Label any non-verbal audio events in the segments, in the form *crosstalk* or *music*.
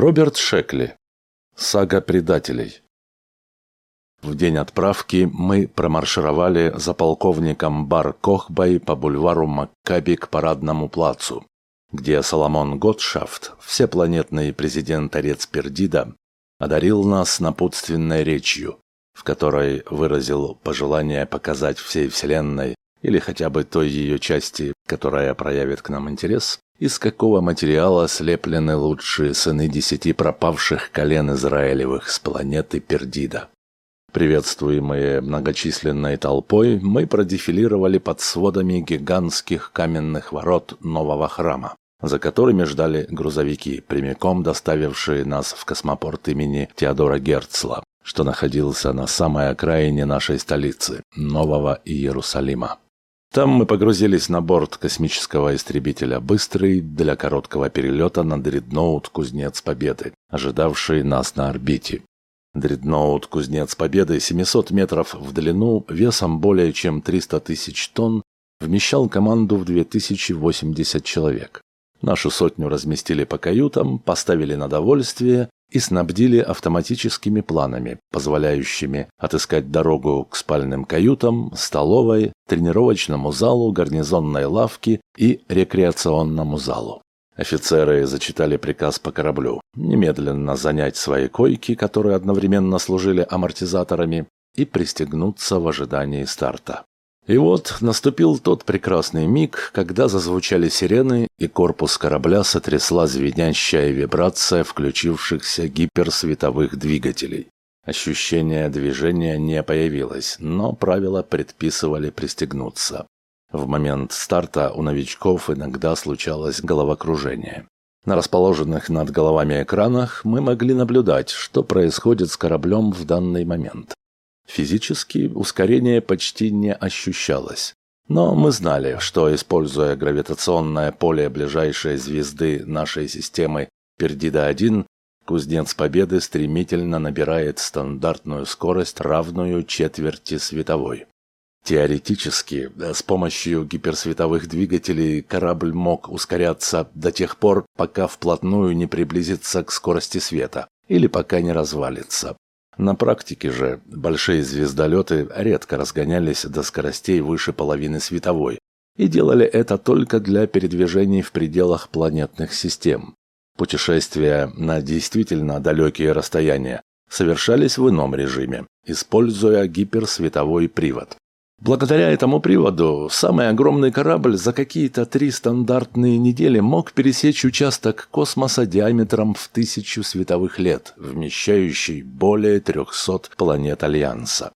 Роберт Шекли. Сага предателей. В день отправки мы промаршировали за полковником Бар Кохбай по бульвару Маккаби к парадному плацу, где Соломон Готшафт, всепланетный президент Орец Пердида, одарил нас напутственной речью, в которой выразил пожелание показать всей Вселенной или хотя бы той ее части, которая проявит к нам интерес, из какого материала слеплены лучшие сыны десяти пропавших колен Израилевых с планеты Пердида. Приветствуемые многочисленной толпой, мы продефилировали под сводами гигантских каменных ворот нового храма, за которыми ждали грузовики, прямиком доставившие нас в космопорт имени Теодора Герцла, что находился на самой окраине нашей столицы, Нового Иерусалима. Там мы погрузились на борт космического истребителя «Быстрый» для короткого перелета на дредноут «Кузнец Победы», ожидавший нас на орбите. Дредноут «Кузнец Победы» 700 метров в длину, весом более чем 300 тысяч тонн, вмещал команду в 2080 человек. Нашу сотню разместили по каютам, поставили на довольствие и снабдили автоматическими планами, позволяющими отыскать дорогу к спальным каютам, столовой, тренировочному залу, гарнизонной лавке и рекреационному залу. Офицеры зачитали приказ по кораблю немедленно занять свои койки, которые одновременно служили амортизаторами, и пристегнуться в ожидании старта. И вот наступил тот прекрасный миг, когда зазвучали сирены, и корпус корабля сотрясла звенящая вибрация включившихся гиперсветовых двигателей. Ощущение движения не появилось, но правила предписывали пристегнуться. В момент старта у новичков иногда случалось головокружение. На расположенных над головами экранах мы могли наблюдать, что происходит с кораблем в данный момент. Физически ускорение почти не ощущалось. Но мы знали, что, используя гравитационное поле ближайшей звезды нашей системы Пердида-1, Кузнец Победы стремительно набирает стандартную скорость, равную четверти световой. Теоретически, с помощью гиперсветовых двигателей корабль мог ускоряться до тех пор, пока вплотную не приблизится к скорости света или пока не развалится. На практике же большие звездолеты редко разгонялись до скоростей выше половины световой и делали это только для передвижений в пределах планетных систем. Путешествия на действительно далекие расстояния совершались в ином режиме, используя гиперсветовой привод. Благодаря этому приводу самый огромный корабль за какие-то три стандартные недели мог пересечь участок космоса диаметром в тысячу световых лет, вмещающий более 300 планет Альянса.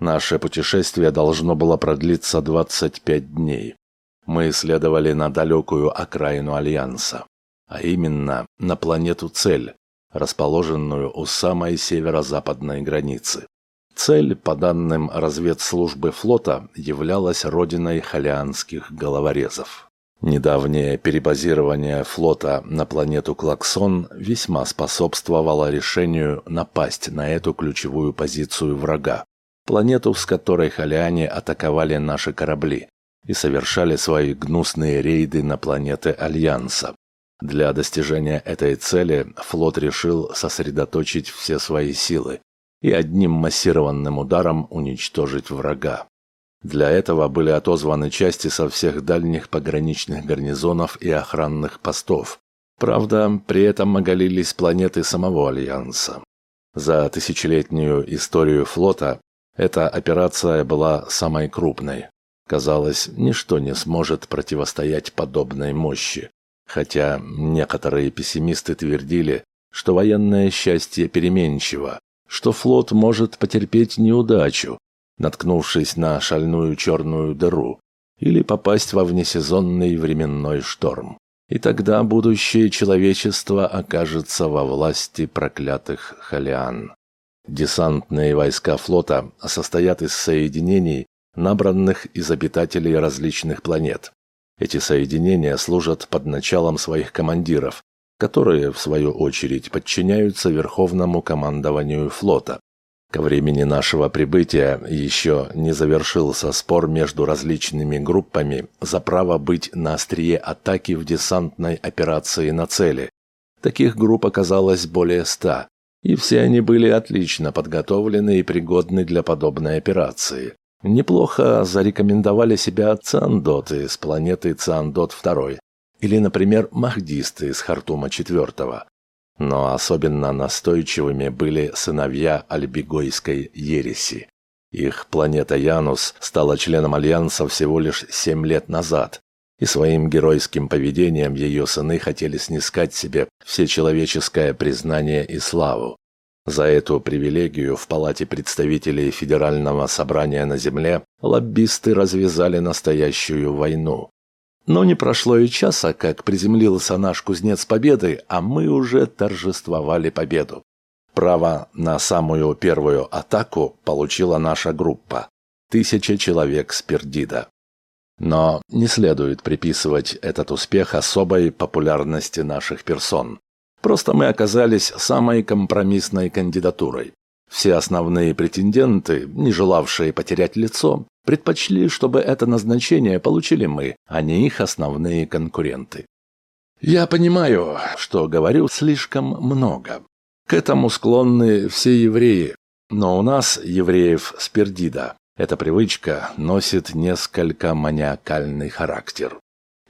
Наше путешествие должно было продлиться 25 дней. Мы исследовали на далекую окраину Альянса, а именно на планету Цель, расположенную у самой северо-западной границы. Цель, по данным разведслужбы флота, являлась родиной халианских головорезов. Недавнее перебазирование флота на планету Клаксон весьма способствовало решению напасть на эту ключевую позицию врага, планету, с которой халиане атаковали наши корабли и совершали свои гнусные рейды на планеты Альянса. Для достижения этой цели флот решил сосредоточить все свои силы, и одним массированным ударом уничтожить врага. Для этого были отозваны части со всех дальних пограничных гарнизонов и охранных постов. Правда, при этом оголились планеты самого Альянса. За тысячелетнюю историю флота эта операция была самой крупной. Казалось, ничто не сможет противостоять подобной мощи, хотя некоторые пессимисты твердили, что военное счастье переменчиво, что флот может потерпеть неудачу, наткнувшись на шальную черную дыру, или попасть во внесезонный временной шторм. И тогда будущее человечества окажется во власти проклятых халиан. Десантные войска флота состоят из соединений, набранных из обитателей различных планет. Эти соединения служат под началом своих командиров, которые, в свою очередь, подчиняются Верховному командованию флота. Ко времени нашего прибытия еще не завершился спор между различными группами за право быть на острие атаки в десантной операции на цели, Таких групп оказалось более ста, и все они были отлично подготовлены и пригодны для подобной операции. Неплохо зарекомендовали себя циандоты с планеты Циандот-2 или, например, махдисты из Хартума IV. Но особенно настойчивыми были сыновья Альбигойской ереси. Их планета Янус стала членом Альянса всего лишь семь лет назад, и своим геройским поведением ее сыны хотели снискать себе всечеловеческое признание и славу. За эту привилегию в Палате представителей Федерального собрания на Земле лоббисты развязали настоящую войну. Но не прошло и часа, как приземлился наш кузнец Победы, а мы уже торжествовали победу. Право на самую первую атаку получила наша группа. Тысяча человек с Пердида. Но не следует приписывать этот успех особой популярности наших персон. Просто мы оказались самой компромиссной кандидатурой. Все основные претенденты, не желавшие потерять лицо, предпочли, чтобы это назначение получили мы, а не их основные конкуренты. Я понимаю, что говорю слишком много. К этому склонны все евреи, но у нас, евреев с пердида, эта привычка носит несколько маниакальный характер.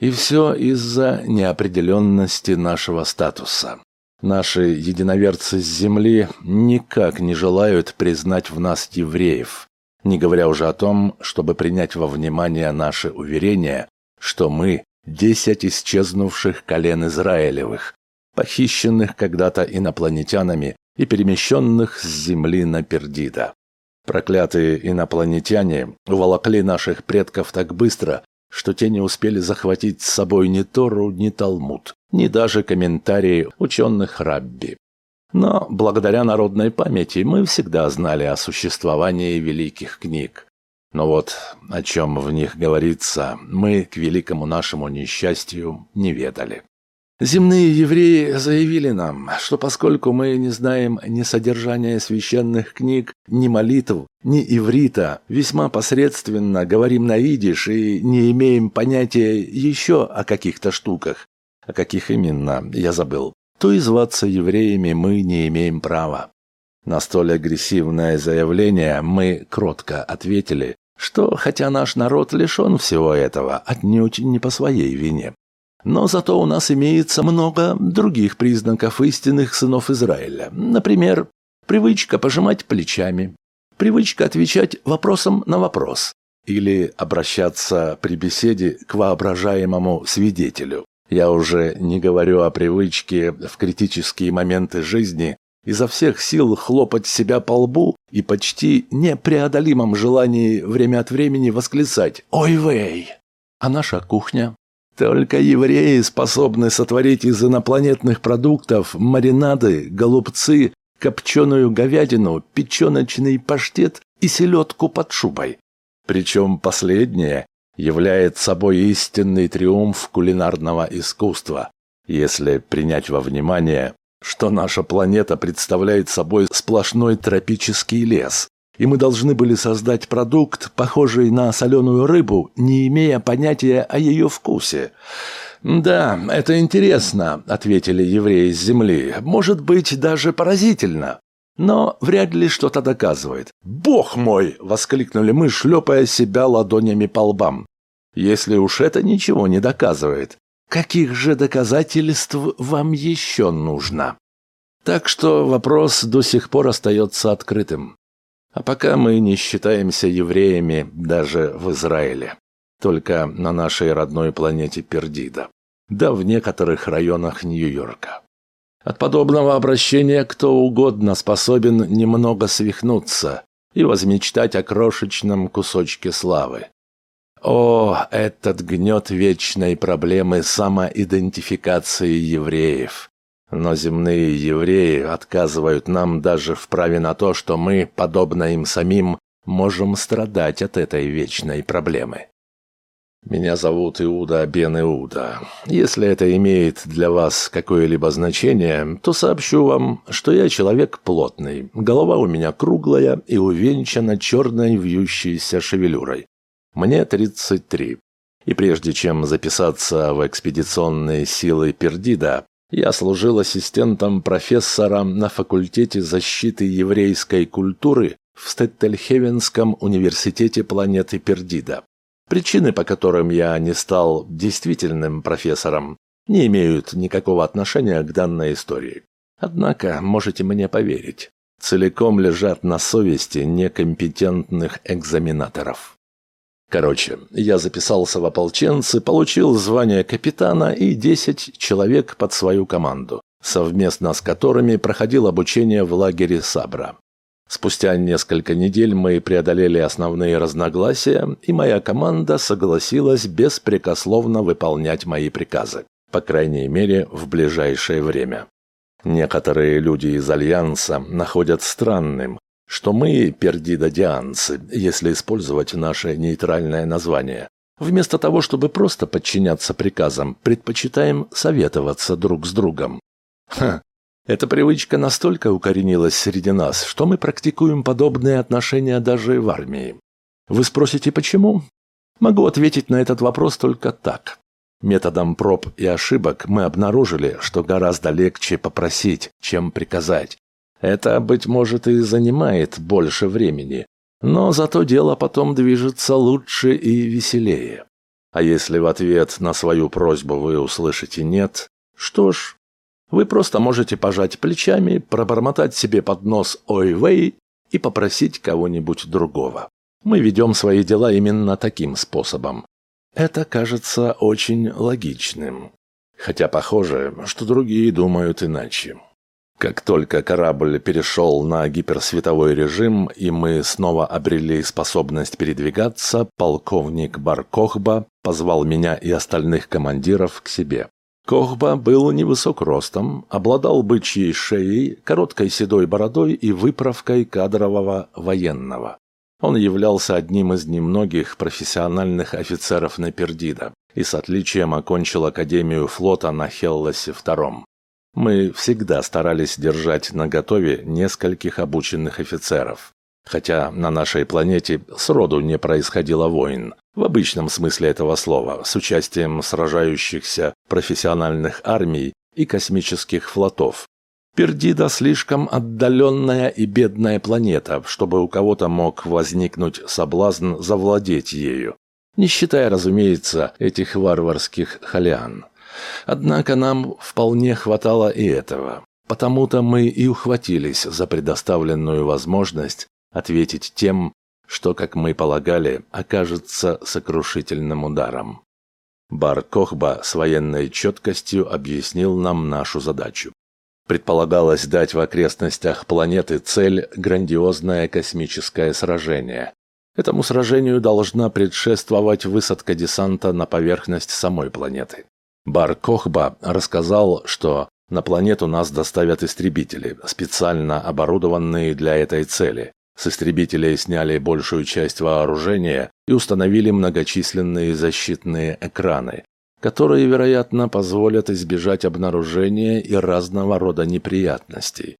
И все из-за неопределенности нашего статуса. Наши единоверцы с земли никак не желают признать в нас евреев, не говоря уже о том, чтобы принять во внимание наши уверения, что мы – десять исчезнувших колен Израилевых, похищенных когда-то инопланетянами и перемещенных с земли на Пердида. Проклятые инопланетяне уволокли наших предков так быстро, что те не успели захватить с собой ни Тору, ни Талмуд, ни даже комментарии ученых Рабби. Но благодаря народной памяти мы всегда знали о существовании великих книг. Но вот о чем в них говорится, мы, к великому нашему несчастью, не ведали. Земные евреи заявили нам, что поскольку мы не знаем ни содержания священных книг, ни молитв, ни иврита, весьма посредственно говорим на идиш и не имеем понятия еще о каких-то штуках, о каких именно, я забыл, то и зваться евреями мы не имеем права. На столь агрессивное заявление мы кротко ответили, что хотя наш народ лишен всего этого, отнюдь не по своей вине, но зато у нас имеется много других признаков истинных сынов Израиля. Например, привычка пожимать плечами, привычка отвечать вопросом на вопрос или обращаться при беседе к воображаемому свидетелю. Я уже не говорю о привычке в критические моменты жизни изо всех сил хлопать себя по лбу и почти непреодолимом желании время от времени восклицать «Ой, вей!» А наша кухня только евреи способны сотворить из инопланетных продуктов маринады, голубцы, копченую говядину, печеночный паштет и селедку под шубой. Причем последнее является собой истинный триумф кулинарного искусства, если принять во внимание, что наша планета представляет собой сплошной тропический лес, и мы должны были создать продукт, похожий на соленую рыбу, не имея понятия о ее вкусе. «Да, это интересно», — ответили евреи с земли. «Может быть, даже поразительно. Но вряд ли что-то доказывает». «Бог мой!» — воскликнули мы, шлепая себя ладонями по лбам. «Если уж это ничего не доказывает, каких же доказательств вам еще нужно?» Так что вопрос до сих пор остается открытым. А пока мы не считаемся евреями даже в Израиле. Только на нашей родной планете Пердида. Да в некоторых районах Нью-Йорка. От подобного обращения кто угодно способен немного свихнуться и возмечтать о крошечном кусочке славы. О, этот гнет вечной проблемы самоидентификации евреев, но земные евреи отказывают нам даже в праве на то, что мы, подобно им самим, можем страдать от этой вечной проблемы. Меня зовут Иуда Бен Иуда. Если это имеет для вас какое-либо значение, то сообщу вам, что я человек плотный, голова у меня круглая и увенчана черной вьющейся шевелюрой. Мне 33. И прежде чем записаться в экспедиционные силы Пердида, Я служил ассистентом профессора на факультете защиты еврейской культуры в Стеттельхевенском университете планеты Пердида. Причины, по которым я не стал действительным профессором, не имеют никакого отношения к данной истории. Однако, можете мне поверить, целиком лежат на совести некомпетентных экзаменаторов. Короче, я записался в ополченцы, получил звание капитана и 10 человек под свою команду, совместно с которыми проходил обучение в лагере Сабра. Спустя несколько недель мы преодолели основные разногласия, и моя команда согласилась беспрекословно выполнять мои приказы, по крайней мере, в ближайшее время. Некоторые люди из Альянса находят странным, что мы пердидодианцы, если использовать наше нейтральное название. Вместо того, чтобы просто подчиняться приказам, предпочитаем советоваться друг с другом. Ха, эта привычка настолько укоренилась среди нас, что мы практикуем подобные отношения даже в армии. Вы спросите, почему? Могу ответить на этот вопрос только так. Методом проб и ошибок мы обнаружили, что гораздо легче попросить, чем приказать. Это, быть может, и занимает больше времени, но зато дело потом движется лучше и веселее. А если в ответ на свою просьбу вы услышите «нет», что ж, вы просто можете пожать плечами, пробормотать себе под нос «ой-вей» и попросить кого-нибудь другого. Мы ведем свои дела именно таким способом. Это кажется очень логичным. Хотя похоже, что другие думают иначе. Как только корабль перешел на гиперсветовой режим, и мы снова обрели способность передвигаться, полковник Баркохба позвал меня и остальных командиров к себе. Кохба был невысок ростом, обладал бычьей шеей, короткой седой бородой и выправкой кадрового военного. Он являлся одним из немногих профессиональных офицеров Непердида и с отличием окончил Академию флота на Хеллосе II. Мы всегда старались держать наготове нескольких обученных офицеров. Хотя на нашей планете сроду не происходило войн, в обычном смысле этого слова, с участием сражающихся профессиональных армий и космических флотов. Пердида слишком отдаленная и бедная планета, чтобы у кого-то мог возникнуть соблазн завладеть ею. Не считая, разумеется, этих варварских халиан. Однако нам вполне хватало и этого. Потому-то мы и ухватились за предоставленную возможность ответить тем, что, как мы полагали, окажется сокрушительным ударом. Бар Кохба с военной четкостью объяснил нам нашу задачу. Предполагалось дать в окрестностях планеты цель грандиозное космическое сражение. Этому сражению должна предшествовать высадка десанта на поверхность самой планеты. Бар Кохба рассказал, что на планету нас доставят истребители, специально оборудованные для этой цели. С истребителей сняли большую часть вооружения и установили многочисленные защитные экраны, которые, вероятно, позволят избежать обнаружения и разного рода неприятностей.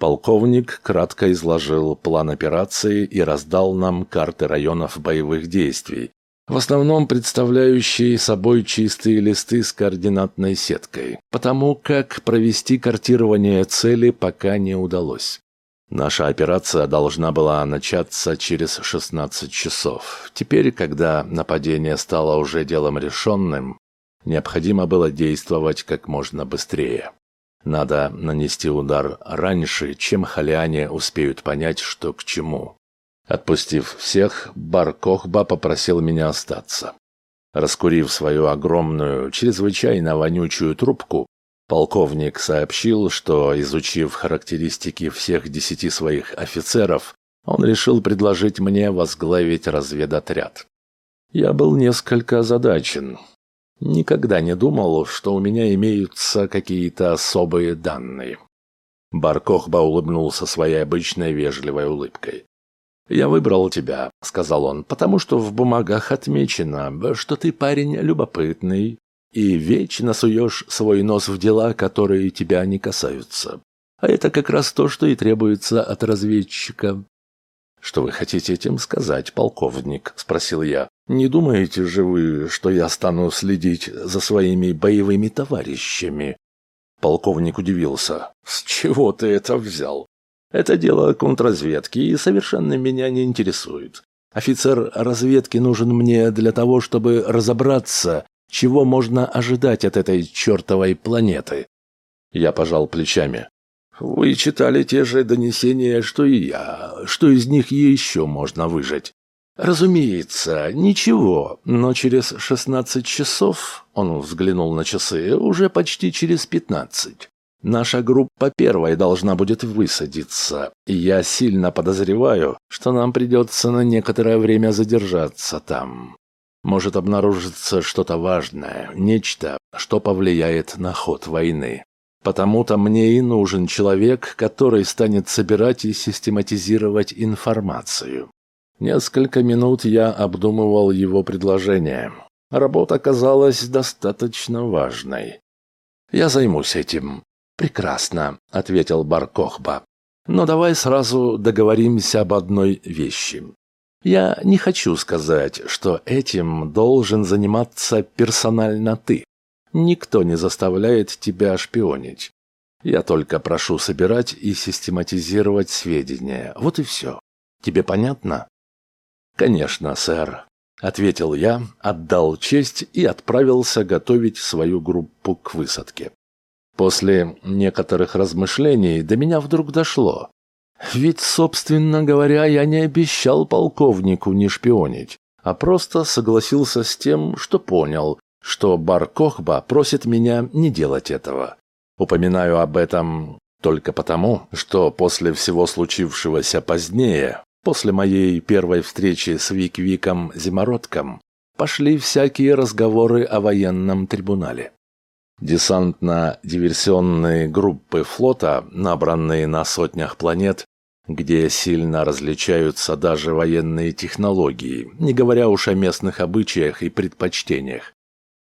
Полковник кратко изложил план операции и раздал нам карты районов боевых действий, в основном представляющие собой чистые листы с координатной сеткой, потому как провести картирование цели пока не удалось. Наша операция должна была начаться через 16 часов. Теперь, когда нападение стало уже делом решенным, необходимо было действовать как можно быстрее. Надо нанести удар раньше, чем халяне успеют понять, что к чему. Отпустив всех, Бар Кохба попросил меня остаться. Раскурив свою огромную, чрезвычайно вонючую трубку, полковник сообщил, что, изучив характеристики всех десяти своих офицеров, он решил предложить мне возглавить разведотряд. Я был несколько озадачен. Никогда не думал, что у меня имеются какие-то особые данные. Баркохба улыбнулся своей обычной вежливой улыбкой. «Я выбрал тебя», — сказал он, — «потому что в бумагах отмечено, что ты парень любопытный и вечно суешь свой нос в дела, которые тебя не касаются. А это как раз то, что и требуется от разведчика». «Что вы хотите этим сказать, полковник?» — спросил я. «Не думаете же вы, что я стану следить за своими боевыми товарищами?» Полковник удивился. «С чего ты это взял?» «Это дело контрразведки и совершенно меня не интересует. Офицер разведки нужен мне для того, чтобы разобраться, чего можно ожидать от этой чертовой планеты». Я пожал плечами. «Вы читали те же донесения, что и я. Что из них еще можно выжать?» «Разумеется, ничего, но через шестнадцать часов, он взглянул на часы, уже почти через пятнадцать, наша группа первой должна будет высадиться, я сильно подозреваю, что нам придется на некоторое время задержаться там. Может обнаружиться что-то важное, нечто, что повлияет на ход войны. Потому-то мне и нужен человек, который станет собирать и систематизировать информацию. Несколько минут я обдумывал его предложение. Работа казалась достаточно важной. «Я займусь этим». «Прекрасно», — ответил Баркохба. «Но давай сразу договоримся об одной вещи. Я не хочу сказать, что этим должен заниматься персонально ты. Никто не заставляет тебя шпионить. Я только прошу собирать и систематизировать сведения. Вот и все. Тебе понятно?» «Конечно, сэр», — ответил я, отдал честь и отправился готовить свою группу к высадке. После некоторых размышлений до меня вдруг дошло. Ведь, собственно говоря, я не обещал полковнику не шпионить, а просто согласился с тем, что понял, что Бар Кохба просит меня не делать этого. Упоминаю об этом только потому, что после всего случившегося позднее После моей первой встречи с Вик-Виком Зимородком пошли всякие разговоры о военном трибунале. Десантно-диверсионные группы флота, набранные на сотнях планет, где сильно различаются даже военные технологии, не говоря уж о местных обычаях и предпочтениях,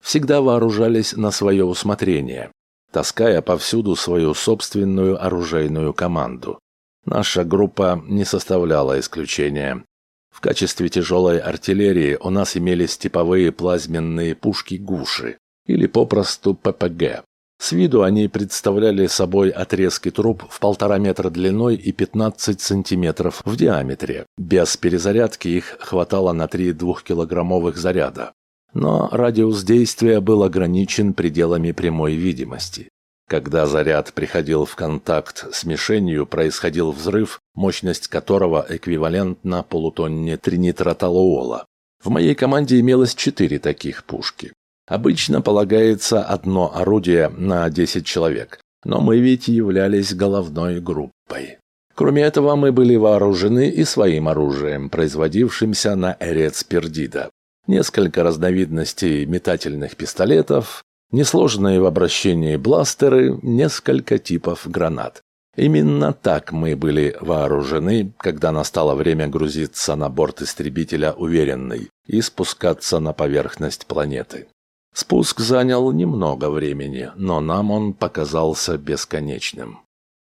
всегда вооружались на свое усмотрение, таская повсюду свою собственную оружейную команду. Наша группа не составляла исключения. В качестве тяжелой артиллерии у нас имелись типовые плазменные пушки-гуши, или попросту ППГ. С виду они представляли собой отрезки труб в полтора метра длиной и 15 сантиметров в диаметре. Без перезарядки их хватало на три двухкилограммовых заряда. Но радиус действия был ограничен пределами прямой видимости. Когда заряд приходил в контакт с мишенью, происходил взрыв, мощность которого эквивалентна полутонне тринитротолуола. В моей команде имелось четыре таких пушки. Обычно полагается одно орудие на 10 человек, но мы ведь являлись головной группой. Кроме этого, мы были вооружены и своим оружием, производившимся на Эрец Пердида. Несколько разновидностей метательных пистолетов, Несложные в обращении бластеры, несколько типов гранат. Именно так мы были вооружены, когда настало время грузиться на борт истребителя «Уверенный» и спускаться на поверхность планеты. Спуск занял немного времени, но нам он показался бесконечным.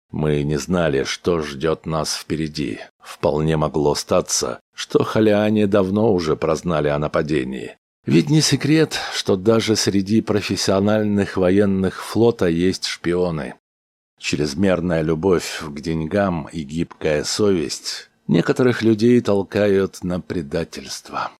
Мы не знали, что ждет нас впереди. Вполне могло статься, что халяне давно уже прознали о нападении. Ведь не секрет, что даже среди профессиональных военных флота есть шпионы. Чрезмерная любовь к деньгам и гибкая совесть некоторых людей толкают на предательство.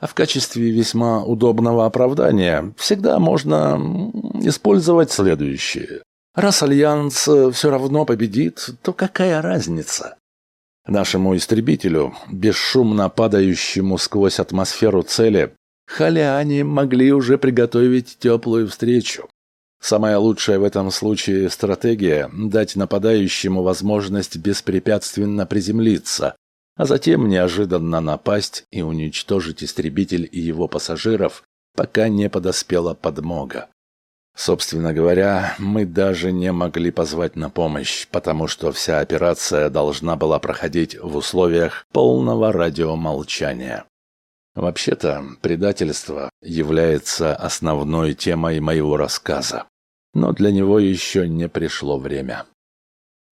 А в качестве весьма удобного оправдания всегда можно использовать следующее. Раз Альянс все равно победит, то какая разница? Нашему истребителю, бесшумно падающему сквозь атмосферу цели, Халяне могли уже приготовить теплую встречу. Самая лучшая в этом случае стратегия – дать нападающему возможность беспрепятственно приземлиться, а затем неожиданно напасть и уничтожить истребитель и его пассажиров, пока не подоспела подмога. Собственно говоря, мы даже не могли позвать на помощь, потому что вся операция должна была проходить в условиях полного радиомолчания. Вообще-то, предательство является основной темой моего рассказа, но для него еще не пришло время.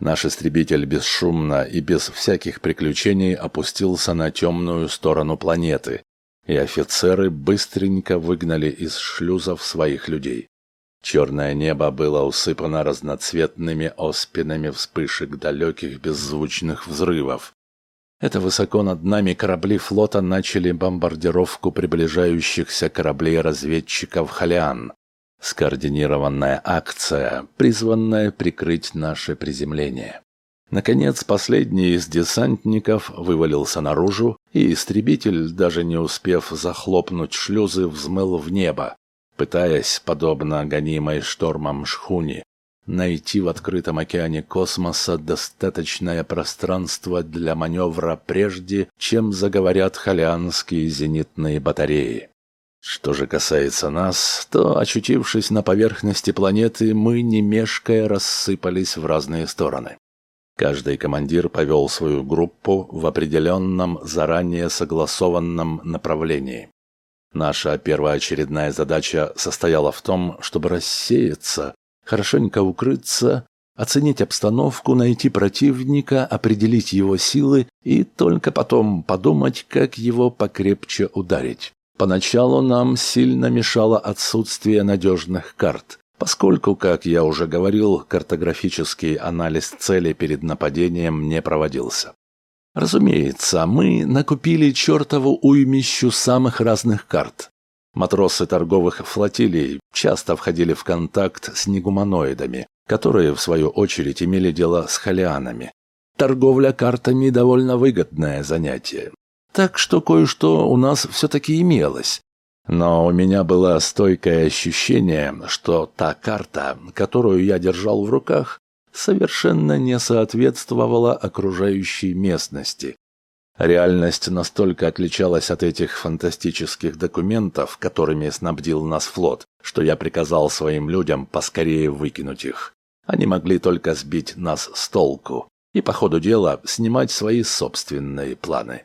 Наш истребитель бесшумно и без всяких приключений опустился на темную сторону планеты, и офицеры быстренько выгнали из шлюзов своих людей. Черное небо было усыпано разноцветными оспинами вспышек далеких беззвучных взрывов. Это высоко над нами корабли флота начали бомбардировку приближающихся кораблей-разведчиков «Халиан». Скоординированная акция, призванная прикрыть наше приземление. Наконец, последний из десантников вывалился наружу, и истребитель, даже не успев захлопнуть шлюзы, взмыл в небо, пытаясь, подобно гонимой штормом шхуне, найти в открытом океане космоса достаточное пространство для маневра прежде, чем заговорят халианские зенитные батареи. Что же касается нас, то, очутившись на поверхности планеты, мы, не мешкая, рассыпались в разные стороны. Каждый командир повел свою группу в определенном, заранее согласованном направлении. Наша первоочередная задача состояла в том, чтобы рассеяться, хорошенько укрыться, оценить обстановку, найти противника, определить его силы и только потом подумать, как его покрепче ударить. Поначалу нам сильно мешало отсутствие надежных карт поскольку, как я уже говорил, картографический анализ цели перед нападением не проводился. Разумеется, мы накупили чертову уймищу самых разных карт. Матросы торговых флотилий часто входили в контакт с негуманоидами, которые, в свою очередь, имели дело с халианами. Торговля картами – довольно выгодное занятие. Так что кое-что у нас все-таки имелось, но у меня было стойкое ощущение, что та карта, которую я держал в руках, совершенно не соответствовала окружающей местности. Реальность настолько отличалась от этих фантастических документов, которыми снабдил нас флот, что я приказал своим людям поскорее выкинуть их. Они могли только сбить нас с толку и по ходу дела снимать свои собственные планы.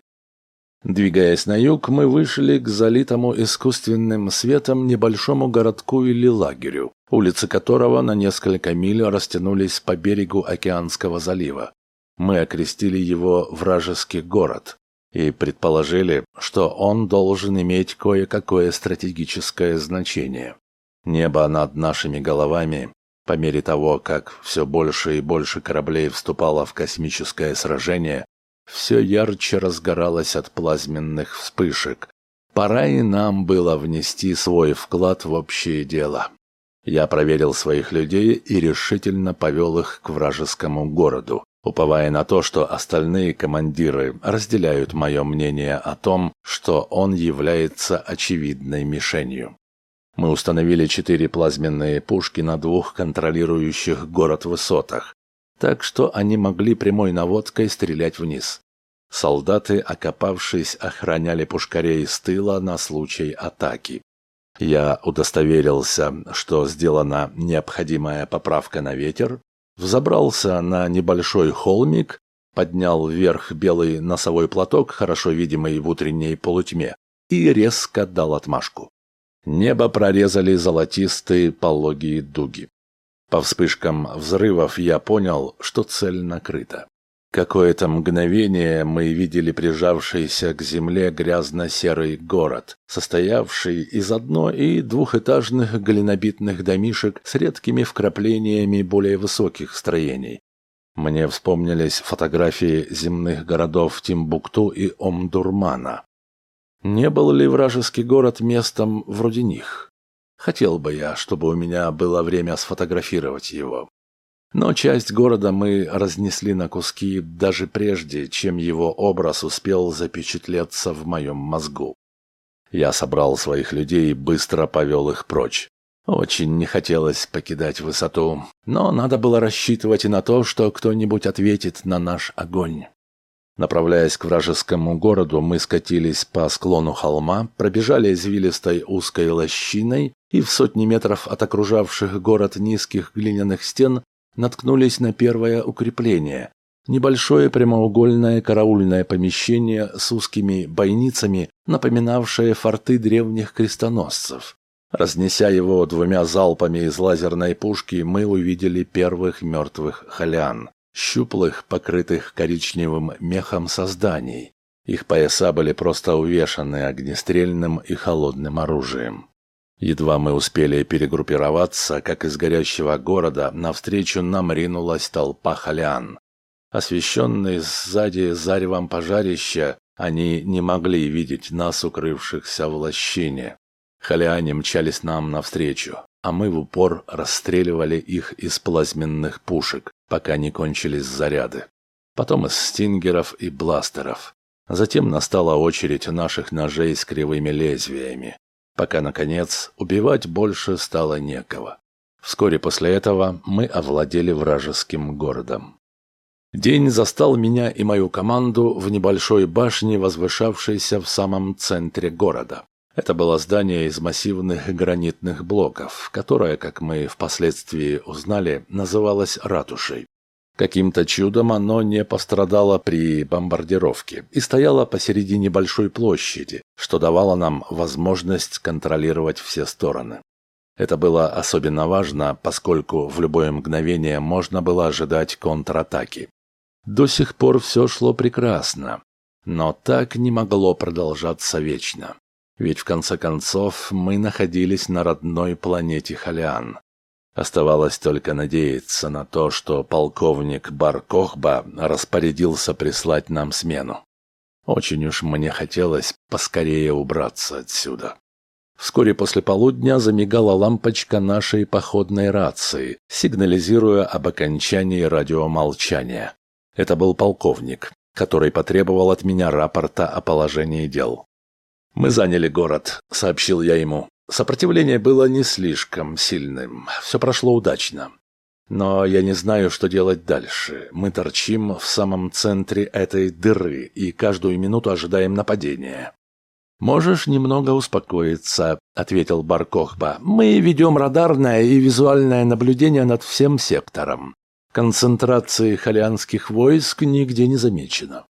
Двигаясь на юг, мы вышли к залитому искусственным светом небольшому городку или лагерю, улицы которого на несколько миль растянулись по берегу Океанского залива. Мы окрестили его «Вражеский город» и предположили, что он должен иметь кое-какое стратегическое значение. Небо над нашими головами, по мере того, как все больше и больше кораблей вступало в космическое сражение, все ярче разгоралось от плазменных вспышек. Пора и нам было внести свой вклад в общее дело. Я проверил своих людей и решительно повел их к вражескому городу, уповая на то, что остальные командиры разделяют мое мнение о том, что он является очевидной мишенью. Мы установили четыре плазменные пушки на двух контролирующих город высотах, так что они могли прямой наводкой стрелять вниз. Солдаты, окопавшись, охраняли пушкарей с тыла на случай атаки. Я удостоверился, что сделана необходимая поправка на ветер, взобрался на небольшой холмик, поднял вверх белый носовой платок, хорошо видимый в утренней полутьме, и резко дал отмашку. Небо прорезали золотистые пологие дуги. По вспышкам взрывов я понял, что цель накрыта. Какое-то мгновение мы видели прижавшийся к земле грязно-серый город, состоявший из одно- и двухэтажных глинобитных домишек с редкими вкраплениями более высоких строений. Мне вспомнились фотографии земных городов Тимбукту и Омдурмана. Не был ли вражеский город местом вроде них? Хотел бы я, чтобы у меня было время сфотографировать его. Но часть города мы разнесли на куски даже прежде, чем его образ успел запечатлеться в моем мозгу. Я собрал своих людей и быстро повел их прочь. Очень не хотелось покидать высоту, но надо было рассчитывать и на то, что кто-нибудь ответит на наш огонь. Направляясь к вражескому городу, мы скатились по склону холма, пробежали извилистой узкой лощиной и в сотни метров от окружавших город низких глиняных стен наткнулись на первое укрепление. Небольшое прямоугольное караульное помещение с узкими бойницами, напоминавшее форты древних крестоносцев. Разнеся его двумя залпами из лазерной пушки, мы увидели первых мертвых халян щуплых, покрытых коричневым мехом созданий. Их пояса были просто увешаны огнестрельным и холодным оружием. Едва мы успели перегруппироваться, как из горящего города навстречу нам ринулась толпа халян. Освещенные сзади заревом пожарища, они не могли видеть нас, укрывшихся в лощине. Халяне мчались нам навстречу, а мы в упор расстреливали их из плазменных пушек, пока не кончились заряды. Потом из стингеров и бластеров. Затем настала очередь наших ножей с кривыми лезвиями, пока, наконец, убивать больше стало некого. Вскоре после этого мы овладели вражеским городом. День застал меня и мою команду в небольшой башне, возвышавшейся в самом центре города. Это было здание из массивных гранитных блоков, которое, как мы впоследствии узнали, называлось ратушей. Каким-то чудом оно не пострадало при бомбардировке и стояло посередине большой площади, что давало нам возможность контролировать все стороны. Это было особенно важно, поскольку в любое мгновение можно было ожидать контратаки. До сих пор все шло прекрасно, но так не могло продолжаться вечно. Ведь в конце концов мы находились на родной планете Халиан. Оставалось только надеяться на то, что полковник Баркохба распорядился прислать нам смену. Очень уж мне хотелось поскорее убраться отсюда. Вскоре после полудня замигала лампочка нашей походной рации, сигнализируя об окончании радиомолчания. Это был полковник, который потребовал от меня рапорта о положении дел. «Мы заняли город», — сообщил я ему. Сопротивление было не слишком сильным, все прошло удачно. Но я не знаю, что делать дальше. Мы торчим в самом центре этой дыры и каждую минуту ожидаем нападения. «Можешь немного успокоиться», — ответил Баркохба. «Мы ведем радарное и визуальное наблюдение над всем сектором. Концентрации халианских войск нигде не замечено.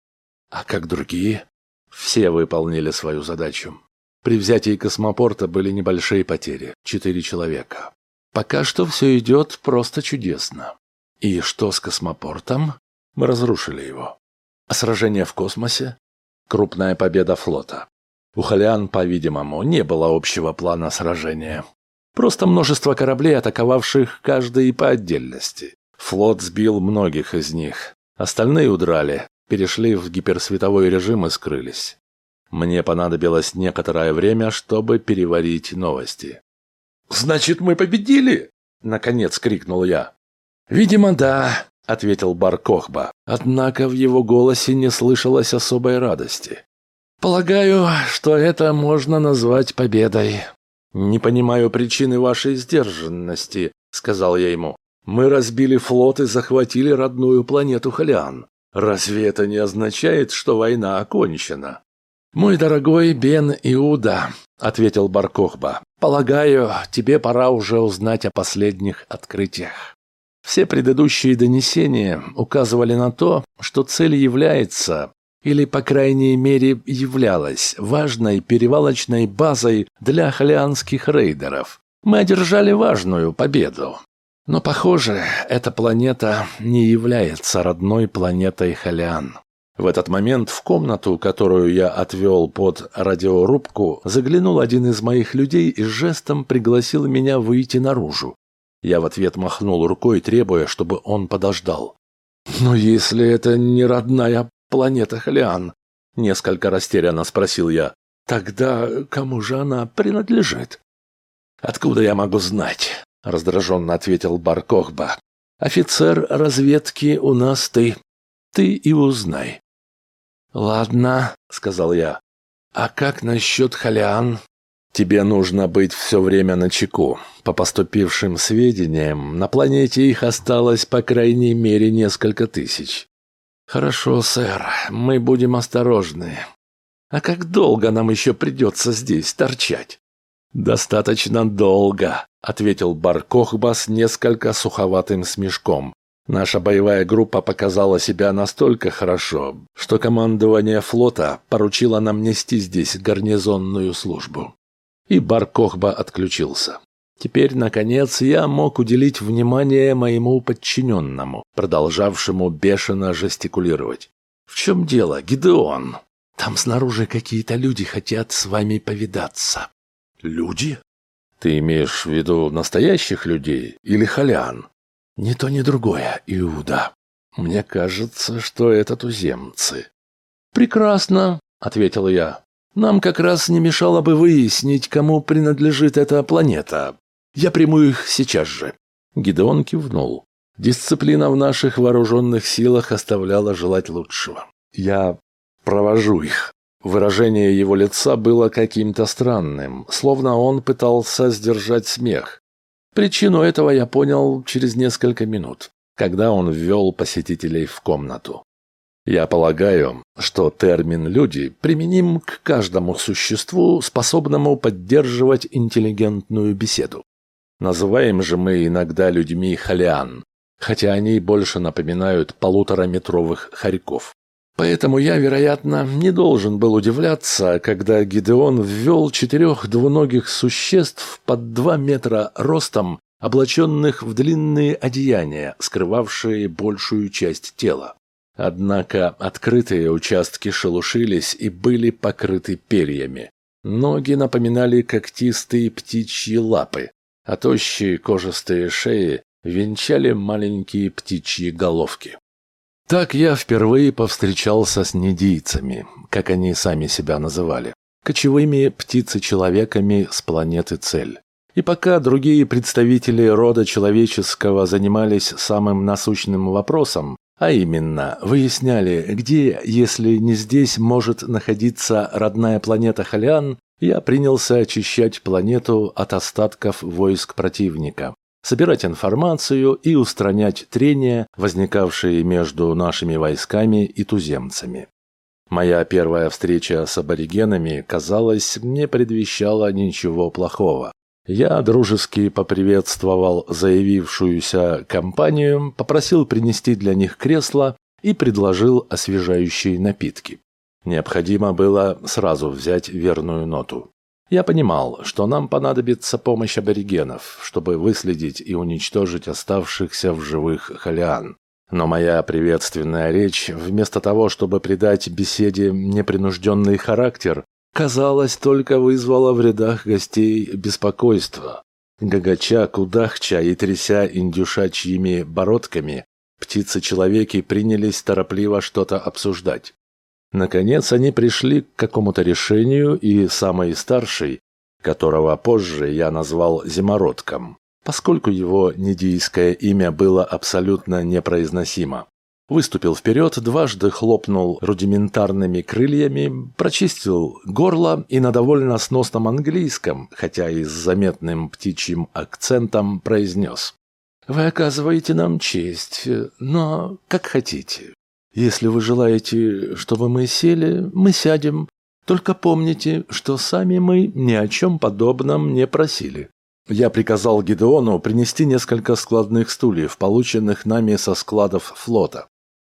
А как другие? Все выполнили свою задачу. При взятии космопорта были небольшие потери – четыре человека. Пока что все идет просто чудесно. И что с космопортом? Мы разрушили его. А сражение в космосе? Крупная победа флота. У Халиан, по-видимому, не было общего плана сражения. Просто множество кораблей, атаковавших каждый по отдельности. Флот сбил многих из них. Остальные удрали, перешли в гиперсветовой режим и скрылись. Мне понадобилось некоторое время, чтобы переварить новости. «Значит, мы победили?» — наконец крикнул я. «Видимо, да», — ответил Баркохба. Однако в его голосе не слышалось особой радости. «Полагаю, что это можно назвать победой». «Не понимаю причины вашей сдержанности», — сказал я ему. «Мы разбили флот и захватили родную планету Халиан. Разве это не означает, что война окончена?» «Мой дорогой Бен Иуда», — ответил Баркохба, — «полагаю, тебе пора уже узнать о последних открытиях. Все предыдущие донесения указывали на то, что цель является, или, по крайней мере, являлась важной перевалочной базой для халианских рейдеров. Мы одержали важную победу. Но, похоже, эта планета не является родной планетой Халиан. В этот момент в комнату, которую я отвел под радиорубку, заглянул один из моих людей и жестом пригласил меня выйти наружу. Я в ответ махнул рукой, требуя, чтобы он подождал. «Но если это не родная планета Халиан?» — несколько растерянно спросил я. «Тогда кому же она принадлежит?» «Откуда я могу знать?» — раздраженно ответил Баркохба. «Офицер разведки у нас ты. Ты и узнай. «Ладно», — сказал я. «А как насчет Халиан?» «Тебе нужно быть все время на чеку. По поступившим сведениям, на планете их осталось по крайней мере несколько тысяч». «Хорошо, сэр, мы будем осторожны. А как долго нам еще придется здесь торчать?» «Достаточно долго», — ответил Баркохба с несколько суховатым смешком. Наша боевая группа показала себя настолько хорошо, что командование флота поручило нам нести здесь гарнизонную службу. И Баркохба отключился. Теперь, наконец, я мог уделить внимание моему подчиненному, продолжавшему бешено жестикулировать. «В чем дело, Гидеон? Там снаружи какие-то люди хотят с вами повидаться». «Люди?» Ты имеешь в виду настоящих людей или халян? Ни то, ни другое, Иуда. Мне кажется, что это туземцы. Прекрасно, ответил я. Нам как раз не мешало бы выяснить, кому принадлежит эта планета. Я приму их сейчас же. Гидеон кивнул. Дисциплина в наших вооруженных силах оставляла желать лучшего. Я провожу их. Выражение его лица было каким-то странным, словно он пытался сдержать смех. Причину этого я понял через несколько минут, когда он ввел посетителей в комнату. Я полагаю, что термин «люди» применим к каждому существу, способному поддерживать интеллигентную беседу. Называем же мы иногда людьми халиан, хотя они больше напоминают полутораметровых хорьков. Поэтому я, вероятно, не должен был удивляться, когда Гидеон ввел четырех двуногих существ под два метра ростом, облаченных в длинные одеяния, скрывавшие большую часть тела. Однако открытые участки шелушились и были покрыты перьями. Ноги напоминали когтистые птичьи лапы, а тощие кожистые шеи венчали маленькие птичьи головки. Так я впервые повстречался с недийцами, как они сами себя называли, кочевыми птицечеловеками с планеты Цель. И пока другие представители рода человеческого занимались самым насущным вопросом, а именно, выясняли, где, если не здесь, может находиться родная планета Халиан, я принялся очищать планету от остатков войск противника, собирать информацию и устранять трения, возникавшие между нашими войсками и туземцами. Моя первая встреча с аборигенами, казалось, не предвещала ничего плохого. Я дружески поприветствовал заявившуюся компанию, попросил принести для них кресло и предложил освежающие напитки. Необходимо было сразу взять верную ноту. Я понимал, что нам понадобится помощь аборигенов, чтобы выследить и уничтожить оставшихся в живых халиан. Но моя приветственная речь, вместо того, чтобы придать беседе непринужденный характер, казалось, только вызвала в рядах гостей беспокойство. Гагача, кудахча и тряся индюшачьими бородками, птицы-человеки принялись торопливо что-то обсуждать. Наконец они пришли к какому-то решению, и самый старший, которого позже я назвал Зимородком, поскольку его недийское имя было абсолютно непроизносимо. Выступил вперед, дважды хлопнул рудиментарными крыльями, прочистил горло и на довольно сносном английском, хотя и с заметным птичьим акцентом, произнес. «Вы оказываете нам честь, но как хотите. Если вы желаете, чтобы мы сели, мы сядем. Только помните, что сами мы ни о чем подобном не просили. Я приказал Гидеону принести несколько складных стульев, полученных нами со складов флота.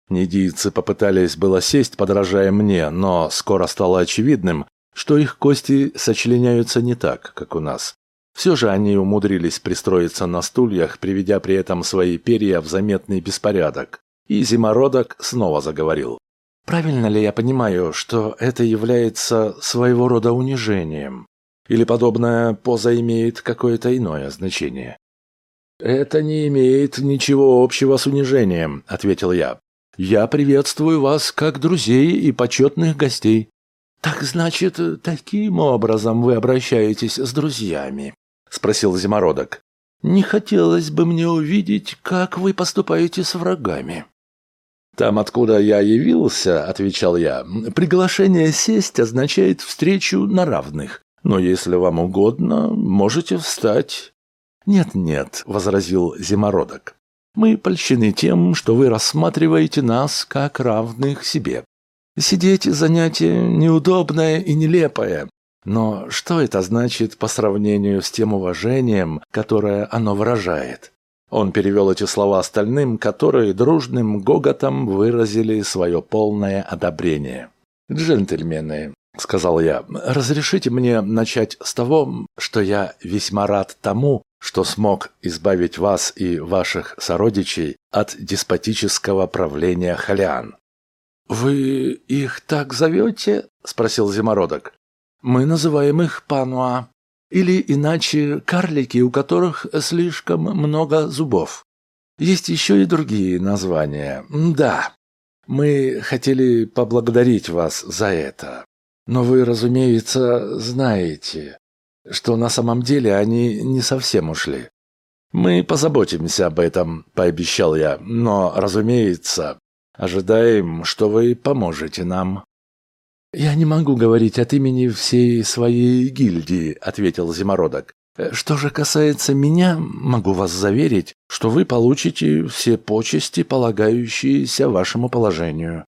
Недийцы попытались было сесть, подражая мне, но скоро стало очевидным, что их кости сочленяются не так, как у нас. Все же они умудрились пристроиться на стульях, приведя при этом свои перья в заметный беспорядок. И зимородок снова заговорил. «Правильно ли я понимаю, что это является своего рода унижением? Или подобная поза имеет какое-то иное значение?» «Это не имеет ничего общего с унижением», — ответил я. «Я приветствую вас как друзей и почетных гостей». «Так значит, таким образом вы обращаетесь с друзьями?» — спросил Зимородок. «Не хотелось бы мне увидеть, как вы поступаете с врагами». «Там, откуда я явился, — отвечал я, — приглашение сесть означает встречу на равных. Но если вам угодно, можете встать». «Нет-нет», — возразил Зимородок. «Мы польщены тем, что вы рассматриваете нас как равных себе. Сидеть — занятие неудобное и нелепое. Но что это значит по сравнению с тем уважением, которое оно выражает?» Он перевел эти слова остальным, которые дружным гоготом выразили свое полное одобрение. «Джентльмены», — сказал я, — «разрешите мне начать с того, что я весьма рад тому, что смог избавить вас и ваших сородичей от деспотического правления халян». «Вы их так зовете?» — спросил Зимородок. «Мы называем их пануа». Или иначе карлики, у которых слишком много зубов. Есть еще и другие названия. Да, мы хотели поблагодарить вас за это. Но вы, разумеется, знаете, что на самом деле они не совсем ушли. Мы позаботимся об этом, пообещал я, но, разумеется, ожидаем, что вы поможете нам. «Я не могу говорить от имени всей своей гильдии», — ответил Зимородок. «Что же касается меня, могу вас заверить, что вы получите все почести, полагающиеся вашему положению».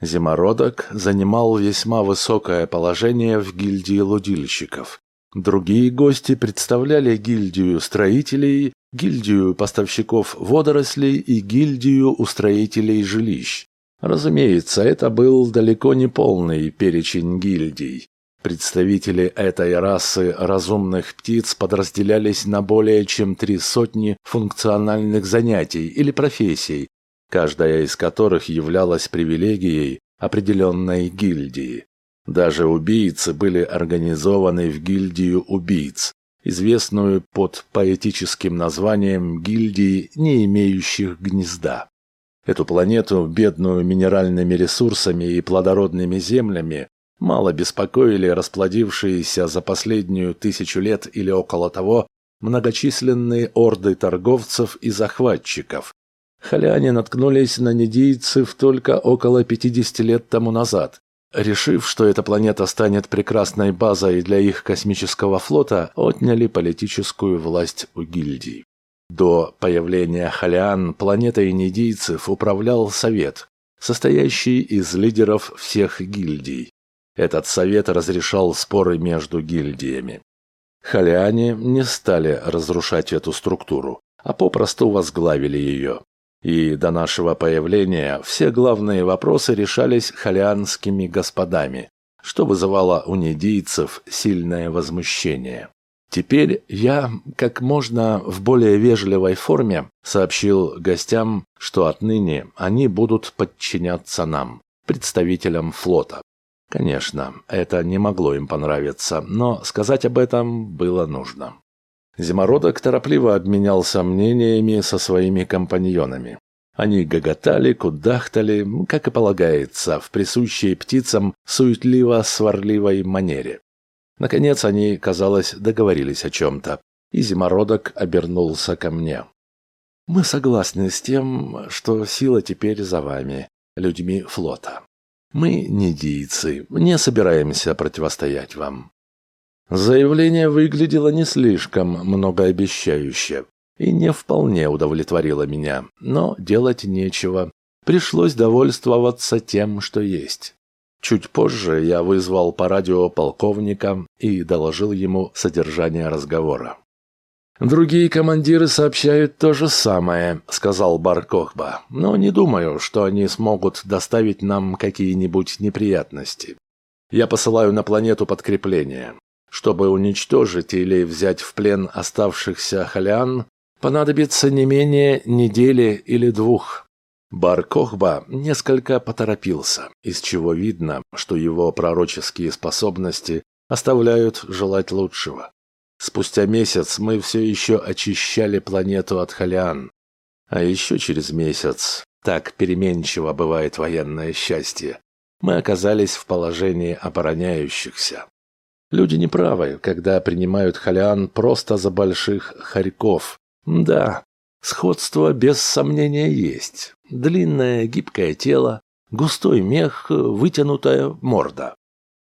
Зимородок занимал весьма высокое положение в гильдии лудильщиков. Другие гости представляли гильдию строителей, гильдию поставщиков водорослей и гильдию устроителей жилищ. Разумеется, это был далеко не полный перечень гильдий. Представители этой расы разумных птиц подразделялись на более чем три сотни функциональных занятий или профессий, каждая из которых являлась привилегией определенной гильдии. Даже убийцы были организованы в гильдию убийц, известную под поэтическим названием гильдии не имеющих гнезда. Эту планету, бедную минеральными ресурсами и плодородными землями, мало беспокоили расплодившиеся за последнюю тысячу лет или около того многочисленные орды торговцев и захватчиков. Халяне наткнулись на недийцев только около 50 лет тому назад. Решив, что эта планета станет прекрасной базой для их космического флота, отняли политическую власть у гильдий. До появления Халиан планетой недийцев управлял совет, состоящий из лидеров всех гильдий. Этот совет разрешал споры между гильдиями. Халиане не стали разрушать эту структуру, а попросту возглавили ее. И до нашего появления все главные вопросы решались халианскими господами, что вызывало у недийцев сильное возмущение. Теперь я, как можно в более вежливой форме, сообщил гостям, что отныне они будут подчиняться нам, представителям флота. Конечно, это не могло им понравиться, но сказать об этом было нужно. Зимородок торопливо обменялся мнениями со своими компаньонами. Они гоготали, кудахтали, как и полагается, в присущей птицам суетливо-сварливой манере. Наконец они, казалось, договорились о чем-то, и Зимородок обернулся ко мне. «Мы согласны с тем, что сила теперь за вами, людьми флота. Мы не дийцы, не собираемся противостоять вам». Заявление выглядело не слишком многообещающе и не вполне удовлетворило меня, но делать нечего. Пришлось довольствоваться тем, что есть. Чуть позже я вызвал по радио полковника и доложил ему содержание разговора. «Другие командиры сообщают то же самое», — сказал Баркохба, «но не думаю, что они смогут доставить нам какие-нибудь неприятности. Я посылаю на планету подкрепление. Чтобы уничтожить или взять в плен оставшихся халян, понадобится не менее недели или двух. Бар Кохба несколько поторопился, из чего видно, что его пророческие способности оставляют желать лучшего. Спустя месяц мы все еще очищали планету от халиан. А еще через месяц, так переменчиво бывает военное счастье, мы оказались в положении обороняющихся. Люди неправы, когда принимают халиан просто за больших хорьков. Да, Сходство без сомнения есть. Длинное гибкое тело, густой мех, вытянутая морда.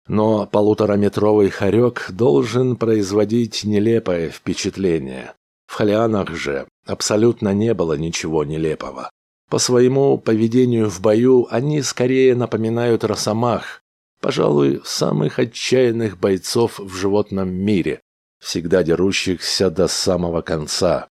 Но полутораметровый хорек должен производить нелепое впечатление. В халианах же абсолютно не было ничего нелепого. По своему поведению в бою они скорее напоминают росомах, пожалуй, самых отчаянных бойцов в животном мире, всегда дерущихся до самого конца.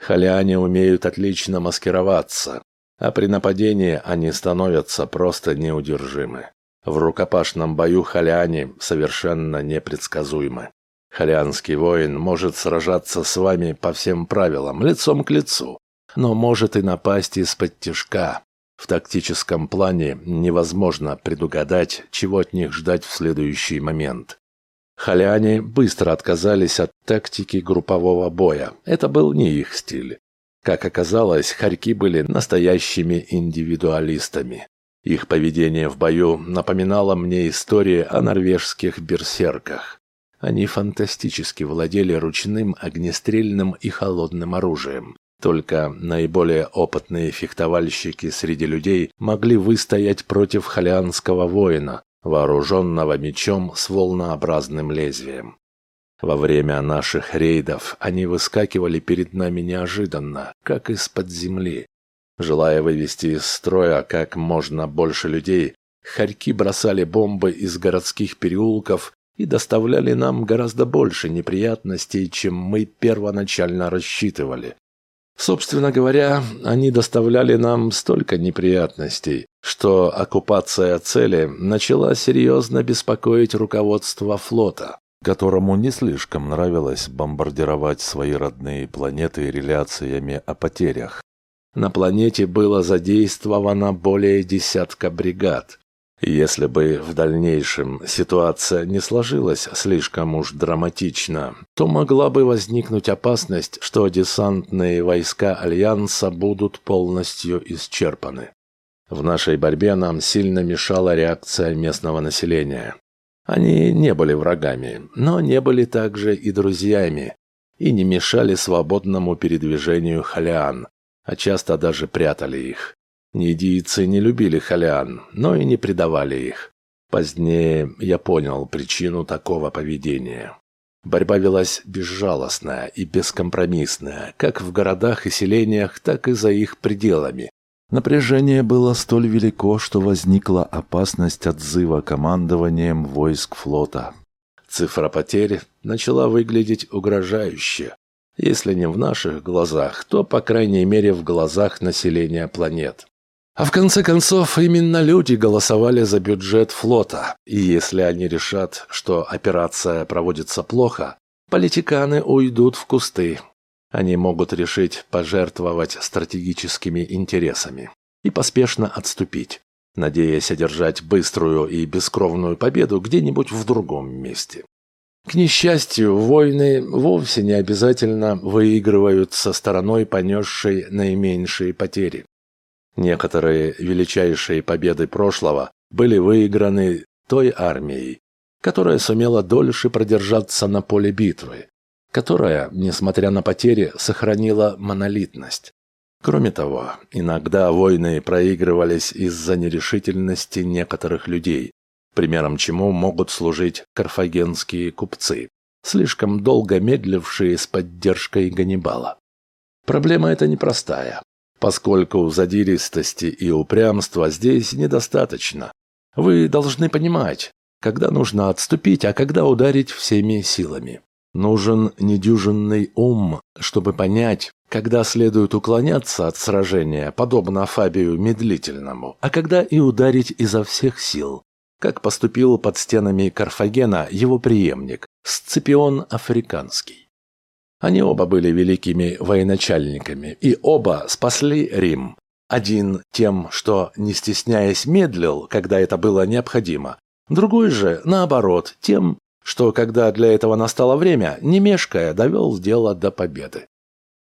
Халяне умеют отлично маскироваться, а при нападении они становятся просто неудержимы. В рукопашном бою халяне совершенно непредсказуемы. Халянский воин может сражаться с вами по всем правилам, лицом к лицу, но может и напасть из-под тишка. В тактическом плане невозможно предугадать, чего от них ждать в следующий момент. Халяне быстро отказались от тактики группового боя. Это был не их стиль. Как оказалось, хорьки были настоящими индивидуалистами. Их поведение в бою напоминало мне истории о норвежских берсерках. Они фантастически владели ручным, огнестрельным и холодным оружием. Только наиболее опытные фехтовальщики среди людей могли выстоять против халианского воина, вооруженного мечом с волнообразным лезвием. Во время наших рейдов они выскакивали перед нами неожиданно, как из-под земли. Желая вывести из строя как можно больше людей, хорьки бросали бомбы из городских переулков и доставляли нам гораздо больше неприятностей, чем мы первоначально рассчитывали. Собственно говоря, они доставляли нам столько неприятностей, что оккупация цели начала серьезно беспокоить руководство флота, которому не слишком нравилось бомбардировать свои родные планеты реляциями о потерях. На планете было задействовано более десятка бригад, если бы в дальнейшем ситуация не сложилась слишком уж драматично, то могла бы возникнуть опасность, что десантные войска Альянса будут полностью исчерпаны. В нашей борьбе нам сильно мешала реакция местного населения. Они не были врагами, но не были также и друзьями, и не мешали свободному передвижению халиан, а часто даже прятали их. Нидийцы не любили халян, но и не предавали их. Позднее я понял причину такого поведения. Борьба велась безжалостная и бескомпромиссная, как в городах и селениях, так и за их пределами. Напряжение было столь велико, что возникла опасность отзыва командованием войск флота. Цифра потерь начала выглядеть угрожающе. Если не в наших глазах, то, по крайней мере, в глазах населения планет. А в конце концов, именно люди голосовали за бюджет флота. И если они решат, что операция проводится плохо, политиканы уйдут в кусты. Они могут решить пожертвовать стратегическими интересами и поспешно отступить, надеясь одержать быструю и бескровную победу где-нибудь в другом месте. К несчастью, войны вовсе не обязательно выигрывают со стороной, понесшей наименьшие потери. Некоторые величайшие победы прошлого были выиграны той армией, которая сумела дольше продержаться на поле битвы, которая, несмотря на потери, сохранила монолитность. Кроме того, иногда войны проигрывались из-за нерешительности некоторых людей, примером чему могут служить карфагенские купцы, слишком долго медлившие с поддержкой Ганнибала. Проблема эта непростая поскольку задиристости и упрямства здесь недостаточно. Вы должны понимать, когда нужно отступить, а когда ударить всеми силами. Нужен недюжинный ум, чтобы понять, когда следует уклоняться от сражения, подобно Фабию Медлительному, а когда и ударить изо всех сил, как поступил под стенами Карфагена его преемник, Сципион Африканский. Они оба были великими военачальниками, и оба спасли Рим. Один тем, что, не стесняясь, медлил, когда это было необходимо. Другой же, наоборот, тем, что, когда для этого настало время, не мешкая, довел дело до победы.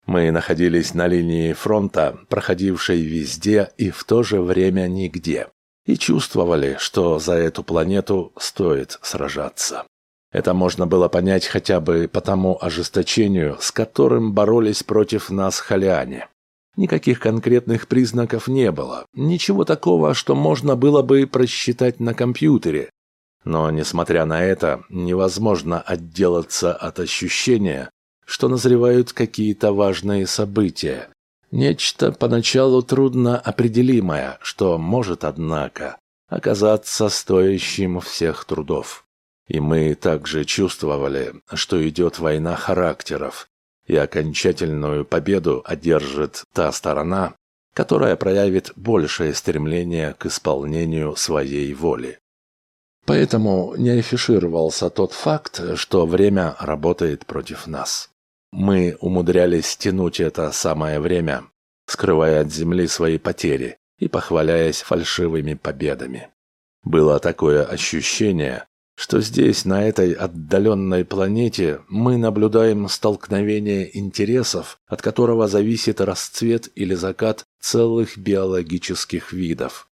Мы находились на линии фронта, проходившей везде и в то же время нигде, и чувствовали, что за эту планету стоит сражаться. Это можно было понять хотя бы по тому ожесточению, с которым боролись против нас халяне. Никаких конкретных признаков не было, ничего такого, что можно было бы просчитать на компьютере. Но, несмотря на это, невозможно отделаться от ощущения, что назревают какие-то важные события. Нечто поначалу трудно определимое, что может, однако, оказаться стоящим всех трудов. И мы также чувствовали, что идет война характеров, и окончательную победу одержит та сторона, которая проявит большее стремление к исполнению своей воли. Поэтому не афишировался тот факт, что время работает против нас. Мы умудрялись тянуть это самое время, скрывая от земли свои потери и похваляясь фальшивыми победами. Было такое ощущение, что здесь, на этой отдаленной планете, мы наблюдаем столкновение интересов, от которого зависит расцвет или закат целых биологических видов.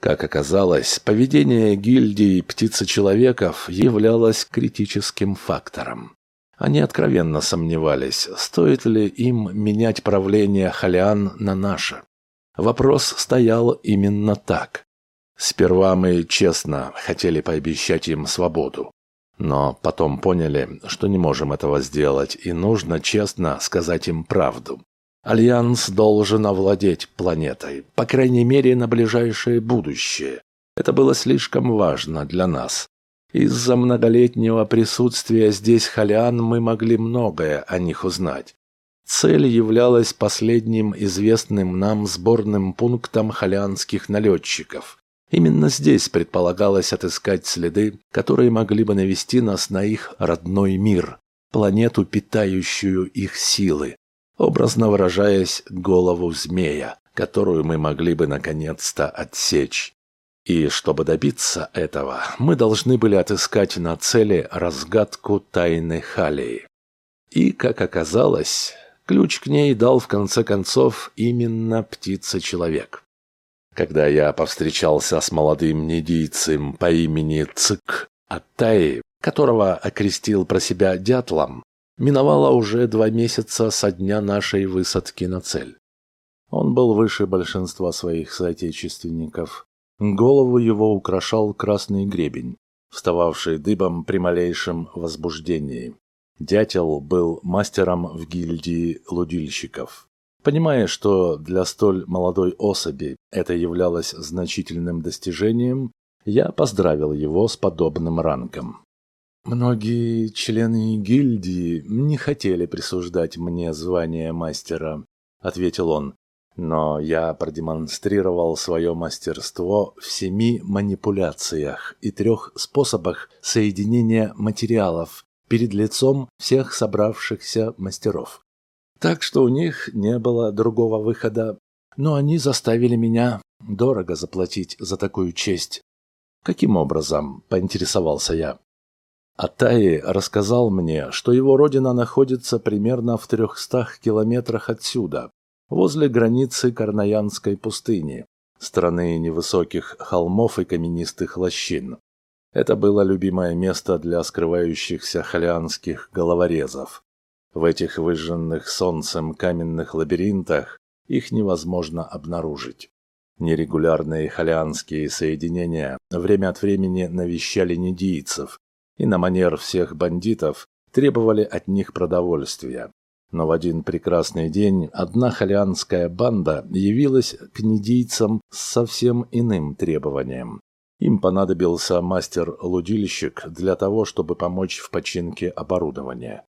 Как оказалось, поведение гильдии птицечеловеков являлось критическим фактором. Они откровенно сомневались, стоит ли им менять правление Халиан на наше. Вопрос стоял именно так. Сперва мы честно хотели пообещать им свободу. Но потом поняли, что не можем этого сделать, и нужно честно сказать им правду. Альянс должен овладеть планетой, по крайней мере, на ближайшее будущее. Это было слишком важно для нас. Из-за многолетнего присутствия здесь Халиан мы могли многое о них узнать. Цель являлась последним известным нам сборным пунктом халианских налетчиков. Именно здесь предполагалось отыскать следы, которые могли бы навести нас на их родной мир, планету, питающую их силы, образно выражаясь, голову змея, которую мы могли бы наконец-то отсечь. И чтобы добиться этого, мы должны были отыскать на цели разгадку тайны Халии. И, как оказалось, ключ к ней дал в конце концов именно птица-человек. Когда я повстречался с молодым недийцем по имени Цик Аттай, которого окрестил про себя дятлом, миновало уже два месяца со дня нашей высадки на цель. Он был выше большинства своих соотечественников. Голову его украшал красный гребень, встававший дыбом при малейшем возбуждении. Дятел был мастером в гильдии лудильщиков. Понимая, что для столь молодой особи это являлось значительным достижением, я поздравил его с подобным рангом. Многие члены гильдии не хотели присуждать мне звание мастера, ответил он. Но я продемонстрировал свое мастерство в семи манипуляциях и трех способах соединения материалов перед лицом всех собравшихся мастеров. Так что у них не было другого выхода, но они заставили меня дорого заплатить за такую честь. Каким образом, поинтересовался я. Атаи рассказал мне, что его родина находится примерно в трехстах километрах отсюда, возле границы Карнаянской пустыни, страны невысоких холмов и каменистых лощин. Это было любимое место для скрывающихся халианских головорезов. В этих выжженных солнцем каменных лабиринтах их невозможно обнаружить. Нерегулярные халианские соединения время от времени навещали недийцев и на манер всех бандитов требовали от них продовольствия. Но в один прекрасный день одна халианская банда явилась к недийцам с совсем иным требованием. Им понадобился мастер-лудильщик для того, чтобы помочь в починке оборудования.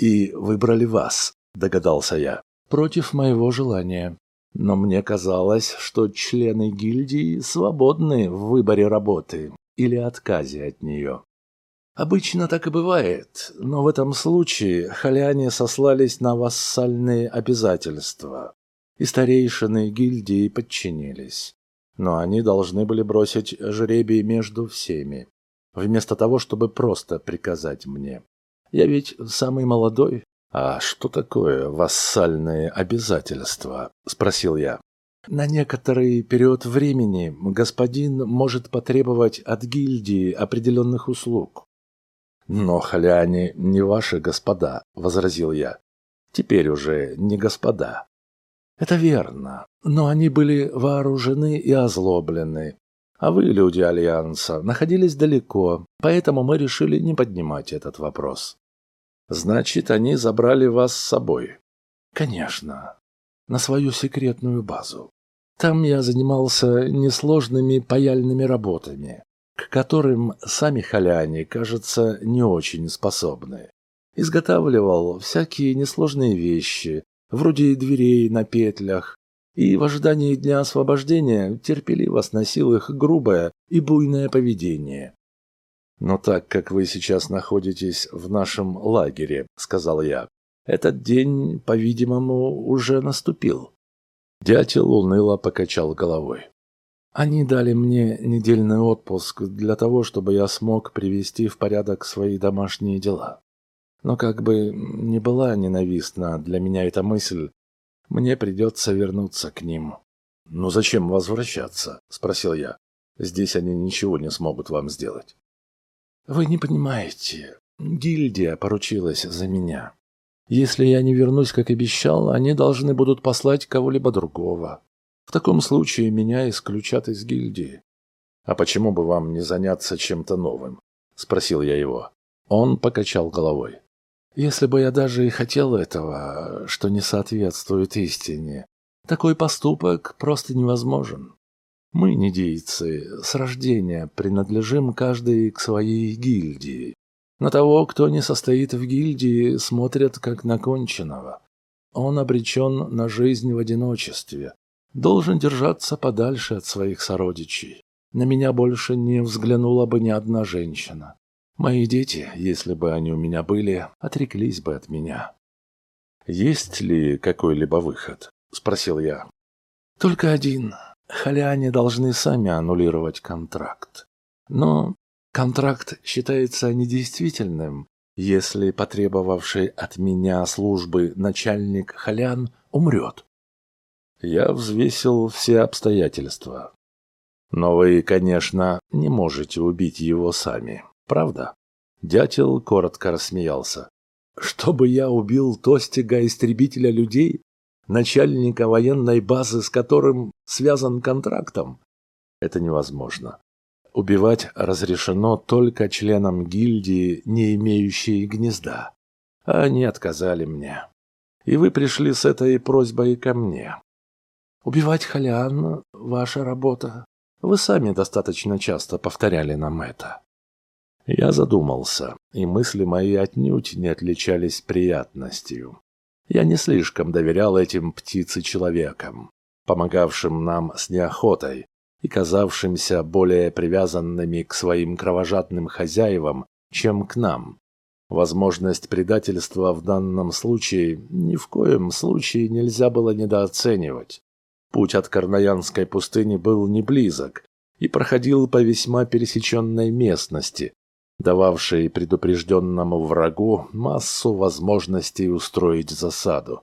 «И выбрали вас», — догадался я, — «против моего желания. Но мне казалось, что члены гильдии свободны в выборе работы или отказе от нее». Обычно так и бывает, но в этом случае халяне сослались на вассальные обязательства, и старейшины гильдии подчинились. Но они должны были бросить жребий между всеми, вместо того, чтобы просто приказать мне. Я ведь самый молодой. А что такое вассальные обязательства? Спросил я. На некоторый период времени господин может потребовать от гильдии определенных услуг. Но халяне не ваши господа, возразил я. Теперь уже не господа. Это верно, но они были вооружены и озлоблены. А вы, люди Альянса, находились далеко, поэтому мы решили не поднимать этот вопрос. Значит, они забрали вас с собой. Конечно. На свою секретную базу. Там я занимался несложными паяльными работами, к которым сами халяне, кажется, не очень способны. Изготавливал всякие несложные вещи, вроде дверей на петлях, и в ожидании дня освобождения терпеливо сносил их грубое и буйное поведение. «Но так как вы сейчас находитесь в нашем лагере», — сказал я, — «этот день, по-видимому, уже наступил». Дятел уныло покачал головой. Они дали мне недельный отпуск для того, чтобы я смог привести в порядок свои домашние дела. Но как бы не была ненавистна для меня эта мысль, мне придется вернуться к ним. «Ну зачем возвращаться?» – спросил я. «Здесь они ничего не смогут вам сделать». «Вы не понимаете. Гильдия поручилась за меня. Если я не вернусь, как обещал, они должны будут послать кого-либо другого. В таком случае меня исключат из гильдии. А почему бы вам не заняться чем-то новым? Спросил я его. Он покачал головой. Если бы я даже и хотел этого, что не соответствует истине, такой поступок просто невозможен. Мы, недейцы, с рождения принадлежим каждый к своей гильдии. На того, кто не состоит в гильдии, смотрят как на конченого. Он обречен на жизнь в одиночестве, должен держаться подальше от своих сородичей. На меня больше не взглянула бы ни одна женщина. Мои дети, если бы они у меня были, отреклись бы от меня. «Есть ли какой-либо выход?» — спросил я. «Только один. Халяне должны сами аннулировать контракт. Но контракт считается недействительным, если потребовавший от меня службы начальник халян умрет. Я взвесил все обстоятельства. Но вы, конечно, не можете убить его сами, правда? Дятел коротко рассмеялся. Чтобы я убил Тостига-истребителя людей? Начальника военной базы, с которым связан контрактом? Это невозможно. Убивать разрешено только членам гильдии, не имеющей гнезда. А они отказали мне. И вы пришли с этой просьбой ко мне. Убивать Халян — ваша работа. Вы сами достаточно часто повторяли нам это. Я задумался, и мысли мои отнюдь не отличались приятностью. Я не слишком доверял этим птице-человекам, помогавшим нам с неохотой и казавшимся более привязанными к своим кровожадным хозяевам, чем к нам. Возможность предательства в данном случае ни в коем случае нельзя было недооценивать. Путь от Карнаянской пустыни был не близок и проходил по весьма пересеченной местности, дававшей предупрежденному врагу массу возможностей устроить засаду.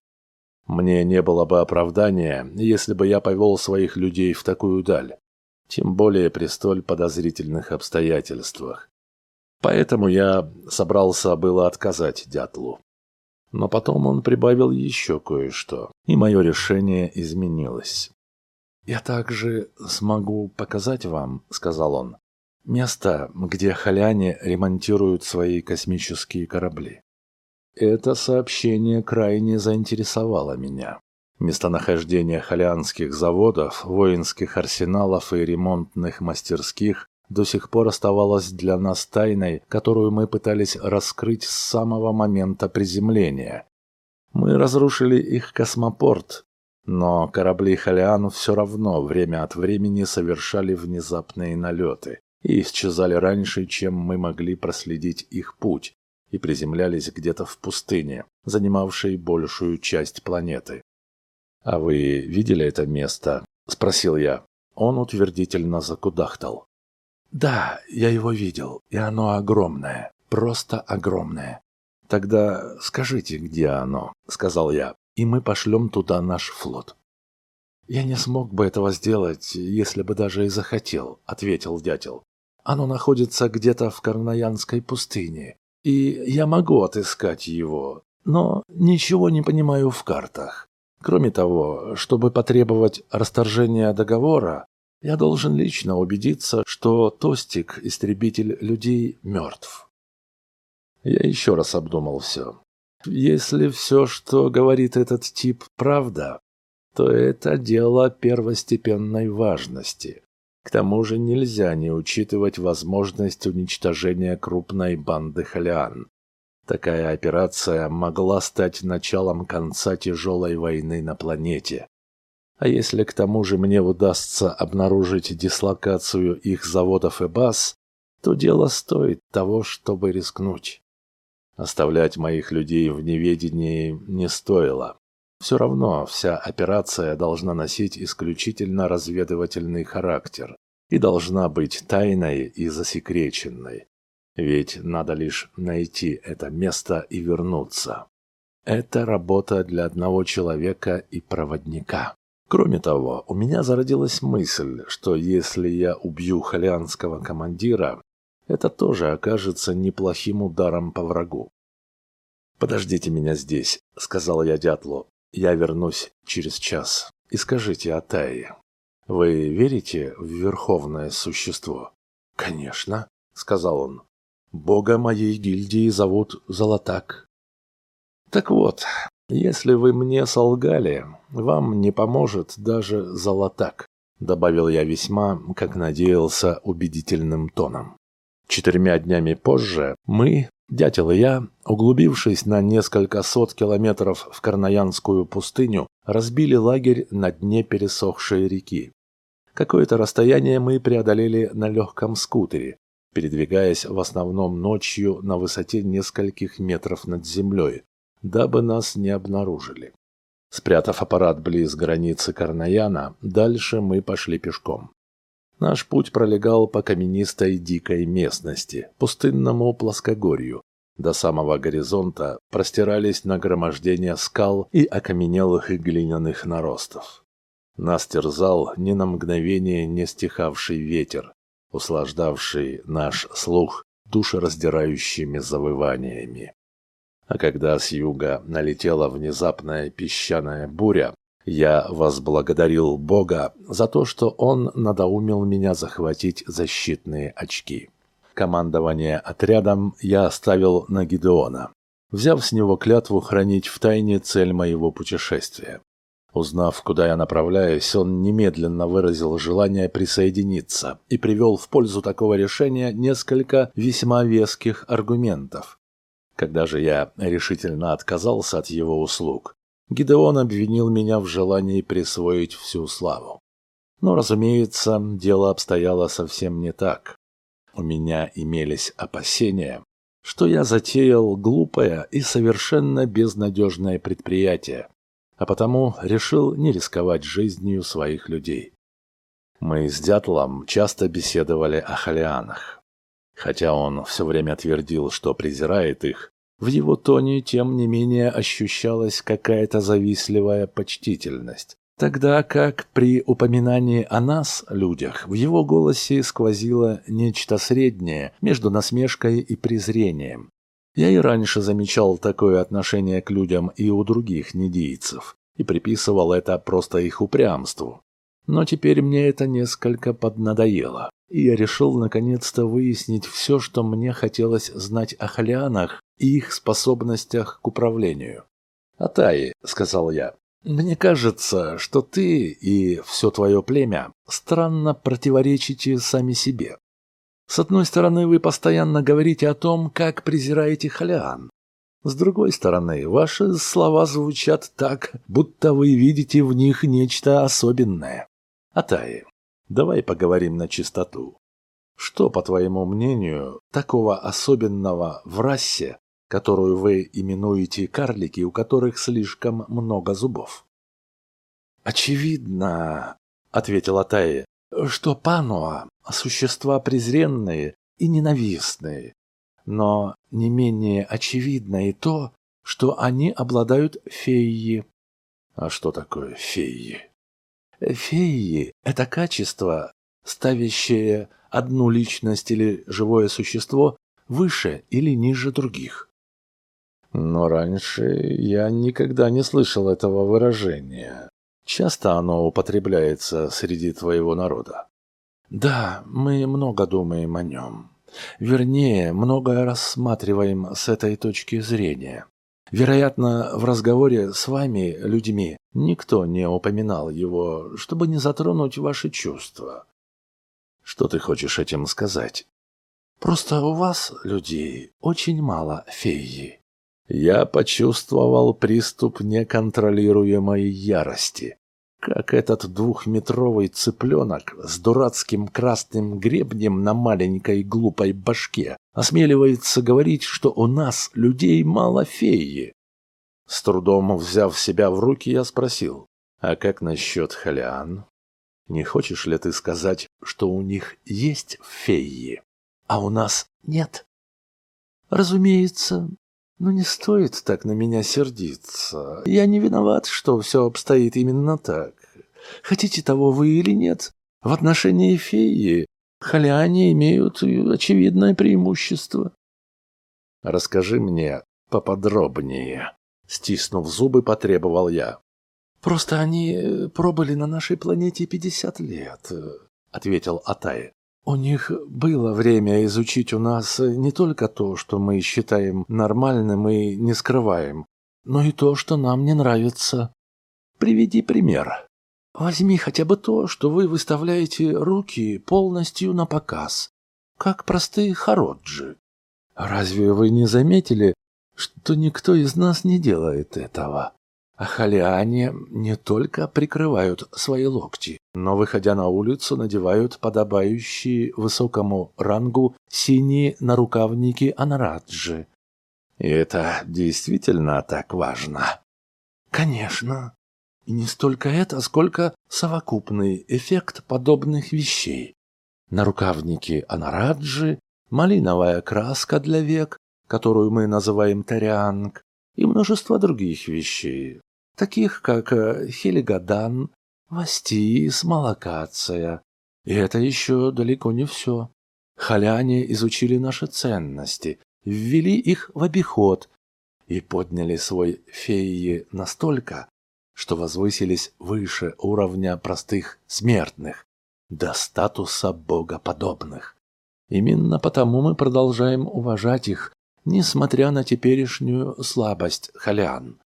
Мне не было бы оправдания, если бы я повел своих людей в такую даль, тем более при столь подозрительных обстоятельствах. Поэтому я собрался было отказать дятлу. Но потом он прибавил еще кое-что, и мое решение изменилось. «Я также смогу показать вам», — сказал он, — «место, где халяне ремонтируют свои космические корабли». Это сообщение крайне заинтересовало меня. Местонахождение халянских заводов, воинских арсеналов и ремонтных мастерских до сих пор оставалась для нас тайной, которую мы пытались раскрыть с самого момента приземления. Мы разрушили их космопорт, но корабли Халиан все равно время от времени совершали внезапные налеты и исчезали раньше, чем мы могли проследить их путь, и приземлялись где-то в пустыне, занимавшей большую часть планеты. «А вы видели это место?» – спросил я. Он утвердительно закудахтал. Да, я его видел, и оно огромное, просто огромное. Тогда скажите, где оно, сказал я, и мы пошлем туда наш флот. Я не смог бы этого сделать, если бы даже и захотел, ответил дятел. Оно находится где-то в Карнаянской пустыне, и я могу отыскать его, но ничего не понимаю в картах. Кроме того, чтобы потребовать расторжения договора, я должен лично убедиться, что Тостик, истребитель людей, мертв. Я еще раз обдумал все. Если все, что говорит этот тип, правда, то это дело первостепенной важности. К тому же нельзя не учитывать возможность уничтожения крупной банды Халиан. Такая операция могла стать началом конца тяжелой войны на планете. А если к тому же мне удастся обнаружить дислокацию их заводов и баз, то дело стоит того, чтобы рискнуть. Оставлять моих людей в неведении не стоило. Все равно вся операция должна носить исключительно разведывательный характер и должна быть тайной и засекреченной. Ведь надо лишь найти это место и вернуться. Это работа для одного человека и проводника. Кроме того, у меня зародилась мысль, что если я убью халианского командира, это тоже окажется неплохим ударом по врагу. «Подождите меня здесь», — сказал я дятлу. «Я вернусь через час. И скажите о Тае. Вы верите в верховное существо?» «Конечно», — сказал он. «Бога моей гильдии зовут Золотак». «Так вот, если вы мне солгали, вам не поможет даже Золотак», — добавил я весьма, как надеялся, убедительным тоном. Четырьмя днями позже мы, дятел и я, углубившись на несколько сот километров в Карнаянскую пустыню, разбили лагерь на дне пересохшей реки. Какое-то расстояние мы преодолели на легком скутере, передвигаясь в основном ночью на высоте нескольких метров над землей, дабы нас не обнаружили. Спрятав аппарат близ границы Карнаяна, дальше мы пошли пешком. Наш путь пролегал по каменистой дикой местности, пустынному плоскогорью. До самого горизонта простирались нагромождения скал и окаменелых и глиняных наростов. Нас терзал ни на мгновение не стихавший ветер, услаждавший наш слух душераздирающими завываниями. А когда с юга налетела внезапная песчаная буря, я возблагодарил Бога за то, что Он надоумил меня захватить защитные очки. Командование отрядом я оставил на Гидеона, взяв с него клятву хранить в тайне цель моего путешествия. Узнав, куда я направляюсь, он немедленно выразил желание присоединиться и привел в пользу такого решения несколько весьма веских аргументов. Когда же я решительно отказался от его услуг, Гидеон обвинил меня в желании присвоить всю славу. Но, разумеется, дело обстояло совсем не так. У меня имелись опасения, что я затеял глупое и совершенно безнадежное предприятие, а потому решил не рисковать жизнью своих людей. Мы с Дятлом часто беседовали о халианах. Хотя он все время твердил, что презирает их, в его тоне, тем не менее, ощущалась какая-то завистливая почтительность, тогда как при упоминании о нас, людях, в его голосе сквозило нечто среднее между насмешкой и презрением. Я и раньше замечал такое отношение к людям и у других недийцев, и приписывал это просто их упрямству. Но теперь мне это несколько поднадоело, и я решил наконец-то выяснить все, что мне хотелось знать о халианах и их способностях к управлению. «Атаи», — сказал я, — «мне кажется, что ты и все твое племя странно противоречите сами себе. С одной стороны, вы постоянно говорите о том, как презираете халиан. С другой стороны, ваши слова звучат так, будто вы видите в них нечто особенное. Атаи, давай поговорим на чистоту. Что, по твоему мнению, такого особенного в расе, которую вы именуете карлики, у которых слишком много зубов. «Очевидно», — ответила Тая, — «что пануа — существа презренные и ненавистные, но не менее очевидно и то, что они обладают феи». «А что такое феи?» «Феи — это качество, ставящее одну личность или живое существо выше или ниже других. Но раньше я никогда не слышал этого выражения. Часто оно употребляется среди твоего народа. Да, мы много думаем о нем. Вернее, многое рассматриваем с этой точки зрения. Вероятно, в разговоре с вами, людьми, никто не упоминал его, чтобы не затронуть ваши чувства. Что ты хочешь этим сказать? Просто у вас, людей, очень мало феи. Я почувствовал приступ неконтролируемой ярости. Как этот двухметровый цыпленок с дурацким красным гребнем на маленькой глупой башке осмеливается говорить, что у нас, людей, мало феи. С трудом взяв себя в руки, я спросил, а как насчет Халиан? Не хочешь ли ты сказать, что у них есть феи, а у нас нет? Разумеется, но не стоит так на меня сердиться. Я не виноват, что все обстоит именно так. Хотите того вы или нет, в отношении феи халяне имеют очевидное преимущество. Расскажи мне поподробнее. Стиснув зубы, потребовал я. Просто они пробыли на нашей планете пятьдесят лет, ответил Атай. У них было время изучить у нас не только то, что мы считаем нормальным и не скрываем, но и то, что нам не нравится. Приведи пример. Возьми хотя бы то, что вы выставляете руки полностью на показ, как простые хароджи. Разве вы не заметили, что никто из нас не делает этого? А халяне не только прикрывают свои локти, но, выходя на улицу, надевают подобающие высокому рангу синие нарукавники анраджи. И это действительно так важно? Конечно. И не столько это, сколько совокупный эффект подобных вещей. Нарукавники анараджи, малиновая краска для век, которую мы называем тарианг, и множество других вещей, таких как э, хелигадан, вастис, малакация. И это еще далеко не все. Халяне изучили наши ценности, ввели их в обиход и подняли свой феи настолько, что возвысились выше уровня простых смертных, до статуса богоподобных. Именно потому мы продолжаем уважать их, несмотря на теперешнюю слабость халян.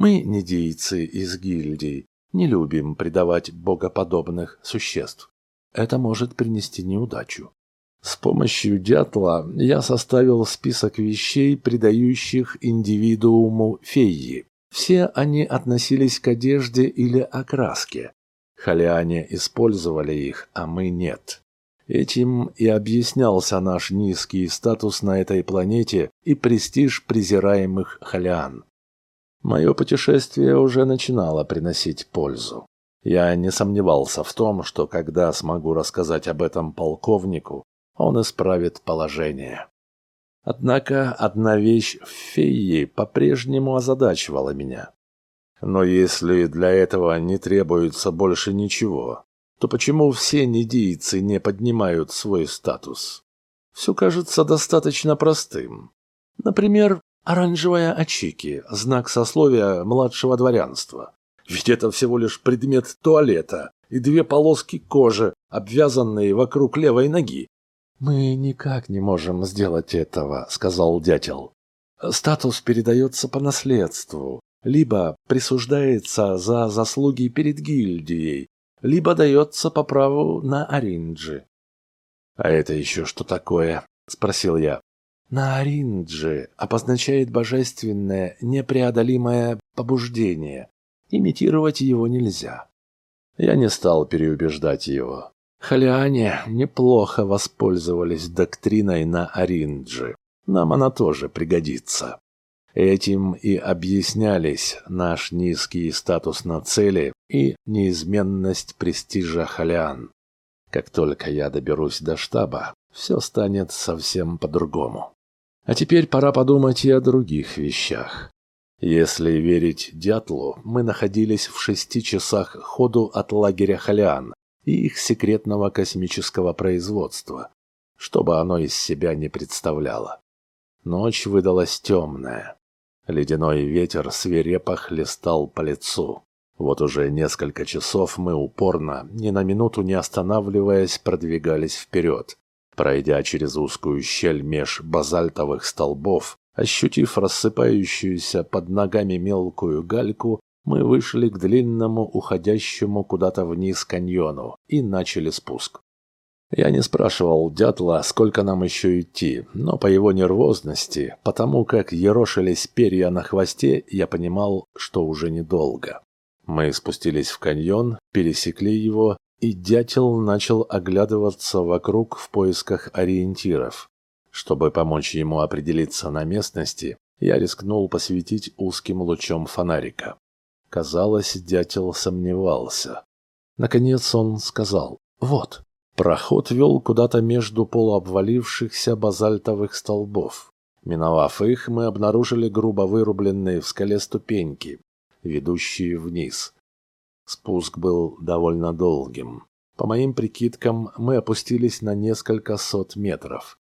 Мы, недийцы из гильдий, не любим предавать богоподобных существ. Это может принести неудачу. С помощью дятла я составил список вещей, придающих индивидууму феи. Все они относились к одежде или окраске. Халяне использовали их, а мы нет. Этим и объяснялся наш низкий статус на этой планете и престиж презираемых халян. Мое путешествие уже начинало приносить пользу. Я не сомневался в том, что когда смогу рассказать об этом полковнику, он исправит положение. Однако одна вещь в фее по-прежнему озадачивала меня. Но если для этого не требуется больше ничего, то почему все недийцы не поднимают свой статус? Все кажется достаточно простым. Например, оранжевая очики, знак сословия младшего дворянства. Ведь это всего лишь предмет туалета и две полоски кожи, обвязанные вокруг левой ноги. «Мы никак не можем сделать этого», — сказал дятел. «Статус передается по наследству, либо присуждается за заслуги перед гильдией, либо дается по праву на Оринджи». «А это еще что такое?» — спросил я. На Оринджи обозначает божественное непреодолимое побуждение. Имитировать его нельзя. Я не стал переубеждать его. Халиане неплохо воспользовались доктриной на Оринджи. Нам она тоже пригодится. Этим и объяснялись наш низкий статус на цели и неизменность престижа Халиан. Как только я доберусь до штаба, все станет совсем по-другому. А теперь пора подумать и о других вещах. Если верить Дятлу, мы находились в шести часах ходу от лагеря Халиан, и их секретного космического производства, что бы оно из себя не представляло. Ночь выдалась темная. Ледяной ветер свирепо хлестал по лицу. Вот уже несколько часов мы упорно, ни на минуту не останавливаясь, продвигались вперед. Пройдя через узкую щель меж базальтовых столбов, ощутив рассыпающуюся под ногами мелкую гальку, мы вышли к длинному, уходящему куда-то вниз каньону и начали спуск. Я не спрашивал дятла, сколько нам еще идти, но по его нервозности, потому как ерошились перья на хвосте, я понимал, что уже недолго. Мы спустились в каньон, пересекли его, и дятел начал оглядываться вокруг в поисках ориентиров. Чтобы помочь ему определиться на местности, Я рискнул посветить узким лучом фонарика. Казалось, дятел сомневался. Наконец он сказал «Вот». Проход вел куда-то между полуобвалившихся базальтовых столбов. Миновав их, мы обнаружили грубо вырубленные в скале ступеньки, ведущие вниз. Спуск был довольно долгим. По моим прикидкам, мы опустились на несколько сот метров.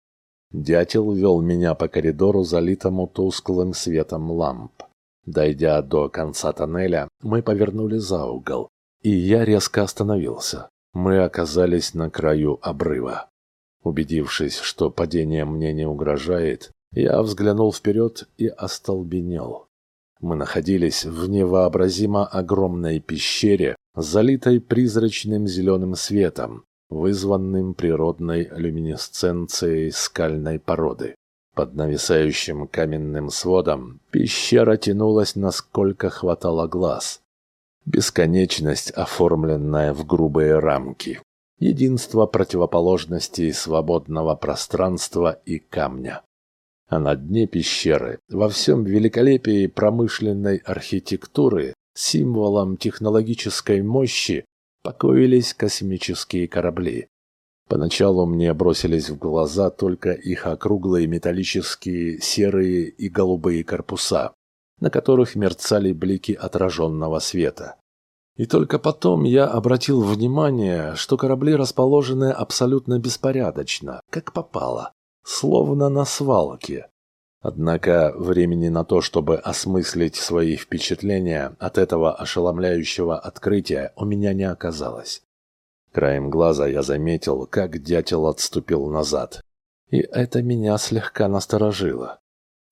Дятел вел меня по коридору, залитому тусклым светом ламп. Дойдя до конца тоннеля, мы повернули за угол, и я резко остановился. Мы оказались на краю обрыва. Убедившись, что падение мне не угрожает, я взглянул вперед и остолбенел. Мы находились в невообразимо огромной пещере, залитой призрачным зеленым светом, вызванным природной люминесценцией скальной породы. Под нависающим каменным сводом пещера тянулась, насколько хватало глаз. Бесконечность, оформленная в грубые рамки. Единство противоположностей свободного пространства и камня. А на дне пещеры, во всем великолепии промышленной архитектуры, символом технологической мощи, покоились космические корабли. Поначалу мне бросились в глаза только их округлые металлические серые и голубые корпуса, на которых мерцали блики отраженного света. И только потом я обратил внимание, что корабли расположены абсолютно беспорядочно, как попало, словно на свалке. Однако времени на то, чтобы осмыслить свои впечатления от этого ошеломляющего открытия, у меня не оказалось. Краем глаза я заметил, как дятел отступил назад. И это меня слегка насторожило.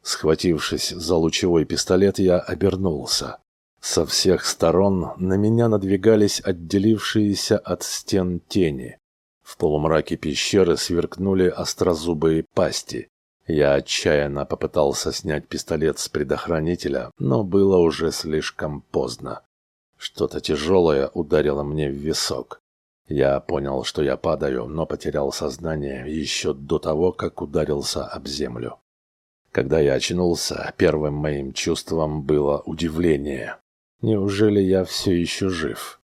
Схватившись за лучевой пистолет, я обернулся. Со всех сторон на меня надвигались отделившиеся от стен тени. В полумраке пещеры сверкнули острозубые пасти. Я отчаянно попытался снять пистолет с предохранителя, но было уже слишком поздно. Что-то тяжелое ударило мне в висок. Я понял, что я падаю, но потерял сознание еще до того, как ударился об землю. Когда я очнулся, первым моим чувством было удивление. Неужели я все еще жив?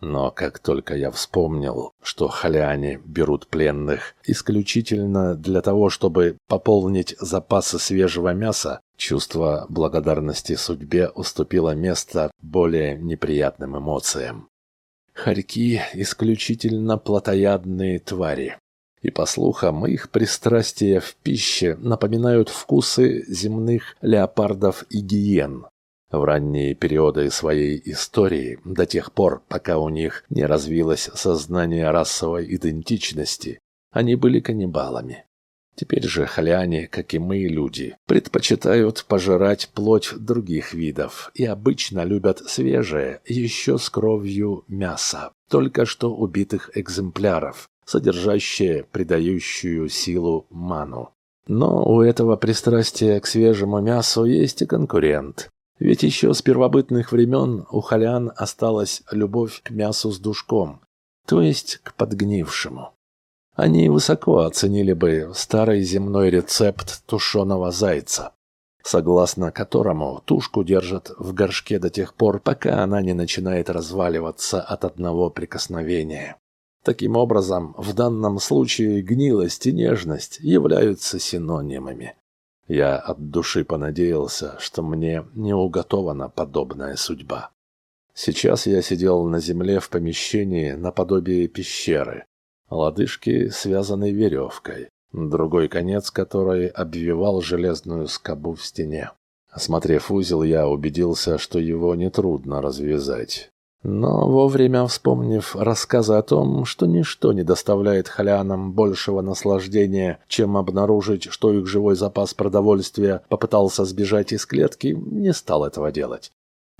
Но как только я вспомнил, что халяне берут пленных исключительно для того, чтобы пополнить запасы свежего мяса, чувство благодарности судьбе уступило место более неприятным эмоциям. Хорьки – исключительно плотоядные твари. И по слухам, их пристрастия в пище напоминают вкусы земных леопардов и гиен. В ранние периоды своей истории, до тех пор, пока у них не развилось сознание расовой идентичности, они были каннибалами. Теперь же халяне, как и мы, люди, предпочитают пожирать плоть других видов и обычно любят свежее, еще с кровью мясо, только что убитых экземпляров, содержащее придающую силу ману. Но у этого пристрастия к свежему мясу есть и конкурент. Ведь еще с первобытных времен у халян осталась любовь к мясу с душком, то есть к подгнившему. Они высоко оценили бы старый земной рецепт тушеного зайца, согласно которому тушку держат в горшке до тех пор, пока она не начинает разваливаться от одного прикосновения. Таким образом, в данном случае гнилость и нежность являются синонимами. Я от души понадеялся, что мне не уготована подобная судьба. Сейчас я сидел на земле в помещении наподобие пещеры. Лодыжки связаны веревкой, другой конец которой обвивал железную скобу в стене. Осмотрев узел, я убедился, что его нетрудно развязать. Но вовремя вспомнив рассказы о том, что ничто не доставляет халянам большего наслаждения, чем обнаружить, что их живой запас продовольствия попытался сбежать из клетки, не стал этого делать.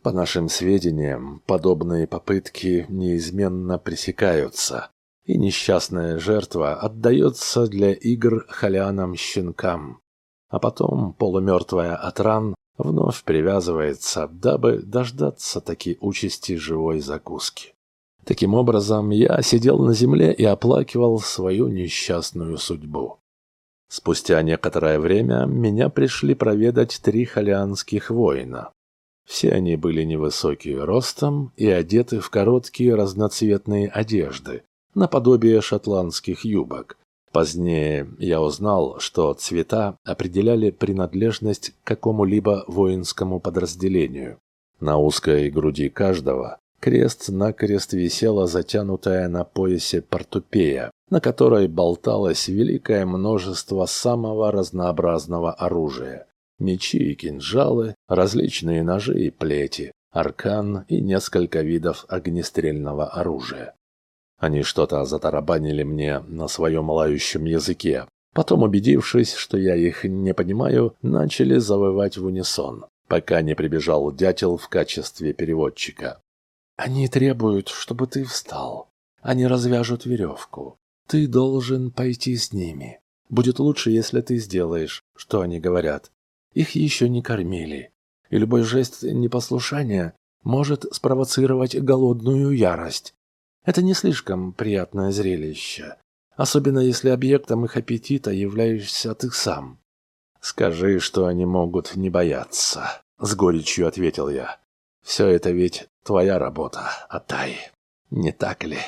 По нашим сведениям, подобные попытки неизменно пресекаются, и несчастная жертва отдается для игр халянам-щенкам, а потом, полумертвая от ран, вновь привязывается, дабы дождаться таки участи живой закуски. Таким образом, я сидел на земле и оплакивал свою несчастную судьбу. Спустя некоторое время меня пришли проведать три холианских воина. Все они были невысокие ростом и одеты в короткие разноцветные одежды, наподобие шотландских юбок. Позднее я узнал, что цвета определяли принадлежность к какому-либо воинскому подразделению. На узкой груди каждого крест-накрест висела затянутая на поясе портупея, на которой болталось великое множество самого разнообразного оружия. Мечи и кинжалы, различные ножи и плети, аркан и несколько видов огнестрельного оружия. Они что-то затарабанили мне на своем лающем языке. Потом, убедившись, что я их не понимаю, начали завывать в унисон, пока не прибежал дятел в качестве переводчика. «Они требуют, чтобы ты встал. Они развяжут веревку. Ты должен пойти с ними. Будет лучше, если ты сделаешь, что они говорят. Их еще не кормили. И любой жест непослушания может спровоцировать голодную ярость. Это не слишком приятное зрелище, особенно если объектом их аппетита являешься ты сам. «Скажи, что они могут не бояться», — с горечью ответил я. «Все это ведь твоя работа, Атай, не так ли?»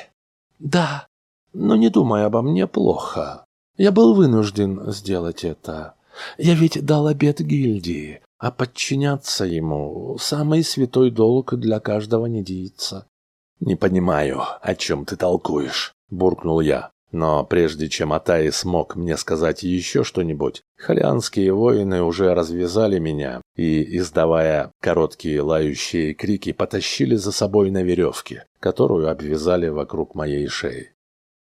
«Да, но не думай обо мне плохо. Я был вынужден сделать это. Я ведь дал обет гильдии, а подчиняться ему – самый святой долг для каждого недийца. «Не понимаю, о чем ты толкуешь», – буркнул я. Но прежде чем Атай смог мне сказать еще что-нибудь, халианские воины уже развязали меня и, издавая короткие лающие крики, потащили за собой на веревке, которую обвязали вокруг моей шеи.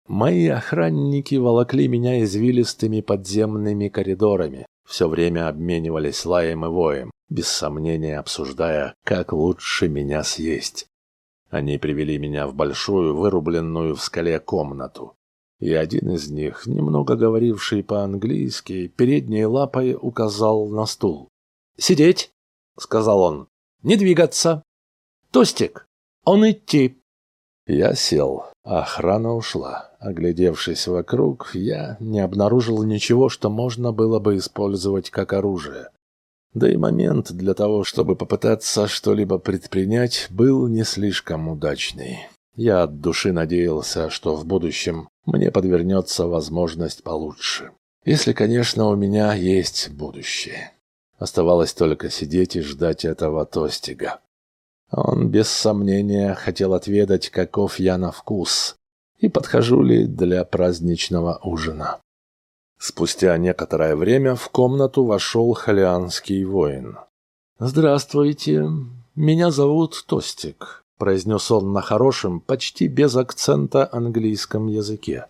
Мои охранники волокли меня извилистыми подземными коридорами, все время обменивались лаем и воем, без сомнения обсуждая, как лучше меня съесть. Они привели меня в большую, вырубленную в скале комнату. И один из них, немного говоривший по-английски, передней лапой указал на стул. «Сидеть!» — сказал он. «Не двигаться! Тостик! Он идти!» Я сел. Охрана ушла. Оглядевшись вокруг, я не обнаружил ничего, что можно было бы использовать как оружие. Да и момент для того, чтобы попытаться что-либо предпринять, был не слишком удачный. Я от души надеялся, что в будущем мне подвернется возможность получше. Если, конечно, у меня есть будущее. Оставалось только сидеть и ждать этого тостига. Он, без сомнения, хотел отведать, каков я на вкус, и подхожу ли для праздничного ужина. Спустя некоторое время в комнату вошел халианский воин. «Здравствуйте, меня зовут Тостик», — произнес он на хорошем, почти без акцента английском языке.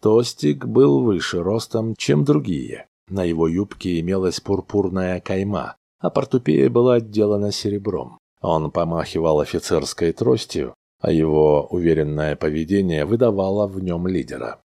Тостик был выше ростом, чем другие. На его юбке имелась пурпурная кайма, а портупея была отделана серебром. Он помахивал офицерской тростью, а его уверенное поведение выдавало в нем лидера.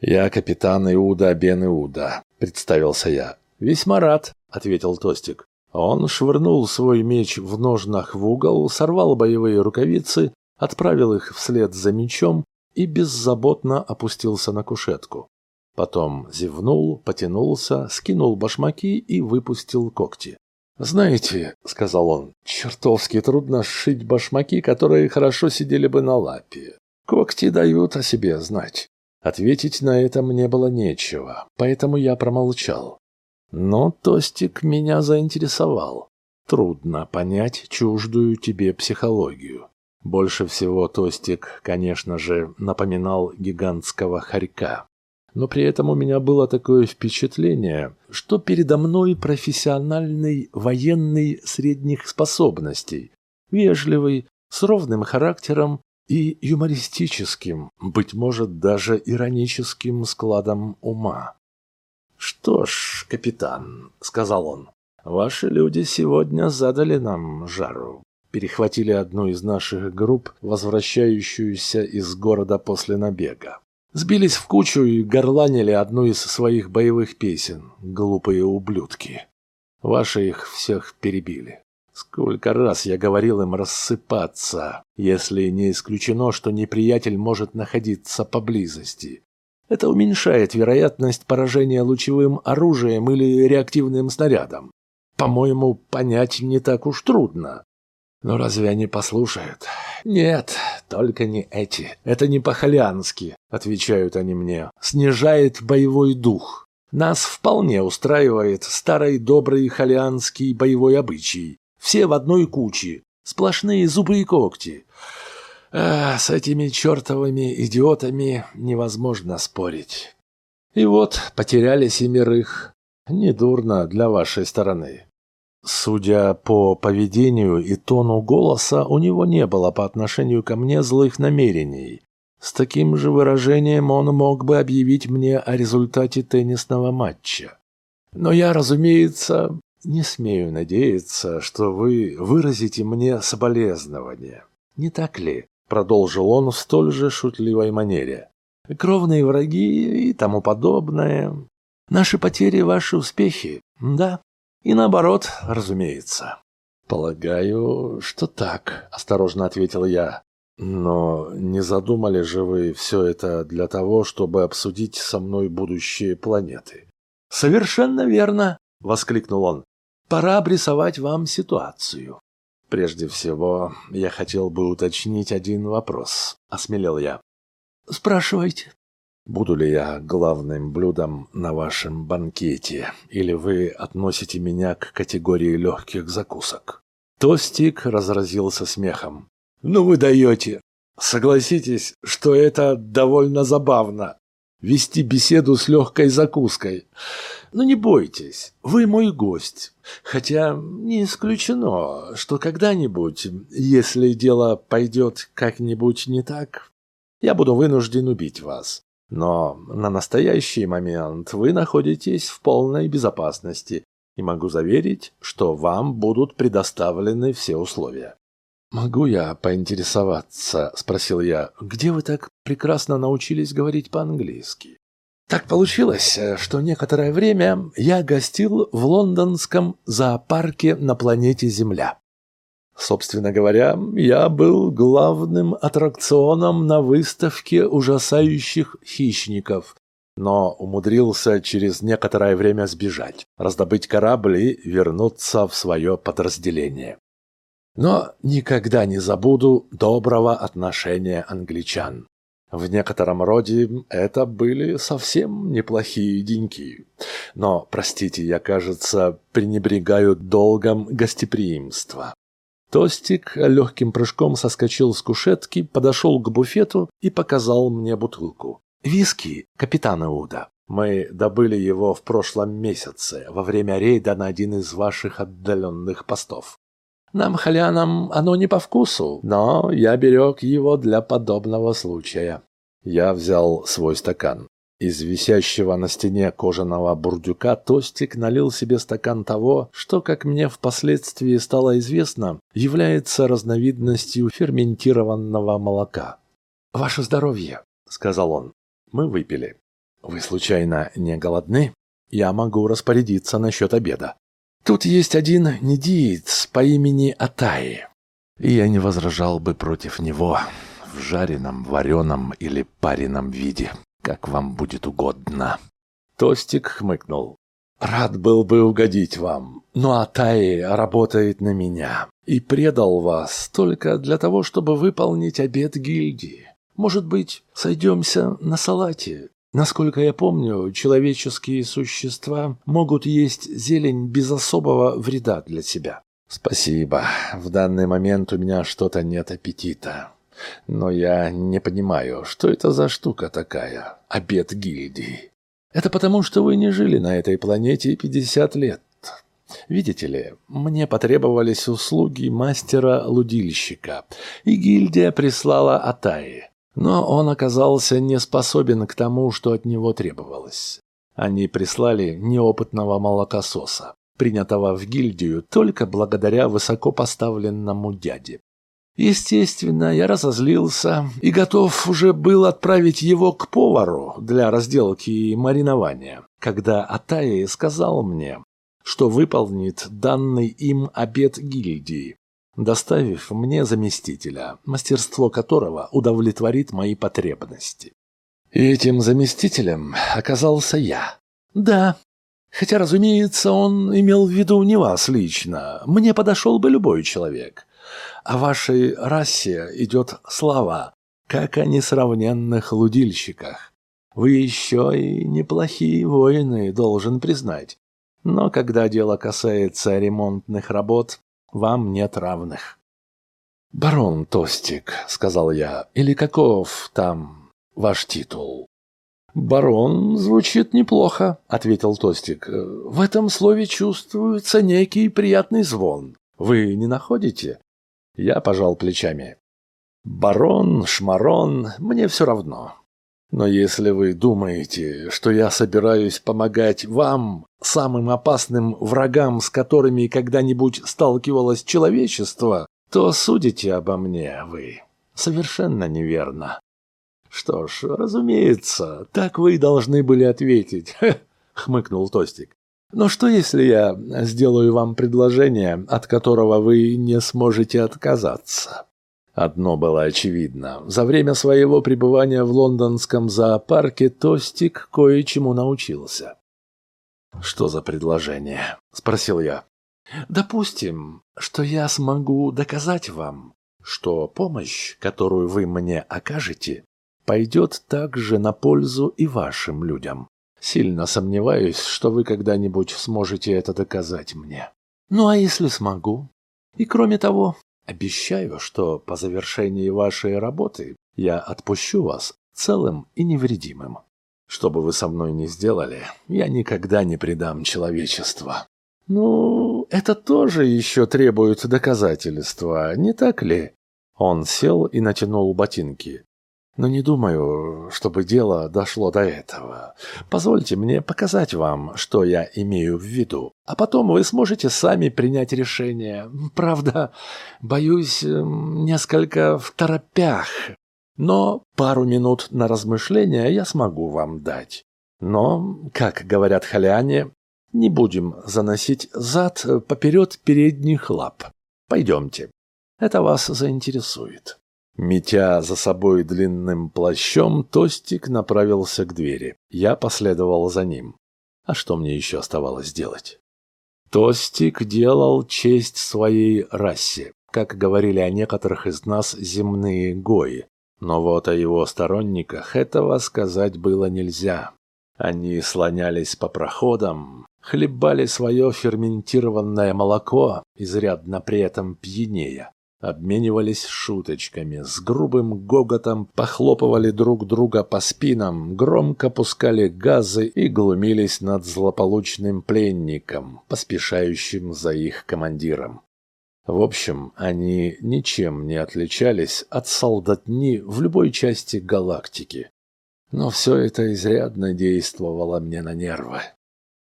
«Я капитан Иуда бен Иуда», — представился я. «Весьма рад», — ответил Тостик. Он швырнул свой меч в ножнах в угол, сорвал боевые рукавицы, отправил их вслед за мечом и беззаботно опустился на кушетку. Потом зевнул, потянулся, скинул башмаки и выпустил когти. «Знаете», — сказал он, — «чертовски трудно сшить башмаки, которые хорошо сидели бы на лапе. Когти дают о себе знать». Ответить на это мне было нечего, поэтому я промолчал. Но Тостик меня заинтересовал. Трудно понять чуждую тебе психологию. Больше всего Тостик, конечно же, напоминал гигантского хорька но при этом у меня было такое впечатление, что передо мной профессиональный военный средних способностей, вежливый, с ровным характером и юмористическим, быть может, даже ироническим складом ума. «Что ж, капитан», — сказал он, — «ваши люди сегодня задали нам жару. Перехватили одну из наших групп, возвращающуюся из города после набега. Сбились в кучу и горланили одну из своих боевых песен, глупые ублюдки. Ваши их всех перебили. Сколько раз я говорил им рассыпаться, если не исключено, что неприятель может находиться поблизости. Это уменьшает вероятность поражения лучевым оружием или реактивным снарядом. По-моему, понять не так уж трудно. Но разве они послушают? Нет, только не эти. Это не по-холянски, отвечают они мне. Снижает боевой дух. Нас вполне устраивает старый добрый холянский боевой обычай. Все в одной куче, сплошные зубы и когти. А, с этими чертовыми идиотами невозможно спорить. И вот потеряли семерых. Недурно для вашей стороны. Судя по поведению и тону голоса, у него не было по отношению ко мне злых намерений. С таким же выражением он мог бы объявить мне о результате теннисного матча. Но я, разумеется, не смею надеяться, что вы выразите мне соболезнование. Не так ли? Продолжил он в столь же шутливой манере. Кровные враги и тому подобное. Наши потери – ваши успехи. Да, и наоборот, разумеется. Полагаю, что так, осторожно ответил я. Но не задумали же вы все это для того, чтобы обсудить со мной будущие планеты? Совершенно верно, воскликнул он. Пора обрисовать вам ситуацию. Прежде всего, я хотел бы уточнить один вопрос, осмелел я. Спрашивайте. Буду ли я главным блюдом на вашем банкете, или вы относите меня к категории легких закусок? Тостик разразился смехом. Ну вы даете. Согласитесь, что это довольно забавно. Вести беседу с легкой закуской. Но не бойтесь, вы мой гость. Хотя не исключено, что когда-нибудь, если дело пойдет как-нибудь не так, я буду вынужден убить вас. Но на настоящий момент вы находитесь в полной безопасности, и могу заверить, что вам будут предоставлены все условия. «Могу я поинтересоваться?» – спросил я. «Где вы так прекрасно научились говорить по-английски?» Так получилось, что некоторое время я гостил в лондонском зоопарке на планете Земля. Собственно говоря, я был главным аттракционом на выставке ужасающих хищников, но умудрился через некоторое время сбежать, раздобыть корабль и вернуться в свое подразделение. Но никогда не забуду доброго отношения англичан. В некотором роде это были совсем неплохие деньки. Но, простите, я, кажется, пренебрегаю долгом гостеприимства. Тостик легким прыжком соскочил с кушетки, подошел к буфету и показал мне бутылку. «Виски, капитан Иуда. Мы добыли его в прошлом месяце, во время рейда на один из ваших отдаленных постов. Нам, халянам, оно не по вкусу, но я берег его для подобного случая». Я взял свой стакан. Из висящего на стене кожаного бурдюка Тостик налил себе стакан того, что, как мне впоследствии стало известно, является разновидностью ферментированного молока. «Ваше здоровье», — сказал он. Мы выпили. «Вы, случайно, не голодны? Я могу распорядиться насчет обеда. Тут есть один недиец по имени Атаи, и я не возражал бы против него в жареном, вареном или пареном виде как вам будет угодно». Тостик хмыкнул. «Рад был бы угодить вам, но Атай работает на меня и предал вас только для того, чтобы выполнить обет гильдии. Может быть, сойдемся на салате? Насколько я помню, человеческие существа могут есть зелень без особого вреда для себя». «Спасибо. В данный момент у меня что-то нет аппетита. Но я не понимаю, что это за штука такая, обед гильдии. Это потому, что вы не жили на этой планете 50 лет. Видите ли, мне потребовались услуги мастера-лудильщика, и гильдия прислала Атаи. Но он оказался не способен к тому, что от него требовалось. Они прислали неопытного молокососа, принятого в гильдию только благодаря высокопоставленному дяде. Естественно, я разозлился и готов уже был отправить его к повару для разделки и маринования, когда Атая сказал мне, что выполнит данный им обед гильдии, доставив мне заместителя, мастерство которого удовлетворит мои потребности. И этим заместителем оказался я. Да. Хотя, разумеется, он имел в виду не вас лично. Мне подошел бы любой человек. О вашей расе идет слава, как о несравненных лудильщиках. Вы еще и неплохие воины, должен признать. Но когда дело касается ремонтных работ, вам нет равных. «Барон Тостик», — сказал я, — «или каков там ваш титул?» «Барон звучит неплохо», — ответил Тостик. «В этом слове чувствуется некий приятный звон. Вы не находите?» Я пожал плечами. «Барон, шмарон, мне все равно. Но если вы думаете, что я собираюсь помогать вам, самым опасным врагам, с которыми когда-нибудь сталкивалось человечество, то судите обо мне вы совершенно неверно. Что ж, разумеется, так вы и должны были ответить, *laughs* хмыкнул Тостик. Но что если я сделаю вам предложение, от которого вы не сможете отказаться? Одно было очевидно. За время своего пребывания в лондонском зоопарке Тостик кое-чему научился. «Что за предложение?» – спросил я. «Допустим, что я смогу доказать вам, что помощь, которую вы мне окажете, пойдет также на пользу и вашим людям. Сильно сомневаюсь, что вы когда-нибудь сможете это доказать мне. Ну а если смогу? И кроме того, Обещаю, что по завершении вашей работы я отпущу вас целым и невредимым. Что бы вы со мной ни сделали, я никогда не предам человечество. Ну, это тоже еще требует доказательства, не так ли? Он сел и натянул ботинки. Но не думаю, чтобы дело дошло до этого. Позвольте мне показать вам, что я имею в виду. А потом вы сможете сами принять решение. Правда, боюсь, эм, несколько в торопях. Но пару минут на размышление я смогу вам дать. Но, как говорят халяне, не будем заносить зад поперед передних лап. Пойдемте. Это вас заинтересует. Метя за собой длинным плащом, Тостик направился к двери. Я последовал за ним. А что мне еще оставалось делать? Тостик делал честь своей расе, как говорили о некоторых из нас земные гои. Но вот о его сторонниках этого сказать было нельзя. Они слонялись по проходам, хлебали свое ферментированное молоко, изрядно при этом пьянея обменивались шуточками, с грубым гоготом похлопывали друг друга по спинам, громко пускали газы и глумились над злополучным пленником, поспешающим за их командиром. В общем, они ничем не отличались от солдатни в любой части галактики. Но все это изрядно действовало мне на нервы.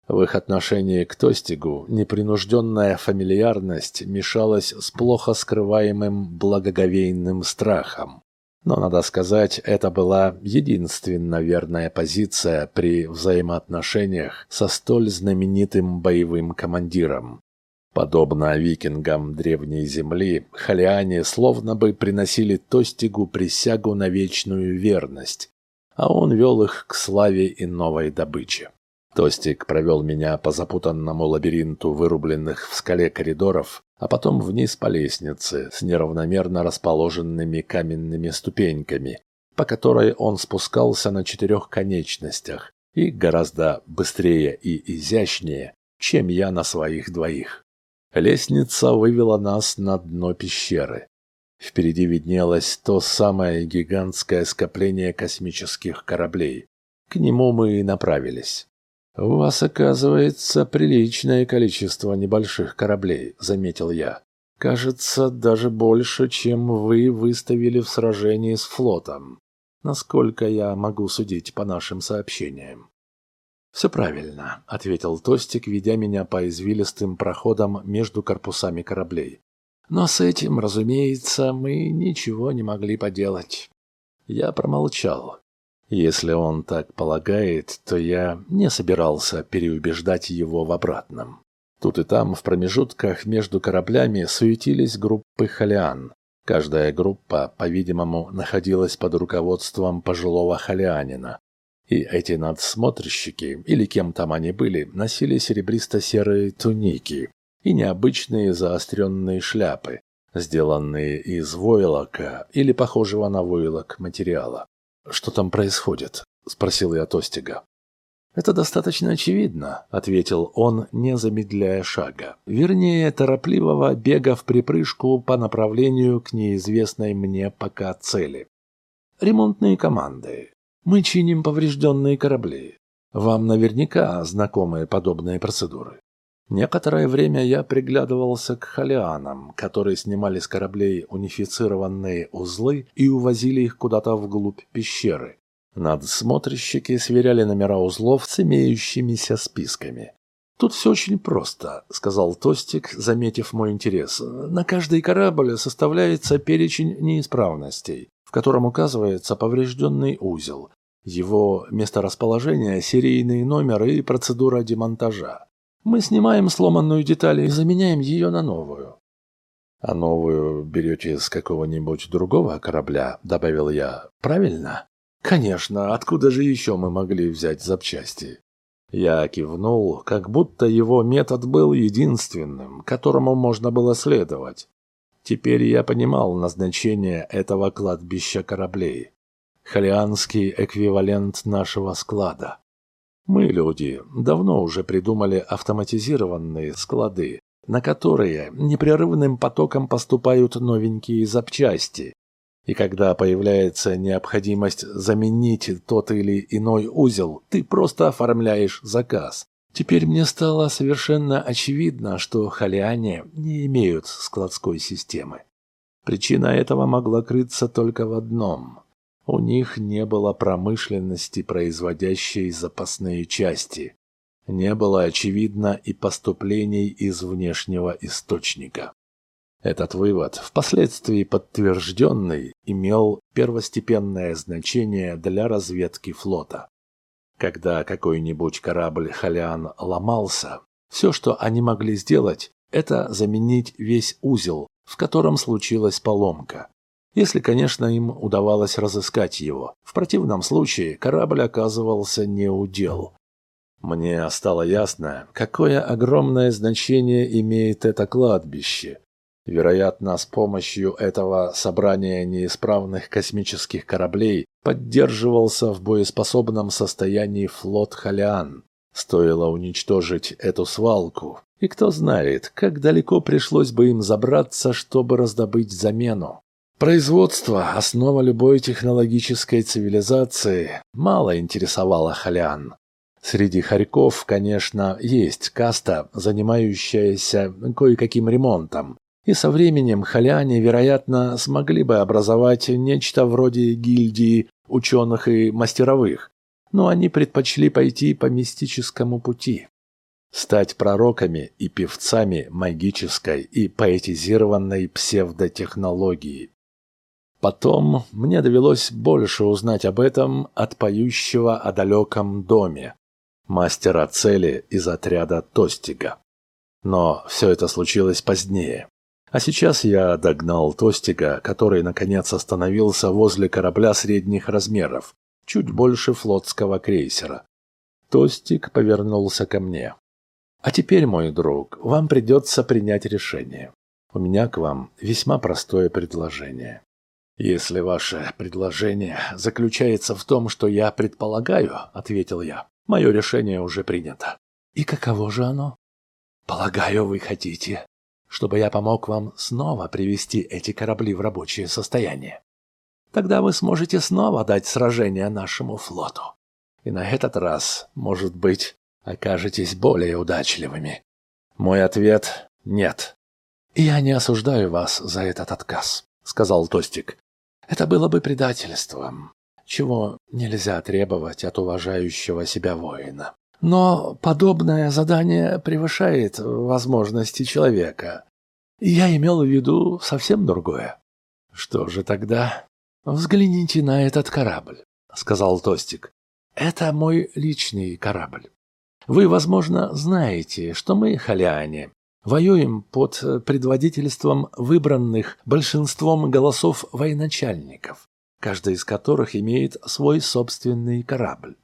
В их отношении к Тостигу непринужденная фамильярность мешалась с плохо скрываемым благоговейным страхом. Но, надо сказать, это была единственно верная позиция при взаимоотношениях со столь знаменитым боевым командиром. Подобно викингам Древней Земли, халиане словно бы приносили Тостигу присягу на вечную верность, а он вел их к славе и новой добыче. Тостик провел меня по запутанному лабиринту вырубленных в скале коридоров, а потом вниз по лестнице с неравномерно расположенными каменными ступеньками, по которой он спускался на четырех конечностях и гораздо быстрее и изящнее, чем я на своих двоих. Лестница вывела нас на дно пещеры. Впереди виднелось то самое гигантское скопление космических кораблей. К нему мы и направились. «У вас, оказывается, приличное количество небольших кораблей», — заметил я. «Кажется, даже больше, чем вы выставили в сражении с флотом, насколько я могу судить по нашим сообщениям». «Все правильно», — ответил Тостик, ведя меня по извилистым проходам между корпусами кораблей. «Но с этим, разумеется, мы ничего не могли поделать». Я промолчал. Если он так полагает, то я не собирался переубеждать его в обратном. Тут и там, в промежутках между кораблями, суетились группы халиан. Каждая группа, по-видимому, находилась под руководством пожилого халианина. И эти надсмотрщики, или кем там они были, носили серебристо-серые туники и необычные заостренные шляпы, сделанные из войлока или похожего на войлок материала. «Что там происходит?» – спросил я Тостига. «Это достаточно очевидно», — ответил он, не замедляя шага. Вернее, торопливого бега в припрыжку по направлению к неизвестной мне пока цели. «Ремонтные команды. Мы чиним поврежденные корабли. Вам наверняка знакомы подобные процедуры. Некоторое время я приглядывался к халианам, которые снимали с кораблей унифицированные узлы и увозили их куда-то вглубь пещеры, Надсмотрщики сверяли номера узлов с имеющимися списками. «Тут все очень просто», — сказал Тостик, заметив мой интерес. «На каждый корабль составляется перечень неисправностей, в котором указывается поврежденный узел, его месторасположение, серийный номер и процедура демонтажа. Мы снимаем сломанную деталь и заменяем ее на новую». «А новую берете с какого-нибудь другого корабля?» — добавил я. «Правильно?» Конечно, откуда же еще мы могли взять запчасти? Я кивнул, как будто его метод был единственным, которому можно было следовать. Теперь я понимал назначение этого кладбища кораблей. Халианский эквивалент нашего склада. Мы, люди, давно уже придумали автоматизированные склады, на которые непрерывным потоком поступают новенькие запчасти, и когда появляется необходимость заменить тот или иной узел, ты просто оформляешь заказ. Теперь мне стало совершенно очевидно, что халиане не имеют складской системы. Причина этого могла крыться только в одном. У них не было промышленности, производящей запасные части. Не было, очевидно, и поступлений из внешнего источника. Этот вывод, впоследствии подтвержденный, имел первостепенное значение для разведки флота. Когда какой-нибудь корабль «Халиан» ломался, все, что они могли сделать, это заменить весь узел, в котором случилась поломка. Если, конечно, им удавалось разыскать его. В противном случае корабль оказывался неудел. Мне стало ясно, какое огромное значение имеет это кладбище, Вероятно, с помощью этого собрания неисправных космических кораблей поддерживался в боеспособном состоянии флот Халиан. Стоило уничтожить эту свалку, и кто знает, как далеко пришлось бы им забраться, чтобы раздобыть замену. Производство, основа любой технологической цивилизации, мало интересовало Халиан. Среди хорьков, конечно, есть каста, занимающаяся кое-каким ремонтом, и со временем халяне, вероятно, смогли бы образовать нечто вроде гильдии ученых и мастеровых, но они предпочли пойти по мистическому пути. Стать пророками и певцами магической и поэтизированной псевдотехнологии. Потом мне довелось больше узнать об этом от поющего о далеком доме, мастера цели из отряда Тостига. Но все это случилось позднее. А сейчас я догнал Тостика, который, наконец, остановился возле корабля средних размеров, чуть больше флотского крейсера. Тостик повернулся ко мне. «А теперь, мой друг, вам придется принять решение. У меня к вам весьма простое предложение. Если ваше предложение заключается в том, что я предполагаю, — ответил я, — мое решение уже принято. И каково же оно? Полагаю, вы хотите чтобы я помог вам снова привести эти корабли в рабочее состояние. Тогда вы сможете снова дать сражение нашему флоту. И на этот раз, может быть, окажетесь более удачливыми. Мой ответ — нет. Я не осуждаю вас за этот отказ, — сказал Тостик. Это было бы предательством, чего нельзя требовать от уважающего себя воина. Но подобное задание превышает возможности человека. Я имел в виду совсем другое. Что же тогда? Взгляните на этот корабль, сказал Тостик. Это мой личный корабль. Вы, возможно, знаете, что мы, халяне, Воюем под предводительством выбранных большинством голосов военачальников, каждый из которых имеет свой собственный корабль.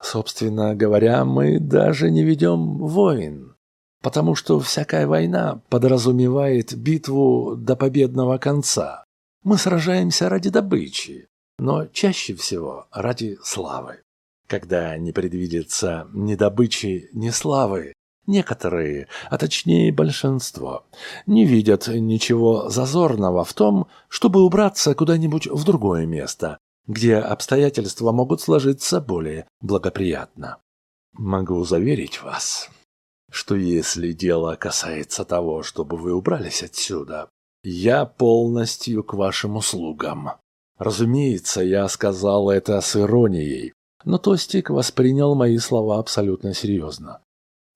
Собственно говоря, мы даже не ведем войн, потому что всякая война подразумевает битву до победного конца. Мы сражаемся ради добычи, но чаще всего ради славы. Когда не предвидится ни добычи, ни славы, некоторые, а точнее большинство, не видят ничего зазорного в том, чтобы убраться куда-нибудь в другое место, где обстоятельства могут сложиться более благоприятно. Могу заверить вас, что если дело касается того, чтобы вы убрались отсюда, я полностью к вашим услугам. Разумеется, я сказал это с иронией, но Тостик воспринял мои слова абсолютно серьезно.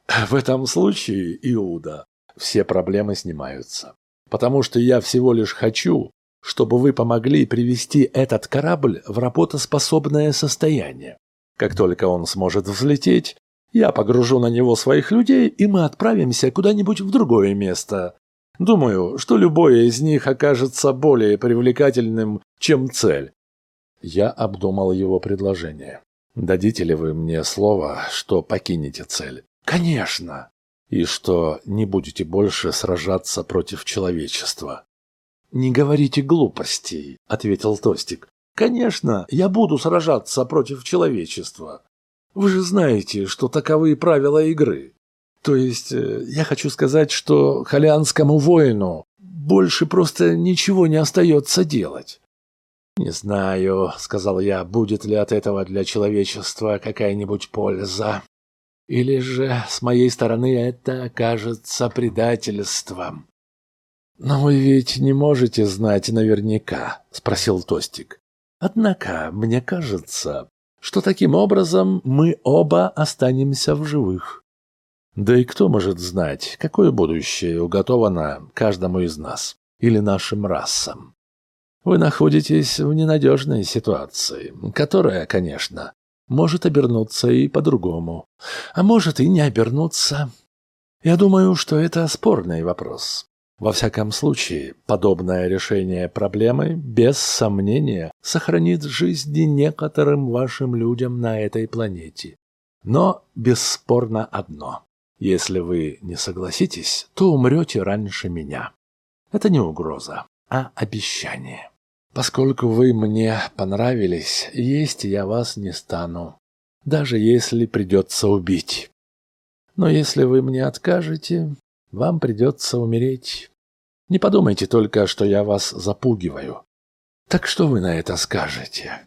В этом случае, Иуда, все проблемы снимаются, потому что я всего лишь хочу, чтобы вы помогли привести этот корабль в работоспособное состояние. Как только он сможет взлететь, я погружу на него своих людей, и мы отправимся куда-нибудь в другое место. Думаю, что любое из них окажется более привлекательным, чем цель. Я обдумал его предложение. Дадите ли вы мне слово, что покинете цель? Конечно. И что не будете больше сражаться против человечества. «Не говорите глупостей», — ответил Тостик. «Конечно, я буду сражаться против человечества. Вы же знаете, что таковы правила игры. То есть, э, я хочу сказать, что халианскому воину больше просто ничего не остается делать». «Не знаю», — сказал я, — «будет ли от этого для человечества какая-нибудь польза. Или же с моей стороны это окажется предательством». «Но вы ведь не можете знать наверняка», — спросил Тостик. «Однако, мне кажется, что таким образом мы оба останемся в живых. Да и кто может знать, какое будущее уготовано каждому из нас или нашим расам? Вы находитесь в ненадежной ситуации, которая, конечно, может обернуться и по-другому, а может и не обернуться. Я думаю, что это спорный вопрос. Во всяком случае, подобное решение проблемы, без сомнения, сохранит жизни некоторым вашим людям на этой планете. Но бесспорно одно. Если вы не согласитесь, то умрете раньше меня. Это не угроза, а обещание. Поскольку вы мне понравились, есть я вас не стану, даже если придется убить. Но если вы мне откажете, вам придется умереть. Не подумайте только, что я вас запугиваю. Так что вы на это скажете?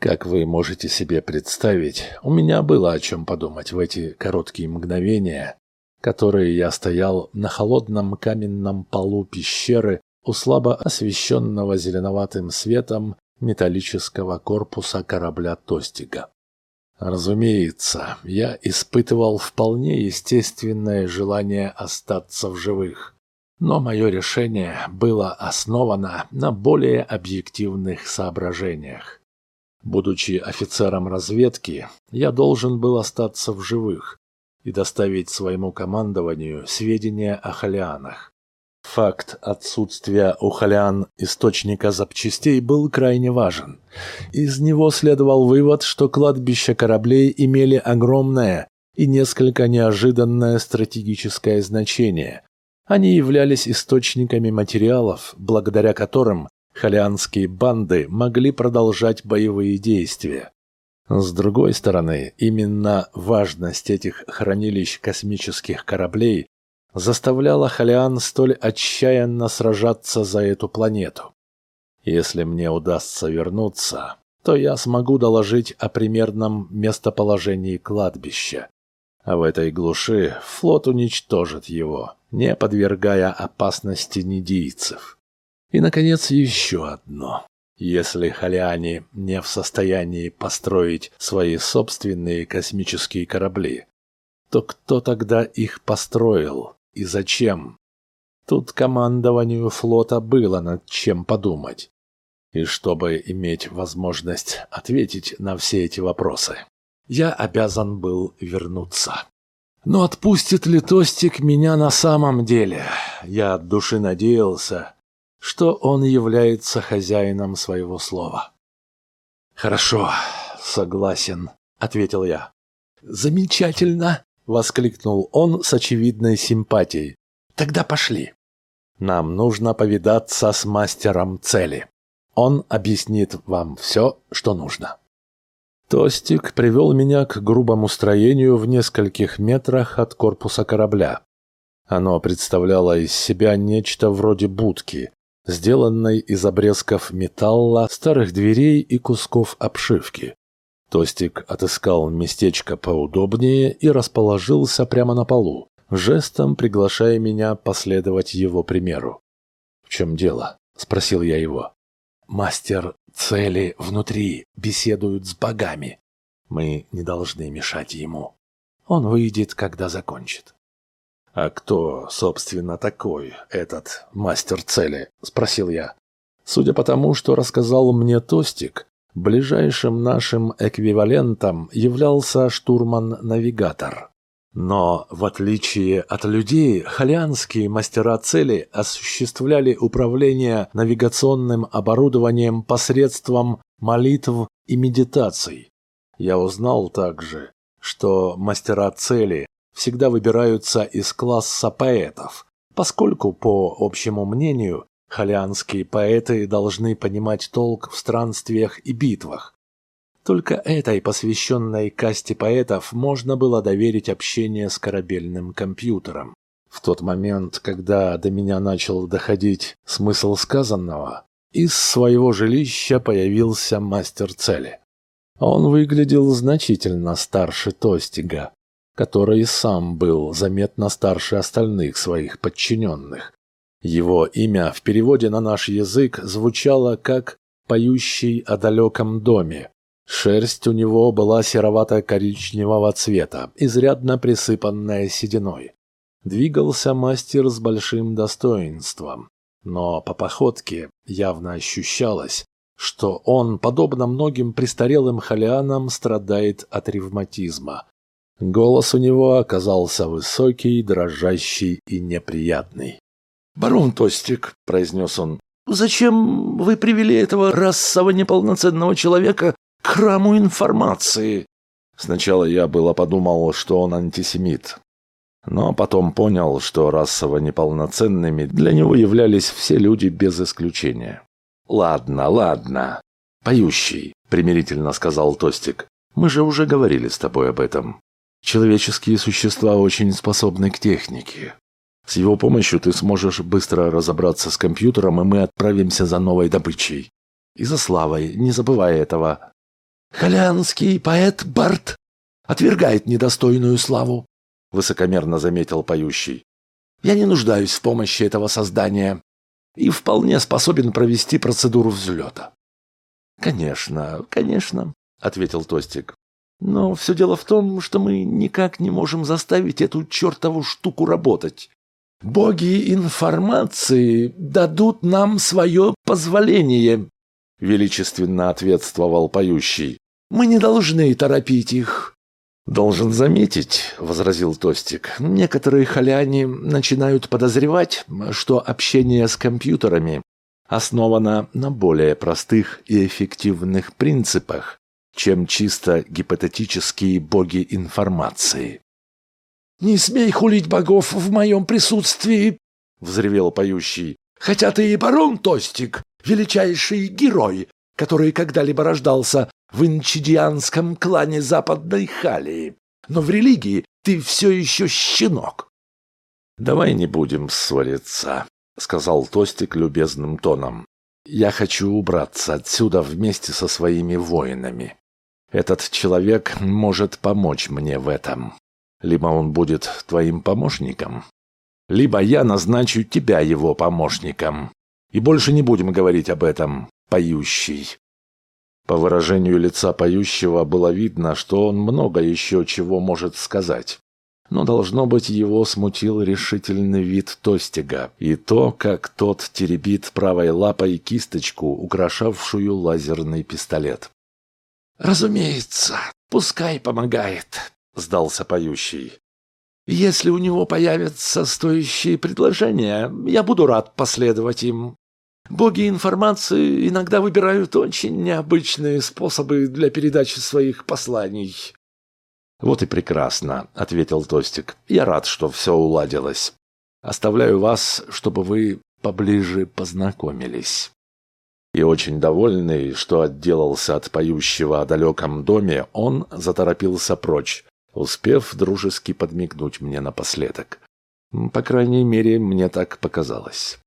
Как вы можете себе представить, у меня было о чем подумать в эти короткие мгновения, которые я стоял на холодном каменном полу пещеры у слабо освещенного зеленоватым светом металлического корпуса корабля Тостига. Разумеется, я испытывал вполне естественное желание остаться в живых, но мое решение было основано на более объективных соображениях. Будучи офицером разведки, я должен был остаться в живых и доставить своему командованию сведения о халианах. Факт отсутствия у халян источника запчастей был крайне важен. Из него следовал вывод, что кладбища кораблей имели огромное и несколько неожиданное стратегическое значение. Они являлись источниками материалов, благодаря которым халианские банды могли продолжать боевые действия. С другой стороны, именно важность этих хранилищ космических кораблей заставляла Халиан столь отчаянно сражаться за эту планету. Если мне удастся вернуться, то я смогу доложить о примерном местоположении кладбища. А в этой глуши флот уничтожит его, не подвергая опасности нидийцев. И, наконец, еще одно. Если халиане не в состоянии построить свои собственные космические корабли, то кто тогда их построил и зачем. Тут командованию флота было над чем подумать. И чтобы иметь возможность ответить на все эти вопросы, я обязан был вернуться. Но отпустит ли Тостик меня на самом деле? Я от души надеялся, что он является хозяином своего слова. «Хорошо, согласен», — ответил я. «Замечательно!» — воскликнул он с очевидной симпатией. «Тогда пошли. Нам нужно повидаться с мастером цели. Он объяснит вам все, что нужно». Тостик привел меня к грубому строению в нескольких метрах от корпуса корабля. Оно представляло из себя нечто вроде будки, сделанной из обрезков металла, старых дверей и кусков обшивки. Тостик отыскал местечко поудобнее и расположился прямо на полу, жестом приглашая меня последовать его примеру. «В чем дело?» — спросил я его. «Мастер цели внутри беседуют с богами. Мы не должны мешать ему. Он выйдет, когда закончит. «А кто, собственно, такой этот мастер цели?» – спросил я. Судя по тому, что рассказал мне Тостик, ближайшим нашим эквивалентом являлся штурман-навигатор. Но, в отличие от людей, халианские мастера цели осуществляли управление навигационным оборудованием посредством молитв и медитаций. Я узнал также, что мастера цели всегда выбираются из класса поэтов, поскольку, по общему мнению, халианские поэты должны понимать толк в странствиях и битвах, только этой посвященной касте поэтов можно было доверить общение с корабельным компьютером. В тот момент, когда до меня начал доходить смысл сказанного, из своего жилища появился мастер цели. Он выглядел значительно старше Тостига, который сам был заметно старше остальных своих подчиненных. Его имя в переводе на наш язык звучало как «поющий о далеком доме», Шерсть у него была серовато-коричневого цвета, изрядно присыпанная сединой. Двигался мастер с большим достоинством, но по походке явно ощущалось, что он, подобно многим престарелым халианам, страдает от ревматизма. Голос у него оказался высокий, дрожащий и неприятный. «Барон Тостик», — произнес он, — «зачем вы привели этого расово неполноценного человека к храму информации. Сначала я было подумал, что он антисемит. Но потом понял, что расово неполноценными для него являлись все люди без исключения. «Ладно, ладно. Поющий», — примирительно сказал Тостик. «Мы же уже говорили с тобой об этом. Человеческие существа очень способны к технике. С его помощью ты сможешь быстро разобраться с компьютером, и мы отправимся за новой добычей. И за славой, не забывай этого. Халянский поэт Барт отвергает недостойную славу, высокомерно заметил поющий. Я не нуждаюсь в помощи этого создания и вполне способен провести процедуру взлета. Конечно, конечно, ответил Тостик. Но все дело в том, что мы никак не можем заставить эту чертову штуку работать. Боги информации дадут нам свое позволение, величественно ответствовал поющий. Мы не должны торопить их. Должен заметить, возразил Тостик, некоторые халяне начинают подозревать, что общение с компьютерами основано на более простых и эффективных принципах, чем чисто гипотетические боги информации. «Не смей хулить богов в моем присутствии!» — взревел поющий. «Хотя ты и барон Тостик, величайший герой, который когда-либо рождался в инчидианском клане Западной Халии, но в религии ты все еще щенок. «Давай не будем ссориться», — сказал Тостик любезным тоном. «Я хочу убраться отсюда вместе со своими воинами. Этот человек может помочь мне в этом. Либо он будет твоим помощником, либо я назначу тебя его помощником. И больше не будем говорить об этом, поющий. По выражению лица поющего было видно, что он много еще чего может сказать. Но, должно быть, его смутил решительный вид Тостига и то, как тот теребит правой лапой кисточку, украшавшую лазерный пистолет. «Разумеется, пускай помогает», — сдался поющий. Если у него появятся стоящие предложения, я буду рад последовать им. Боги информации иногда выбирают очень необычные способы для передачи своих посланий. «Вот и прекрасно», — ответил Тостик. «Я рад, что все уладилось. Оставляю вас, чтобы вы поближе познакомились». И очень довольный, что отделался от поющего о далеком доме, он заторопился прочь, успев дружески подмигнуть мне напоследок. По крайней мере, мне так показалось.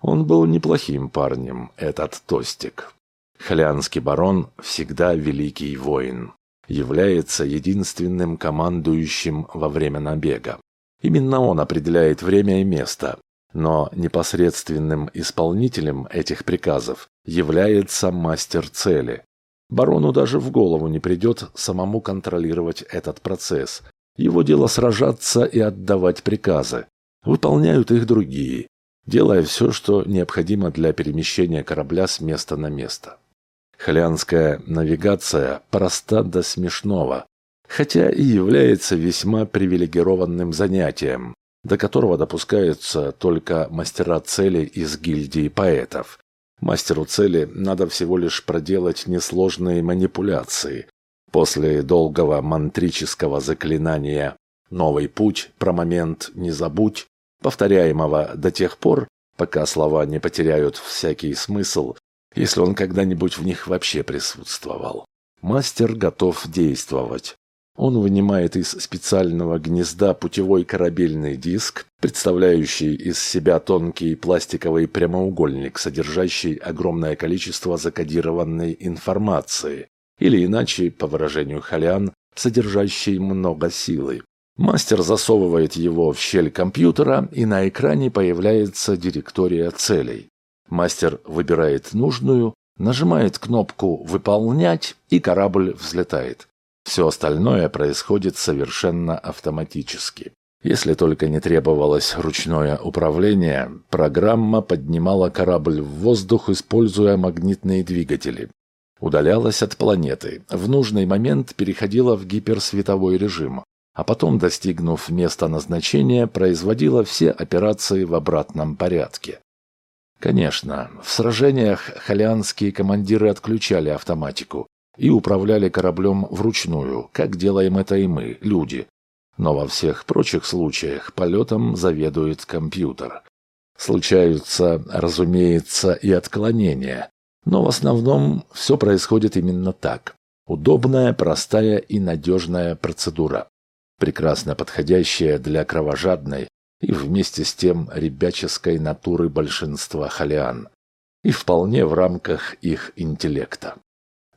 Он был неплохим парнем, этот Тостик. Халианский барон всегда великий воин является единственным командующим во время набега. Именно он определяет время и место, но непосредственным исполнителем этих приказов является мастер цели. Барону даже в голову не придет самому контролировать этот процесс. Его дело сражаться и отдавать приказы. Выполняют их другие, делая все, что необходимо для перемещения корабля с места на место. Халянская навигация проста до смешного, хотя и является весьма привилегированным занятием, до которого допускаются только мастера цели из гильдии поэтов. Мастеру цели надо всего лишь проделать несложные манипуляции. После долгого мантрического заклинания «Новый путь, про момент не забудь», повторяемого до тех пор, пока слова не потеряют всякий смысл, если он когда-нибудь в них вообще присутствовал. Мастер готов действовать. Он вынимает из специального гнезда путевой корабельный диск, представляющий из себя тонкий пластиковый прямоугольник, содержащий огромное количество закодированной информации, или иначе, по выражению Халиан, содержащий много силы. Мастер засовывает его в щель компьютера, и на экране появляется директория целей. Мастер выбирает нужную, нажимает кнопку «Выполнять» и корабль взлетает. Все остальное происходит совершенно автоматически. Если только не требовалось ручное управление, программа поднимала корабль в воздух, используя магнитные двигатели. Удалялась от планеты, в нужный момент переходила в гиперсветовой режим, а потом, достигнув места назначения, производила все операции в обратном порядке. Конечно, в сражениях халианские командиры отключали автоматику и управляли кораблем вручную, как делаем это и мы, люди. Но во всех прочих случаях полетом заведует компьютер. Случаются, разумеется, и отклонения, но в основном все происходит именно так. Удобная, простая и надежная процедура, прекрасно подходящая для кровожадной, и вместе с тем ребяческой натуры большинства халиан, и вполне в рамках их интеллекта.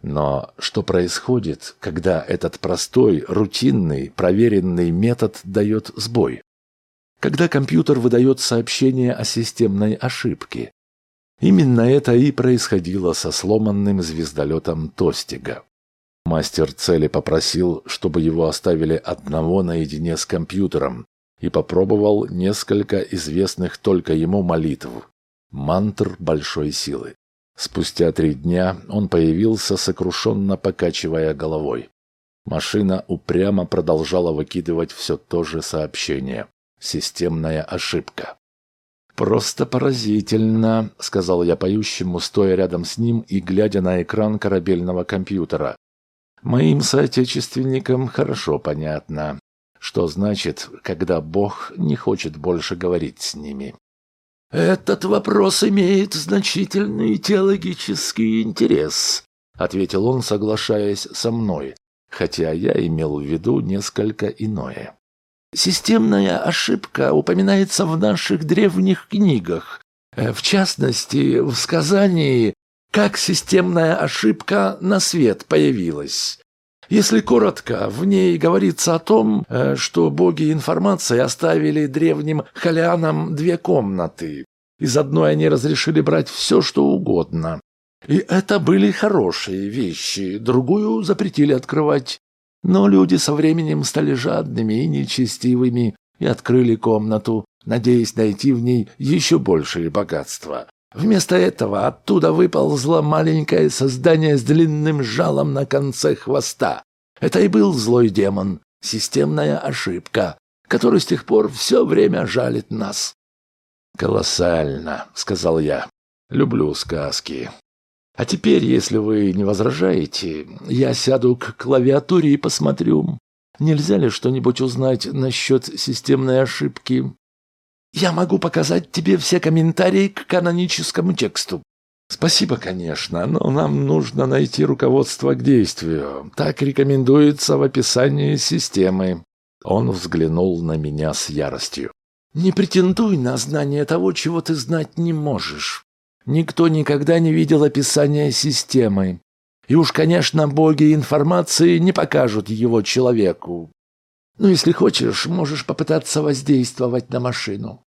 Но что происходит, когда этот простой, рутинный, проверенный метод дает сбой? Когда компьютер выдает сообщение о системной ошибке? Именно это и происходило со сломанным звездолетом Тостига. Мастер цели попросил, чтобы его оставили одного наедине с компьютером, и попробовал несколько известных только ему молитв, мантр большой силы. Спустя три дня он появился, сокрушенно покачивая головой. Машина упрямо продолжала выкидывать все то же сообщение. Системная ошибка. «Просто поразительно», — сказал я поющему, стоя рядом с ним и глядя на экран корабельного компьютера. «Моим соотечественникам хорошо понятно что значит, когда Бог не хочет больше говорить с ними. «Этот вопрос имеет значительный теологический интерес», — ответил он, соглашаясь со мной, хотя я имел в виду несколько иное. «Системная ошибка упоминается в наших древних книгах, в частности, в сказании «Как системная ошибка на свет появилась». Если коротко, в ней говорится о том, э, что боги информации оставили древним халианам две комнаты. Из одной они разрешили брать все, что угодно. И это были хорошие вещи, другую запретили открывать. Но люди со временем стали жадными и нечестивыми и открыли комнату, надеясь найти в ней еще большие богатства. Вместо этого оттуда выползло маленькое создание с длинным жалом на конце хвоста. Это и был злой демон, системная ошибка, который с тех пор все время жалит нас. «Колоссально», — сказал я. «Люблю сказки». «А теперь, если вы не возражаете, я сяду к клавиатуре и посмотрю, нельзя ли что-нибудь узнать насчет системной ошибки. Я могу показать тебе все комментарии к каноническому тексту». «Спасибо, конечно, но нам нужно найти руководство к действию. Так рекомендуется в описании системы». Он взглянул на меня с яростью. «Не претендуй на знание того, чего ты знать не можешь. Никто никогда не видел описания системы. И уж, конечно, боги информации не покажут его человеку. Ну, если хочешь, можешь попытаться воздействовать на машину».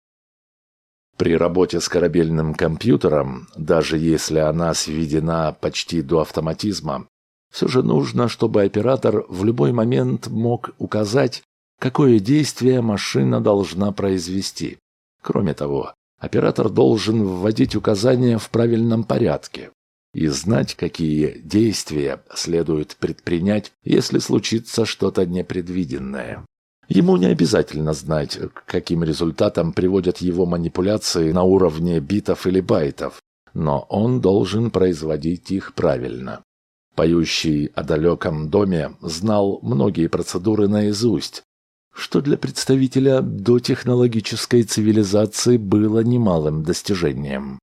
При работе с корабельным компьютером, даже если она сведена почти до автоматизма, все же нужно, чтобы оператор в любой момент мог указать, какое действие машина должна произвести. Кроме того, оператор должен вводить указания в правильном порядке и знать, какие действия следует предпринять, если случится что-то непредвиденное. Ему не обязательно знать, к каким результатам приводят его манипуляции на уровне битов или байтов, но он должен производить их правильно. Поющий о далеком доме знал многие процедуры наизусть, что для представителя дотехнологической цивилизации было немалым достижением.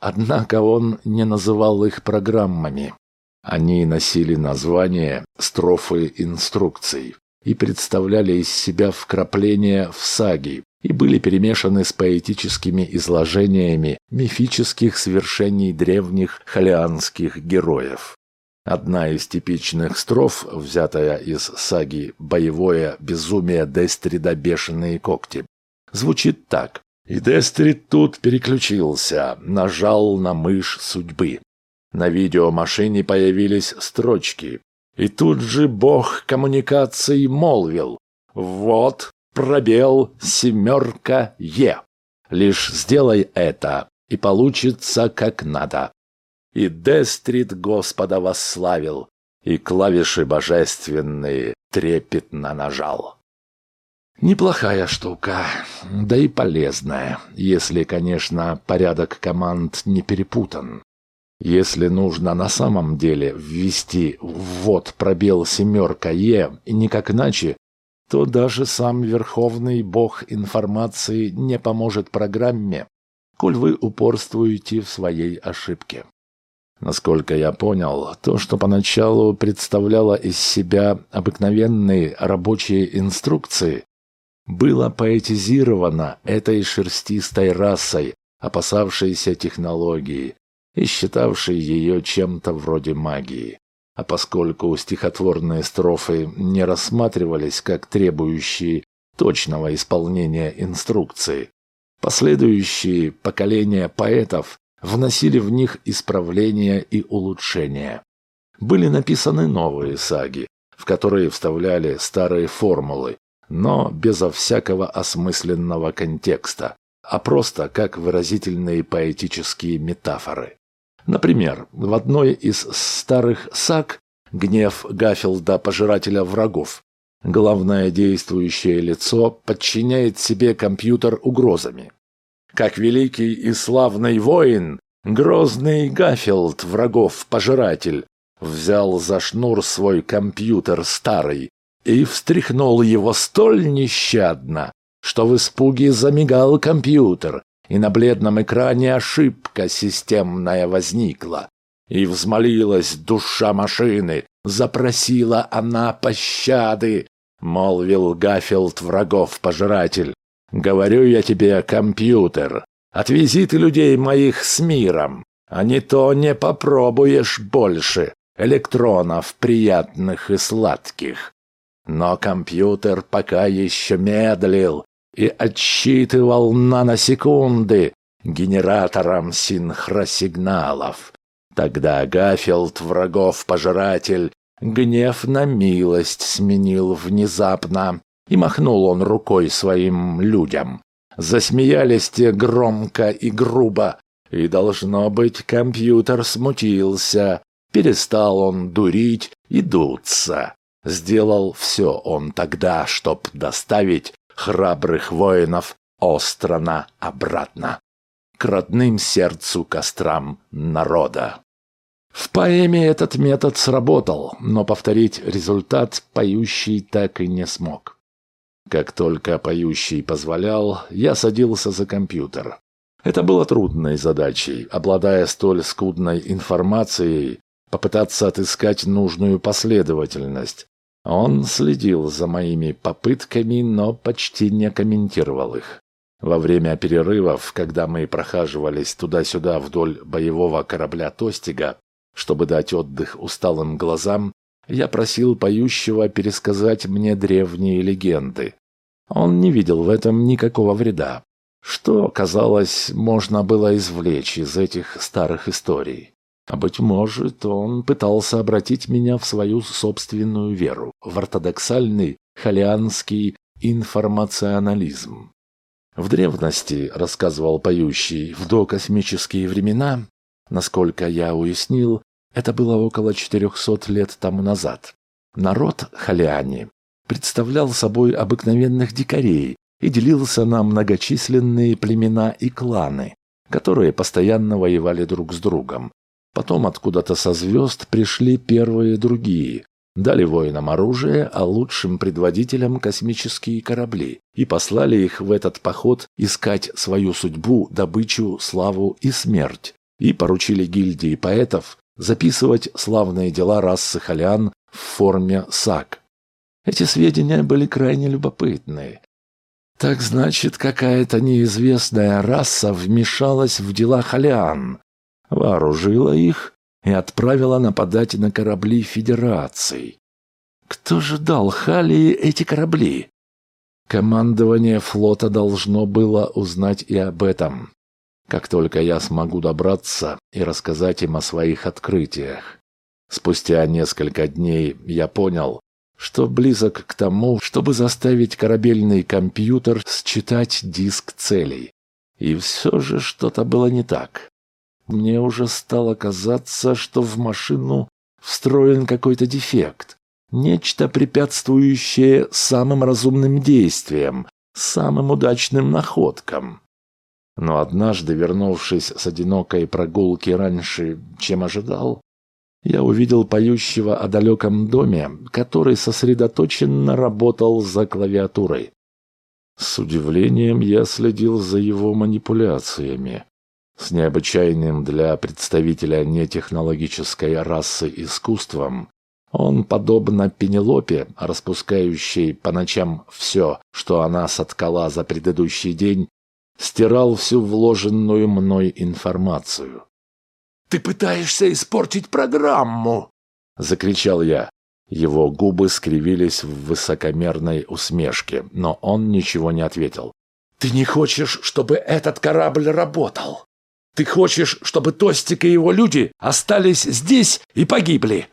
Однако он не называл их программами. Они носили название строфы инструкций и представляли из себя вкрапления в саги и были перемешаны с поэтическими изложениями мифических свершений древних халианских героев. Одна из типичных строф, взятая из саги «Боевое безумие Дестрида Бешеные когти», звучит так. И Дестрид тут переключился, нажал на мышь судьбы. На видеомашине появились строчки и тут же бог коммуникаций молвил «Вот пробел семерка Е. Лишь сделай это, и получится как надо». И Дестрит Господа восславил, и клавиши божественные трепетно нажал. Неплохая штука, да и полезная, если, конечно, порядок команд не перепутан. Если нужно на самом деле ввести ввод пробел семерка Е и никак иначе, то даже сам верховный бог информации не поможет программе, коль вы упорствуете в своей ошибке. Насколько я понял, то, что поначалу представляло из себя обыкновенные рабочие инструкции, было поэтизировано этой шерстистой расой, опасавшейся технологии, и считавший ее чем-то вроде магии. А поскольку стихотворные строфы не рассматривались как требующие точного исполнения инструкции, последующие поколения поэтов вносили в них исправления и улучшения. Были написаны новые саги, в которые вставляли старые формулы, но безо всякого осмысленного контекста, а просто как выразительные поэтические метафоры. Например, в одной из старых саг «Гнев Гафилда, пожирателя врагов» главное действующее лицо подчиняет себе компьютер угрозами. Как великий и славный воин, грозный Гафилд, врагов-пожиратель, взял за шнур свой компьютер старый и встряхнул его столь нещадно, что в испуге замигал компьютер, и на бледном экране ошибка системная возникла. И взмолилась душа машины, запросила она пощады, молвил Гафилд врагов-пожиратель. Говорю я тебе, компьютер, отвези ты людей моих с миром, а не то не попробуешь больше электронов приятных и сладких. Но компьютер пока еще медлил, и отсчитывал наносекунды генератором синхросигналов. Тогда Гафилд, врагов-пожиратель, гнев на милость сменил внезапно, и махнул он рукой своим людям. Засмеялись те громко и грубо, и, должно быть, компьютер смутился. Перестал он дурить и дуться. Сделал все он тогда, чтоб доставить храбрых воинов острона обратно, к родным сердцу кострам народа. В поэме этот метод сработал, но повторить результат поющий так и не смог. Как только поющий позволял, я садился за компьютер. Это было трудной задачей, обладая столь скудной информацией, попытаться отыскать нужную последовательность. Он следил за моими попытками, но почти не комментировал их. Во время перерывов, когда мы прохаживались туда-сюда вдоль боевого корабля Тостига, чтобы дать отдых усталым глазам, я просил поющего пересказать мне древние легенды. Он не видел в этом никакого вреда. Что, казалось, можно было извлечь из этих старых историй? А быть может, он пытался обратить меня в свою собственную веру, в ортодоксальный халианский информационализм. В древности, рассказывал поющий, в докосмические времена, насколько я уяснил, это было около 400 лет тому назад. Народ халиане представлял собой обыкновенных дикарей и делился на многочисленные племена и кланы, которые постоянно воевали друг с другом. Потом откуда-то со звезд пришли первые другие, дали воинам оружие, а лучшим предводителям космические корабли и послали их в этот поход искать свою судьбу, добычу, славу и смерть, и поручили гильдии поэтов записывать славные дела расы халян в форме саг. Эти сведения были крайне любопытны. Так значит, какая-то неизвестная раса вмешалась в дела халян, вооружила их и отправила нападать на корабли Федерации. Кто же дал Халии эти корабли? Командование флота должно было узнать и об этом, как только я смогу добраться и рассказать им о своих открытиях. Спустя несколько дней я понял, что близок к тому, чтобы заставить корабельный компьютер считать диск целей. И все же что-то было не так. Мне уже стало казаться, что в машину встроен какой-то дефект. Нечто препятствующее самым разумным действиям, самым удачным находкам. Но однажды, вернувшись с одинокой прогулки раньше, чем ожидал, я увидел поющего о далеком доме, который сосредоточенно работал за клавиатурой. С удивлением я следил за его манипуляциями. С необычайным для представителя нетехнологической расы искусством он, подобно Пенелопе, распускающей по ночам все, что она соткала за предыдущий день, стирал всю вложенную мной информацию. «Ты пытаешься испортить программу!» — закричал я. Его губы скривились в высокомерной усмешке, но он ничего не ответил. «Ты не хочешь, чтобы этот корабль работал? Ты хочешь, чтобы Тостик и его люди остались здесь и погибли?»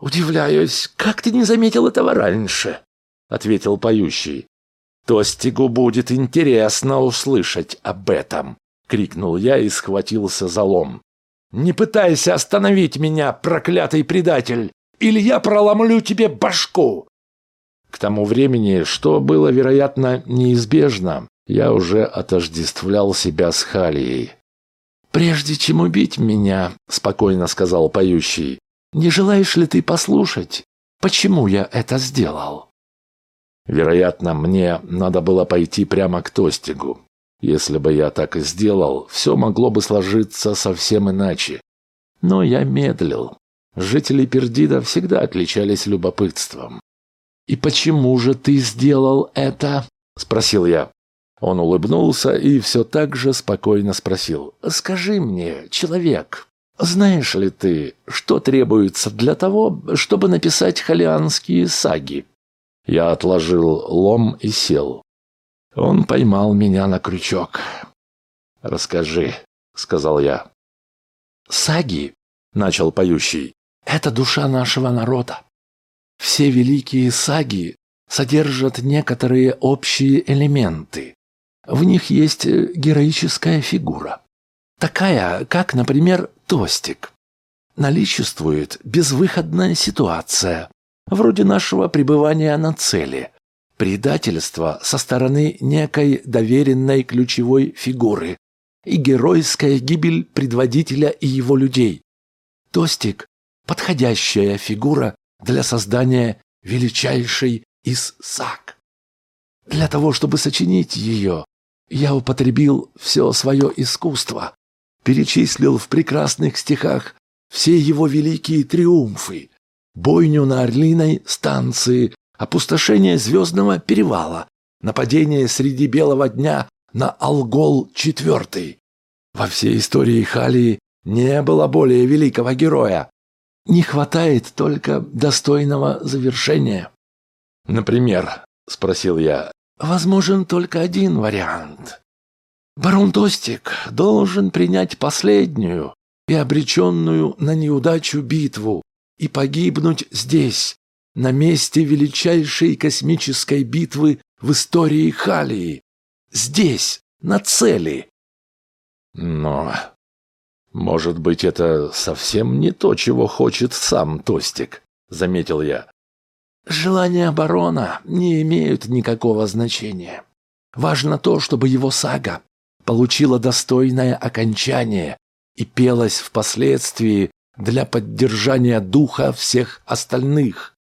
«Удивляюсь, как ты не заметил этого раньше?» — ответил поющий. «Тостигу будет интересно услышать об этом!» — крикнул я и схватился за лом. Не пытайся остановить меня, проклятый предатель, или я проломлю тебе башку!» К тому времени, что было, вероятно, неизбежно, я уже отождествлял себя с Халией. «Прежде чем убить меня», — спокойно сказал поющий, — «не желаешь ли ты послушать, почему я это сделал?» Вероятно, мне надо было пойти прямо к Тостигу, если бы я так и сделал, все могло бы сложиться совсем иначе. Но я медлил. Жители Пердида всегда отличались любопытством. «И почему же ты сделал это?» – спросил я. Он улыбнулся и все так же спокойно спросил. «Скажи мне, человек, знаешь ли ты, что требуется для того, чтобы написать халианские саги?» Я отложил лом и сел. Он поймал меня на крючок. «Расскажи», — сказал я. «Саги», — начал поющий, — «это душа нашего народа. Все великие саги содержат некоторые общие элементы. В них есть героическая фигура. Такая, как, например, Тостик. Наличествует безвыходная ситуация, вроде нашего пребывания на цели, предательство со стороны некой доверенной ключевой фигуры и геройская гибель предводителя и его людей. Тостик – подходящая фигура для создания величайшей из саг. Для того, чтобы сочинить ее, я употребил все свое искусство, перечислил в прекрасных стихах все его великие триумфы, бойню на Орлиной станции, опустошение Звездного перевала, нападение среди белого дня на Алгол-4. Во всей истории Халии не было более великого героя. Не хватает только достойного завершения. «Например?» — спросил я. «Возможен только один вариант. Барон Тостик должен принять последнюю и обреченную на неудачу битву и погибнуть здесь, на месте величайшей космической битвы в истории Халии. Здесь, на цели. Но, может быть, это совсем не то, чего хочет сам Тостик, заметил я. Желания барона не имеют никакого значения. Важно то, чтобы его сага получила достойное окончание и пелась впоследствии для поддержания духа всех остальных.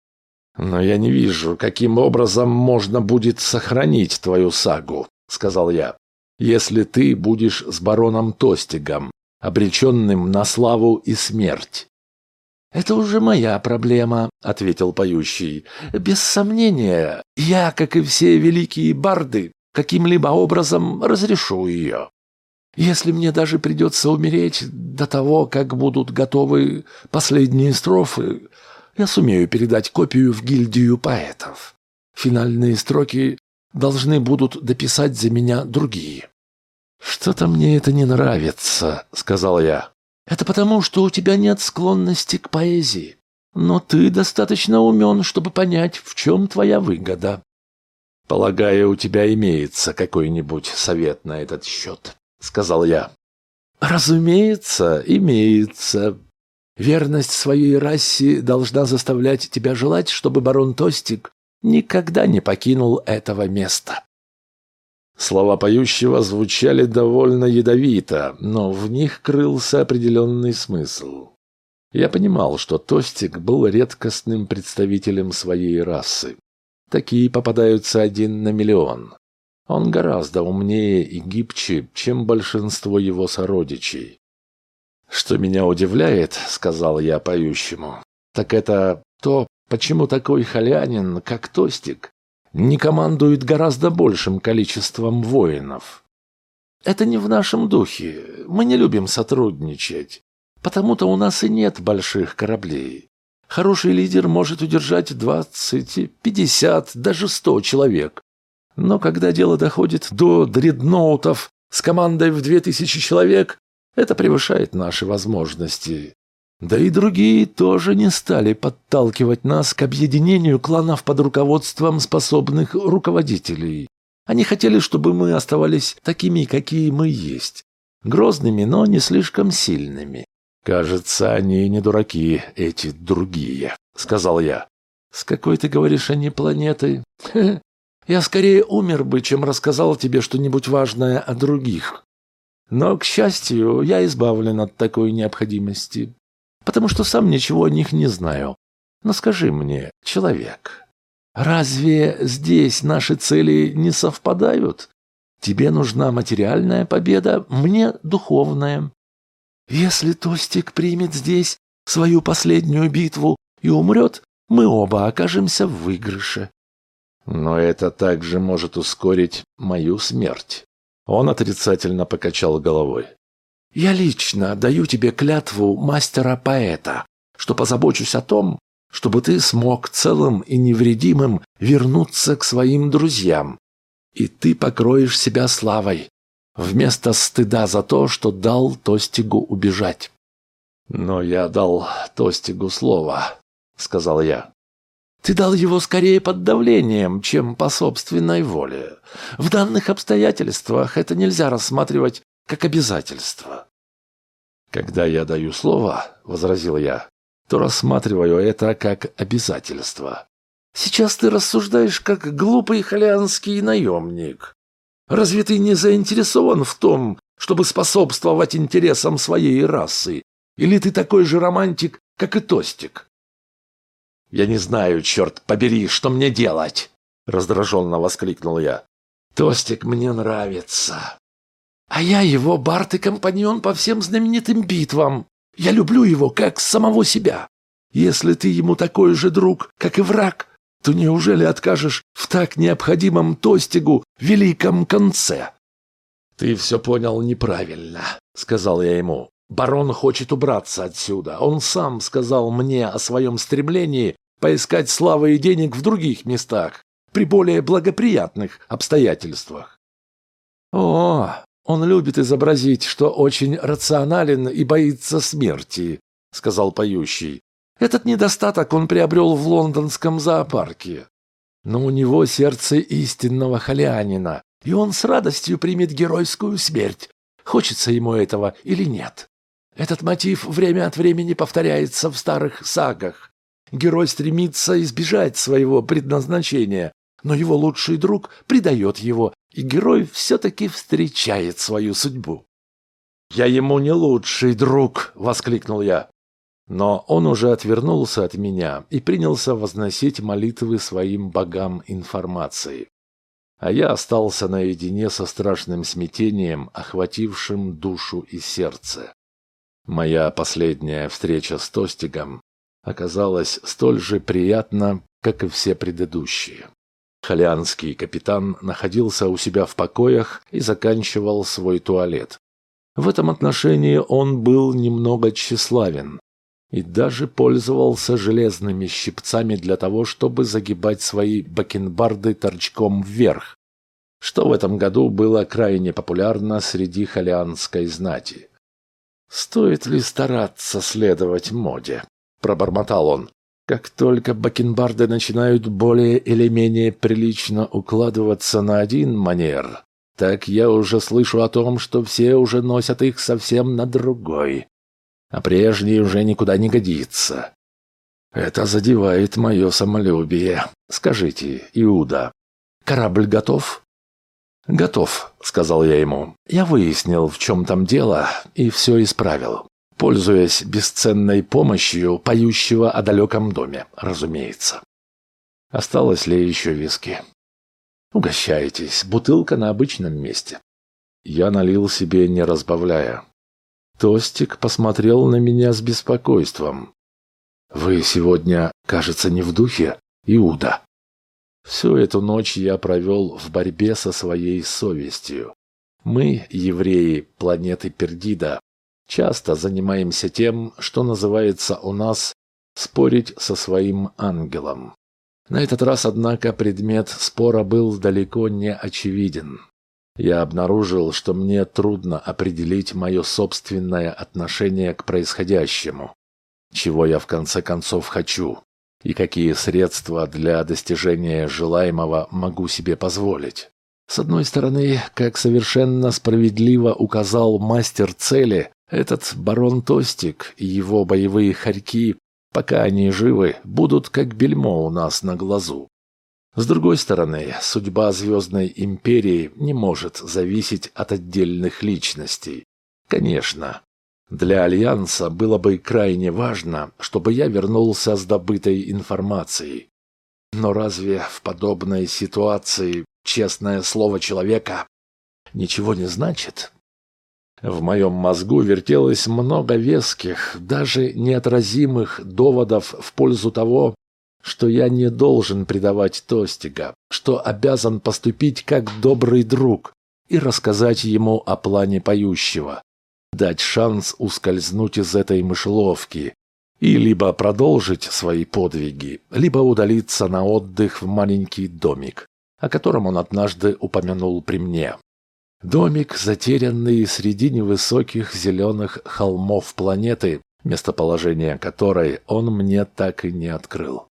«Но я не вижу, каким образом можно будет сохранить твою сагу», — сказал я, «если ты будешь с бароном Тостигом, обреченным на славу и смерть». «Это уже моя проблема», — ответил поющий. «Без сомнения, я, как и все великие барды, каким-либо образом разрешу ее. Если мне даже придется умереть до того, как будут готовы последние строфы, я сумею передать копию в гильдию поэтов. Финальные строки должны будут дописать за меня другие. «Что-то мне это не нравится», — сказал я. «Это потому, что у тебя нет склонности к поэзии. Но ты достаточно умен, чтобы понять, в чем твоя выгода». «Полагаю, у тебя имеется какой-нибудь совет на этот счет», — сказал я. «Разумеется, имеется. Верность своей расе должна заставлять тебя желать, чтобы барон Тостик никогда не покинул этого места». Слова поющего звучали довольно ядовито, но в них крылся определенный смысл. Я понимал, что Тостик был редкостным представителем своей расы. Такие попадаются один на миллион. Он гораздо умнее и гибче, чем большинство его сородичей. «Что меня удивляет, — сказал я поющему, — так это то, почему такой халянин, как Тостик, не командует гораздо большим количеством воинов. Это не в нашем духе, мы не любим сотрудничать, потому-то у нас и нет больших кораблей. Хороший лидер может удержать двадцать, пятьдесят, даже сто человек, но когда дело доходит до дредноутов с командой в две тысячи человек, это превышает наши возможности. Да и другие тоже не стали подталкивать нас к объединению кланов под руководством способных руководителей. Они хотели, чтобы мы оставались такими, какие мы есть. Грозными, но не слишком сильными. «Кажется, они не дураки, эти другие», — сказал я. «С какой, ты говоришь, они планеты?» *laughs* Я скорее умер бы, чем рассказал тебе что-нибудь важное о других. Но, к счастью, я избавлен от такой необходимости, потому что сам ничего о них не знаю. Но скажи мне, человек, разве здесь наши цели не совпадают? Тебе нужна материальная победа, мне духовная. Если Тостик примет здесь свою последнюю битву и умрет, мы оба окажемся в выигрыше. Но это также может ускорить мою смерть. Он отрицательно покачал головой. Я лично даю тебе клятву мастера-поэта, что позабочусь о том, чтобы ты смог целым и невредимым вернуться к своим друзьям. И ты покроешь себя славой, вместо стыда за то, что дал Тостигу убежать. «Но я дал Тостигу слово», — сказал я. Ты дал его скорее под давлением, чем по собственной воле. В данных обстоятельствах это нельзя рассматривать как обязательство. Когда я даю слово, возразил я, то рассматриваю это как обязательство. Сейчас ты рассуждаешь как глупый холянский наемник. Разве ты не заинтересован в том, чтобы способствовать интересам своей расы? Или ты такой же романтик, как и Тостик?» «Я не знаю, черт побери, что мне делать!» — раздраженно воскликнул я. «Тостик мне нравится. А я его бард и компаньон по всем знаменитым битвам. Я люблю его, как самого себя. Если ты ему такой же друг, как и враг, то неужели откажешь в так необходимом Тостигу великом конце?» «Ты все понял неправильно», — сказал я ему. «Барон хочет убраться отсюда. Он сам сказал мне о своем стремлении поискать славы и денег в других местах, при более благоприятных обстоятельствах». «О, он любит изобразить, что очень рационален и боится смерти», — сказал поющий. Этот недостаток он приобрел в лондонском зоопарке. Но у него сердце истинного халианина, и он с радостью примет геройскую смерть, хочется ему этого или нет. Этот мотив время от времени повторяется в старых сагах. Герой стремится избежать своего предназначения, но его лучший друг предает его, и герой все-таки встречает свою судьбу. «Я ему не лучший друг!» — воскликнул я. Но он уже отвернулся от меня и принялся возносить молитвы своим богам информации. А я остался наедине со страшным смятением, охватившим душу и сердце. Моя последняя встреча с Тостигом оказалась столь же приятна, как и все предыдущие. Холянский капитан находился у себя в покоях и заканчивал свой туалет. В этом отношении он был немного тщеславен, и даже пользовался железными щипцами для того, чтобы загибать свои бакенбарды торчком вверх, что в этом году было крайне популярно среди холианской знати. «Стоит ли стараться следовать моде?» – пробормотал он. «Как только бакенбарды начинают более или менее прилично укладываться на один манер, так я уже слышу о том, что все уже носят их совсем на другой а прежний уже никуда не годится. Это задевает мое самолюбие. Скажите, Иуда, корабль готов? Готов, сказал я ему. Я выяснил, в чем там дело, и все исправил. Пользуясь бесценной помощью поющего о далеком доме, разумеется. Осталось ли еще виски? Угощайтесь, бутылка на обычном месте. Я налил себе, не разбавляя. Тостик посмотрел на меня с беспокойством. «Вы сегодня, кажется, не в духе, Иуда?» Всю эту ночь я провел в борьбе со своей совестью. Мы, евреи планеты Пердида, часто занимаемся тем, что называется у нас «спорить со своим ангелом». На этот раз, однако, предмет спора был далеко не очевиден я обнаружил, что мне трудно определить мое собственное отношение к происходящему, чего я в конце концов хочу, и какие средства для достижения желаемого могу себе позволить. С одной стороны, как совершенно справедливо указал мастер цели, этот барон Тостик и его боевые хорьки, пока они живы, будут как бельмо у нас на глазу. С другой стороны, судьба Звездной Империи не может зависеть от отдельных личностей. Конечно, для Альянса было бы крайне важно, чтобы я вернулся с добытой информацией. Но разве в подобной ситуации честное слово человека ничего не значит? В моем мозгу вертелось много веских, даже неотразимых доводов в пользу того, что я не должен предавать Тостига, что обязан поступить как добрый друг и рассказать ему о плане поющего, дать шанс ускользнуть из этой мышеловки и либо продолжить свои подвиги, либо удалиться на отдых в маленький домик, о котором он однажды упомянул при мне. Домик, затерянный среди невысоких зеленых холмов планеты, местоположение которой он мне так и не открыл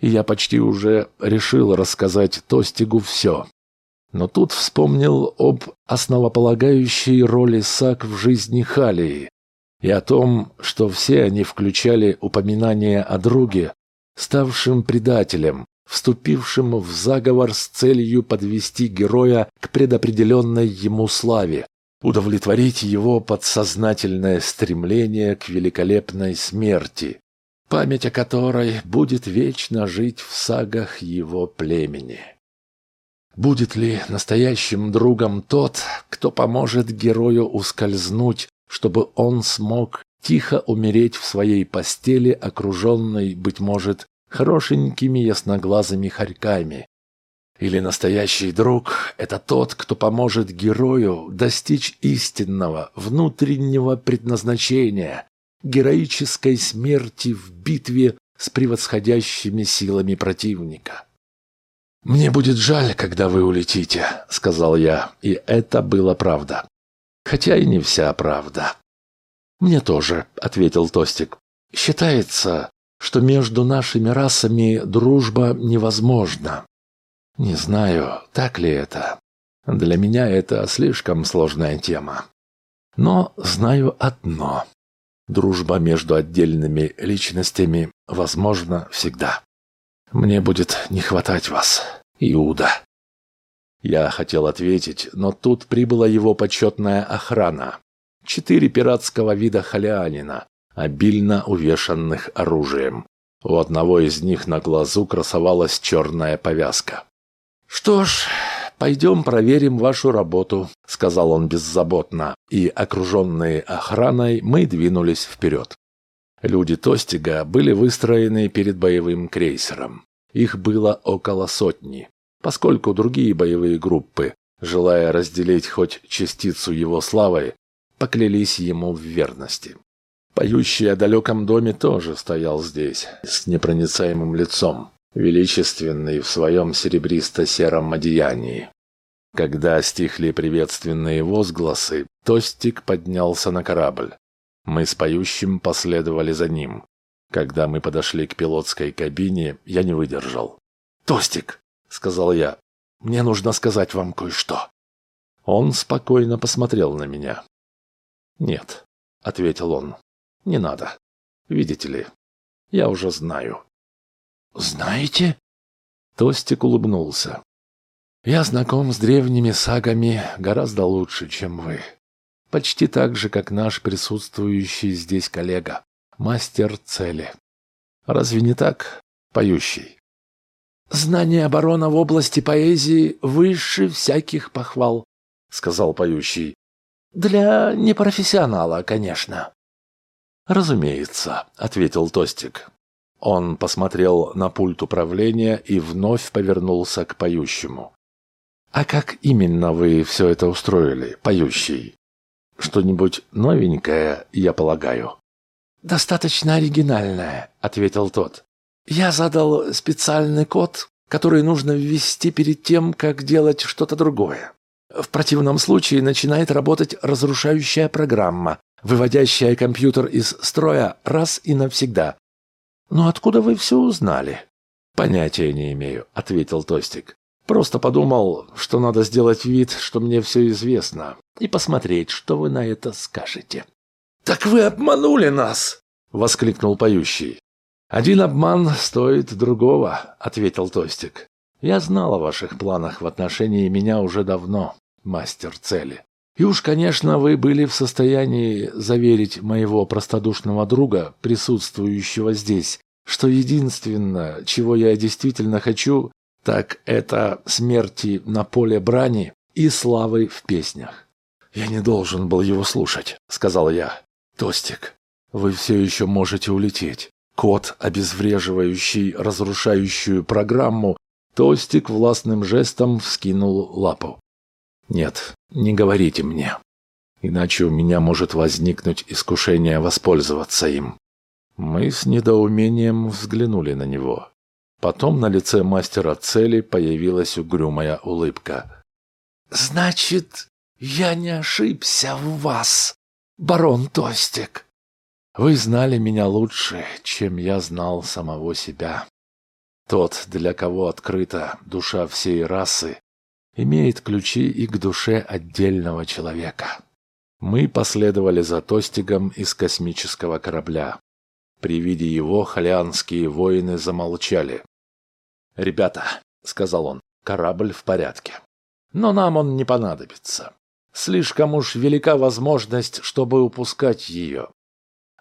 и я почти уже решил рассказать Тостигу все. Но тут вспомнил об основополагающей роли Сак в жизни Халии и о том, что все они включали упоминание о друге, ставшем предателем, вступившим в заговор с целью подвести героя к предопределенной ему славе, удовлетворить его подсознательное стремление к великолепной смерти, память о которой будет вечно жить в сагах его племени. Будет ли настоящим другом тот, кто поможет герою ускользнуть, чтобы он смог тихо умереть в своей постели, окруженной, быть может, хорошенькими ясноглазыми хорьками, или настоящий друг – это тот, кто поможет герою достичь истинного, внутреннего предназначения, героической смерти в битве с превосходящими силами противника. «Мне будет жаль, когда вы улетите», — сказал я, и это было правда. Хотя и не вся правда. «Мне тоже», — ответил Тостик. «Считается, что между нашими расами дружба невозможна. Не знаю, так ли это. Для меня это слишком сложная тема. Но знаю одно. Дружба между отдельными личностями возможна всегда. Мне будет не хватать вас, Иуда. Я хотел ответить, но тут прибыла его почетная охрана. Четыре пиратского вида халианина, обильно увешанных оружием. У одного из них на глазу красовалась черная повязка. «Что ж, пойдем проверим вашу работу», — сказал он беззаботно, и, окруженные охраной, мы двинулись вперед. Люди Тостига были выстроены перед боевым крейсером. Их было около сотни, поскольку другие боевые группы, желая разделить хоть частицу его славы, поклялись ему в верности. Поющий о далеком доме тоже стоял здесь, с непроницаемым лицом величественный в своем серебристо-сером одеянии. Когда стихли приветственные возгласы, Тостик поднялся на корабль. Мы с поющим последовали за ним. Когда мы подошли к пилотской кабине, я не выдержал. «Тостик!» — сказал я. «Мне нужно сказать вам кое-что». Он спокойно посмотрел на меня. «Нет», — ответил он, — «не надо. Видите ли, я уже знаю». «Знаете?» Тостик улыбнулся. «Я знаком с древними сагами гораздо лучше, чем вы. Почти так же, как наш присутствующий здесь коллега, мастер цели. Разве не так, поющий?» «Знание оборона в области поэзии выше всяких похвал», — сказал поющий. «Для непрофессионала, конечно». «Разумеется», — ответил Тостик. Он посмотрел на пульт управления и вновь повернулся к поющему. «А как именно вы все это устроили, поющий? Что-нибудь новенькое, я полагаю?» «Достаточно оригинальное», — ответил тот. «Я задал специальный код, который нужно ввести перед тем, как делать что-то другое. В противном случае начинает работать разрушающая программа, выводящая компьютер из строя раз и навсегда, «Но откуда вы все узнали?» «Понятия не имею», — ответил Тостик. «Просто подумал, что надо сделать вид, что мне все известно, и посмотреть, что вы на это скажете». «Так вы обманули нас!» — воскликнул поющий. «Один обман стоит другого», — ответил Тостик. «Я знал о ваших планах в отношении меня уже давно, мастер цели. И уж, конечно, вы были в состоянии заверить моего простодушного друга, присутствующего здесь, что единственное, чего я действительно хочу, так это смерти на поле брани и славы в песнях. «Я не должен был его слушать», — сказал я. «Тостик, вы все еще можете улететь. Кот, обезвреживающий разрушающую программу, Тостик властным жестом вскинул лапу. Нет, не говорите мне. Иначе у меня может возникнуть искушение воспользоваться им. Мы с недоумением взглянули на него. Потом на лице мастера цели появилась угрюмая улыбка. «Значит, я не ошибся в вас, барон Тостик. Вы знали меня лучше, чем я знал самого себя. Тот, для кого открыта душа всей расы, имеет ключи и к душе отдельного человека. Мы последовали за Тостигом из космического корабля. При виде его халианские воины замолчали. «Ребята», — сказал он, — «корабль в порядке. Но нам он не понадобится. Слишком уж велика возможность, чтобы упускать ее.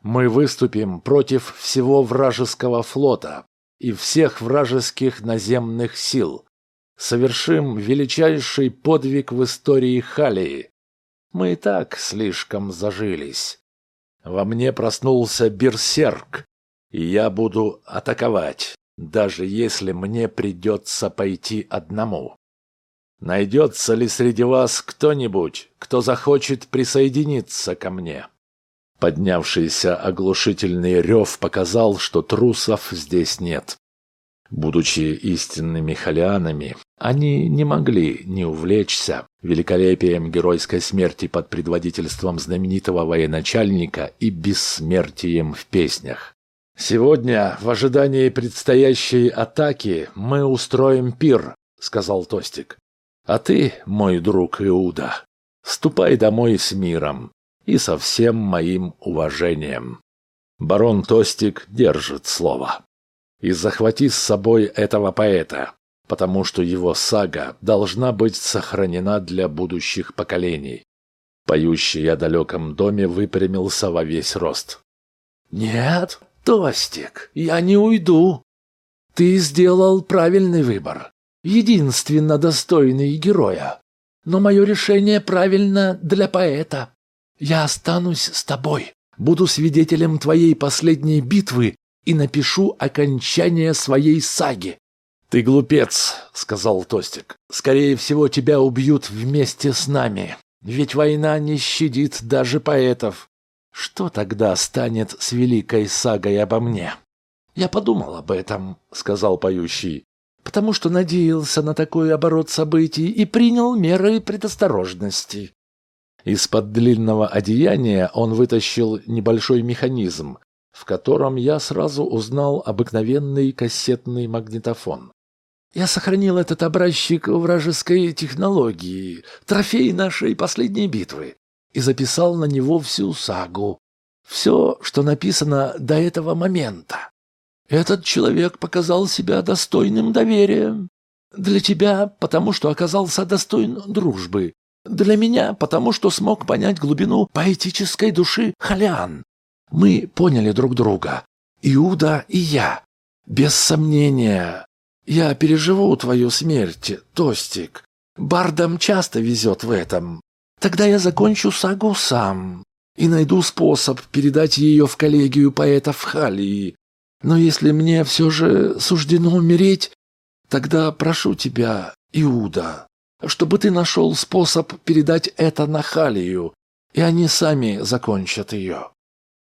Мы выступим против всего вражеского флота и всех вражеских наземных сил. Совершим величайший подвиг в истории Халии. Мы и так слишком зажились. Во мне проснулся берсерк, и я буду атаковать, даже если мне придется пойти одному. Найдется ли среди вас кто-нибудь, кто захочет присоединиться ко мне?» Поднявшийся оглушительный рев показал, что трусов здесь нет. Будучи истинными халианами, они не могли не увлечься великолепием геройской смерти под предводительством знаменитого военачальника и бессмертием в песнях. «Сегодня, в ожидании предстоящей атаки, мы устроим пир», — сказал Тостик. «А ты, мой друг Иуда, ступай домой с миром и со всем моим уважением. Барон Тостик держит слово. И захвати с собой этого поэта, потому что его сага должна быть сохранена для будущих поколений. Поющий о далеком доме выпрямился во весь рост. «Нет, Тостик, я не уйду. Ты сделал правильный выбор, единственно достойный героя. Но мое решение правильно для поэта. Я останусь с тобой, буду свидетелем твоей последней битвы и напишу окончание своей саги. «Ты глупец», — сказал Тостик. «Скорее всего, тебя убьют вместе с нами. Ведь война не щадит даже поэтов. Что тогда станет с великой сагой обо мне?» «Я подумал об этом», — сказал поющий, «потому что надеялся на такой оборот событий и принял меры предосторожности. Из-под длинного одеяния он вытащил небольшой механизм, в котором я сразу узнал обыкновенный кассетный магнитофон. Я сохранил этот образчик вражеской технологии, трофей нашей последней битвы, и записал на него всю сагу. Все, что написано до этого момента. Этот человек показал себя достойным доверия. Для тебя, потому что оказался достоин дружбы. Для меня, потому что смог понять глубину поэтической души Халян. Мы поняли друг друга, Иуда и я. Без сомнения, я переживу твою смерть, Тостик. Бардам часто везет в этом. Тогда я закончу сагу сам и найду способ передать ее в коллегию поэтов Халии. Но если мне все же суждено умереть, тогда прошу тебя, Иуда, чтобы ты нашел способ передать это на Халию, и они сами закончат ее».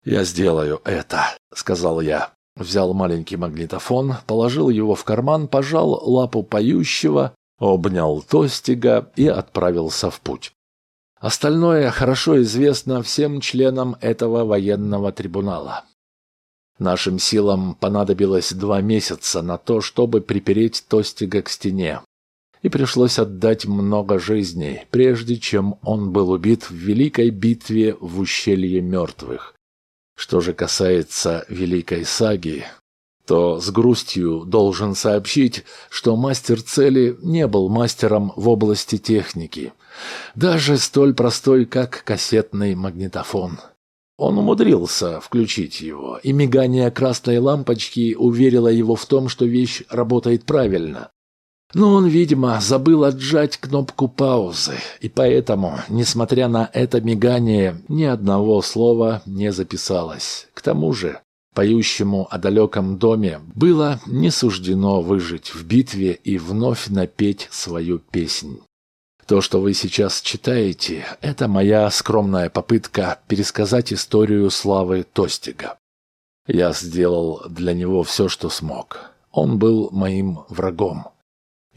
«Я сделаю это», — сказал я. Взял маленький магнитофон, положил его в карман, пожал лапу поющего, обнял Тостига и отправился в путь. Остальное хорошо известно всем членам этого военного трибунала. Нашим силам понадобилось два месяца на то, чтобы припереть Тостига к стене и пришлось отдать много жизней, прежде чем он был убит в великой битве в ущелье мертвых. Что же касается великой саги, то с грустью должен сообщить, что мастер цели не был мастером в области техники, даже столь простой, как кассетный магнитофон. Он умудрился включить его, и мигание красной лампочки уверило его в том, что вещь работает правильно. Но он, видимо, забыл отжать кнопку паузы, и поэтому, несмотря на это мигание, ни одного слова не записалось. К тому же, поющему о далеком доме было не суждено выжить в битве и вновь напеть свою песнь. То, что вы сейчас читаете, это моя скромная попытка пересказать историю славы Тостига. Я сделал для него все, что смог. Он был моим врагом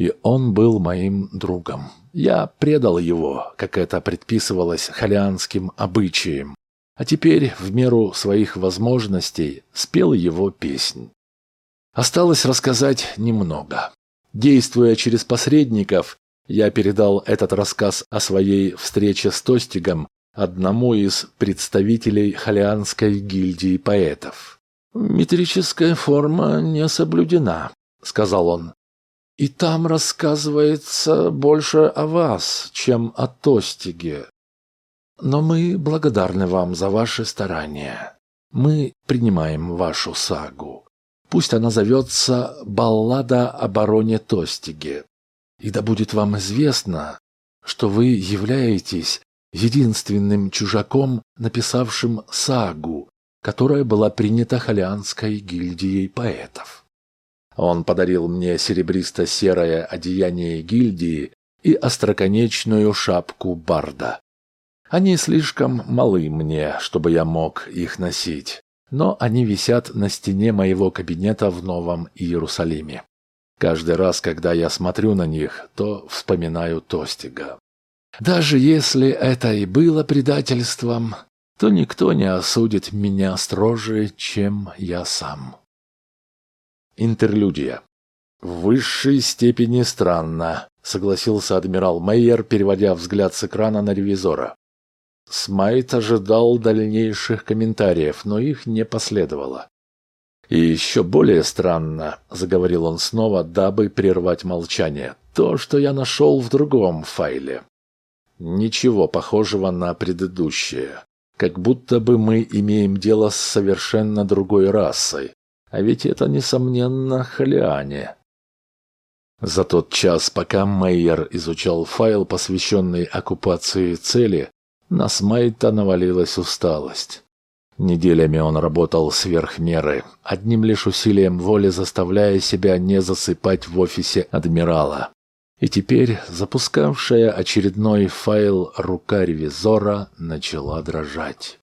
и он был моим другом. Я предал его, как это предписывалось халианским обычаем, а теперь, в меру своих возможностей, спел его песнь. Осталось рассказать немного. Действуя через посредников, я передал этот рассказ о своей встрече с Тостигом одному из представителей Халианской гильдии поэтов. «Метрическая форма не соблюдена», — сказал он. И там рассказывается больше о вас, чем о Тостиге. Но мы благодарны вам за ваши старания. Мы принимаем вашу сагу. Пусть она зовется «Баллада о бароне Тостиге». И да будет вам известно, что вы являетесь единственным чужаком, написавшим сагу, которая была принята Холианской гильдией поэтов. Он подарил мне серебристо-серое одеяние гильдии и остроконечную шапку барда. Они слишком малы мне, чтобы я мог их носить, но они висят на стене моего кабинета в Новом Иерусалиме. Каждый раз, когда я смотрю на них, то вспоминаю Тостига. Даже если это и было предательством, то никто не осудит меня строже, чем я сам. Интерлюдия. В высшей степени странно, согласился адмирал Мейер, переводя взгляд с экрана на ревизора. Смайт ожидал дальнейших комментариев, но их не последовало. «И еще более странно», — заговорил он снова, дабы прервать молчание, — «то, что я нашел в другом файле. Ничего похожего на предыдущее. Как будто бы мы имеем дело с совершенно другой расой. А ведь это, несомненно, Халиане. За тот час, пока Мейер изучал файл, посвященный оккупации цели, на Смайта навалилась усталость. Неделями он работал сверх меры, одним лишь усилием воли заставляя себя не засыпать в офисе адмирала. И теперь запускавшая очередной файл рука ревизора начала дрожать.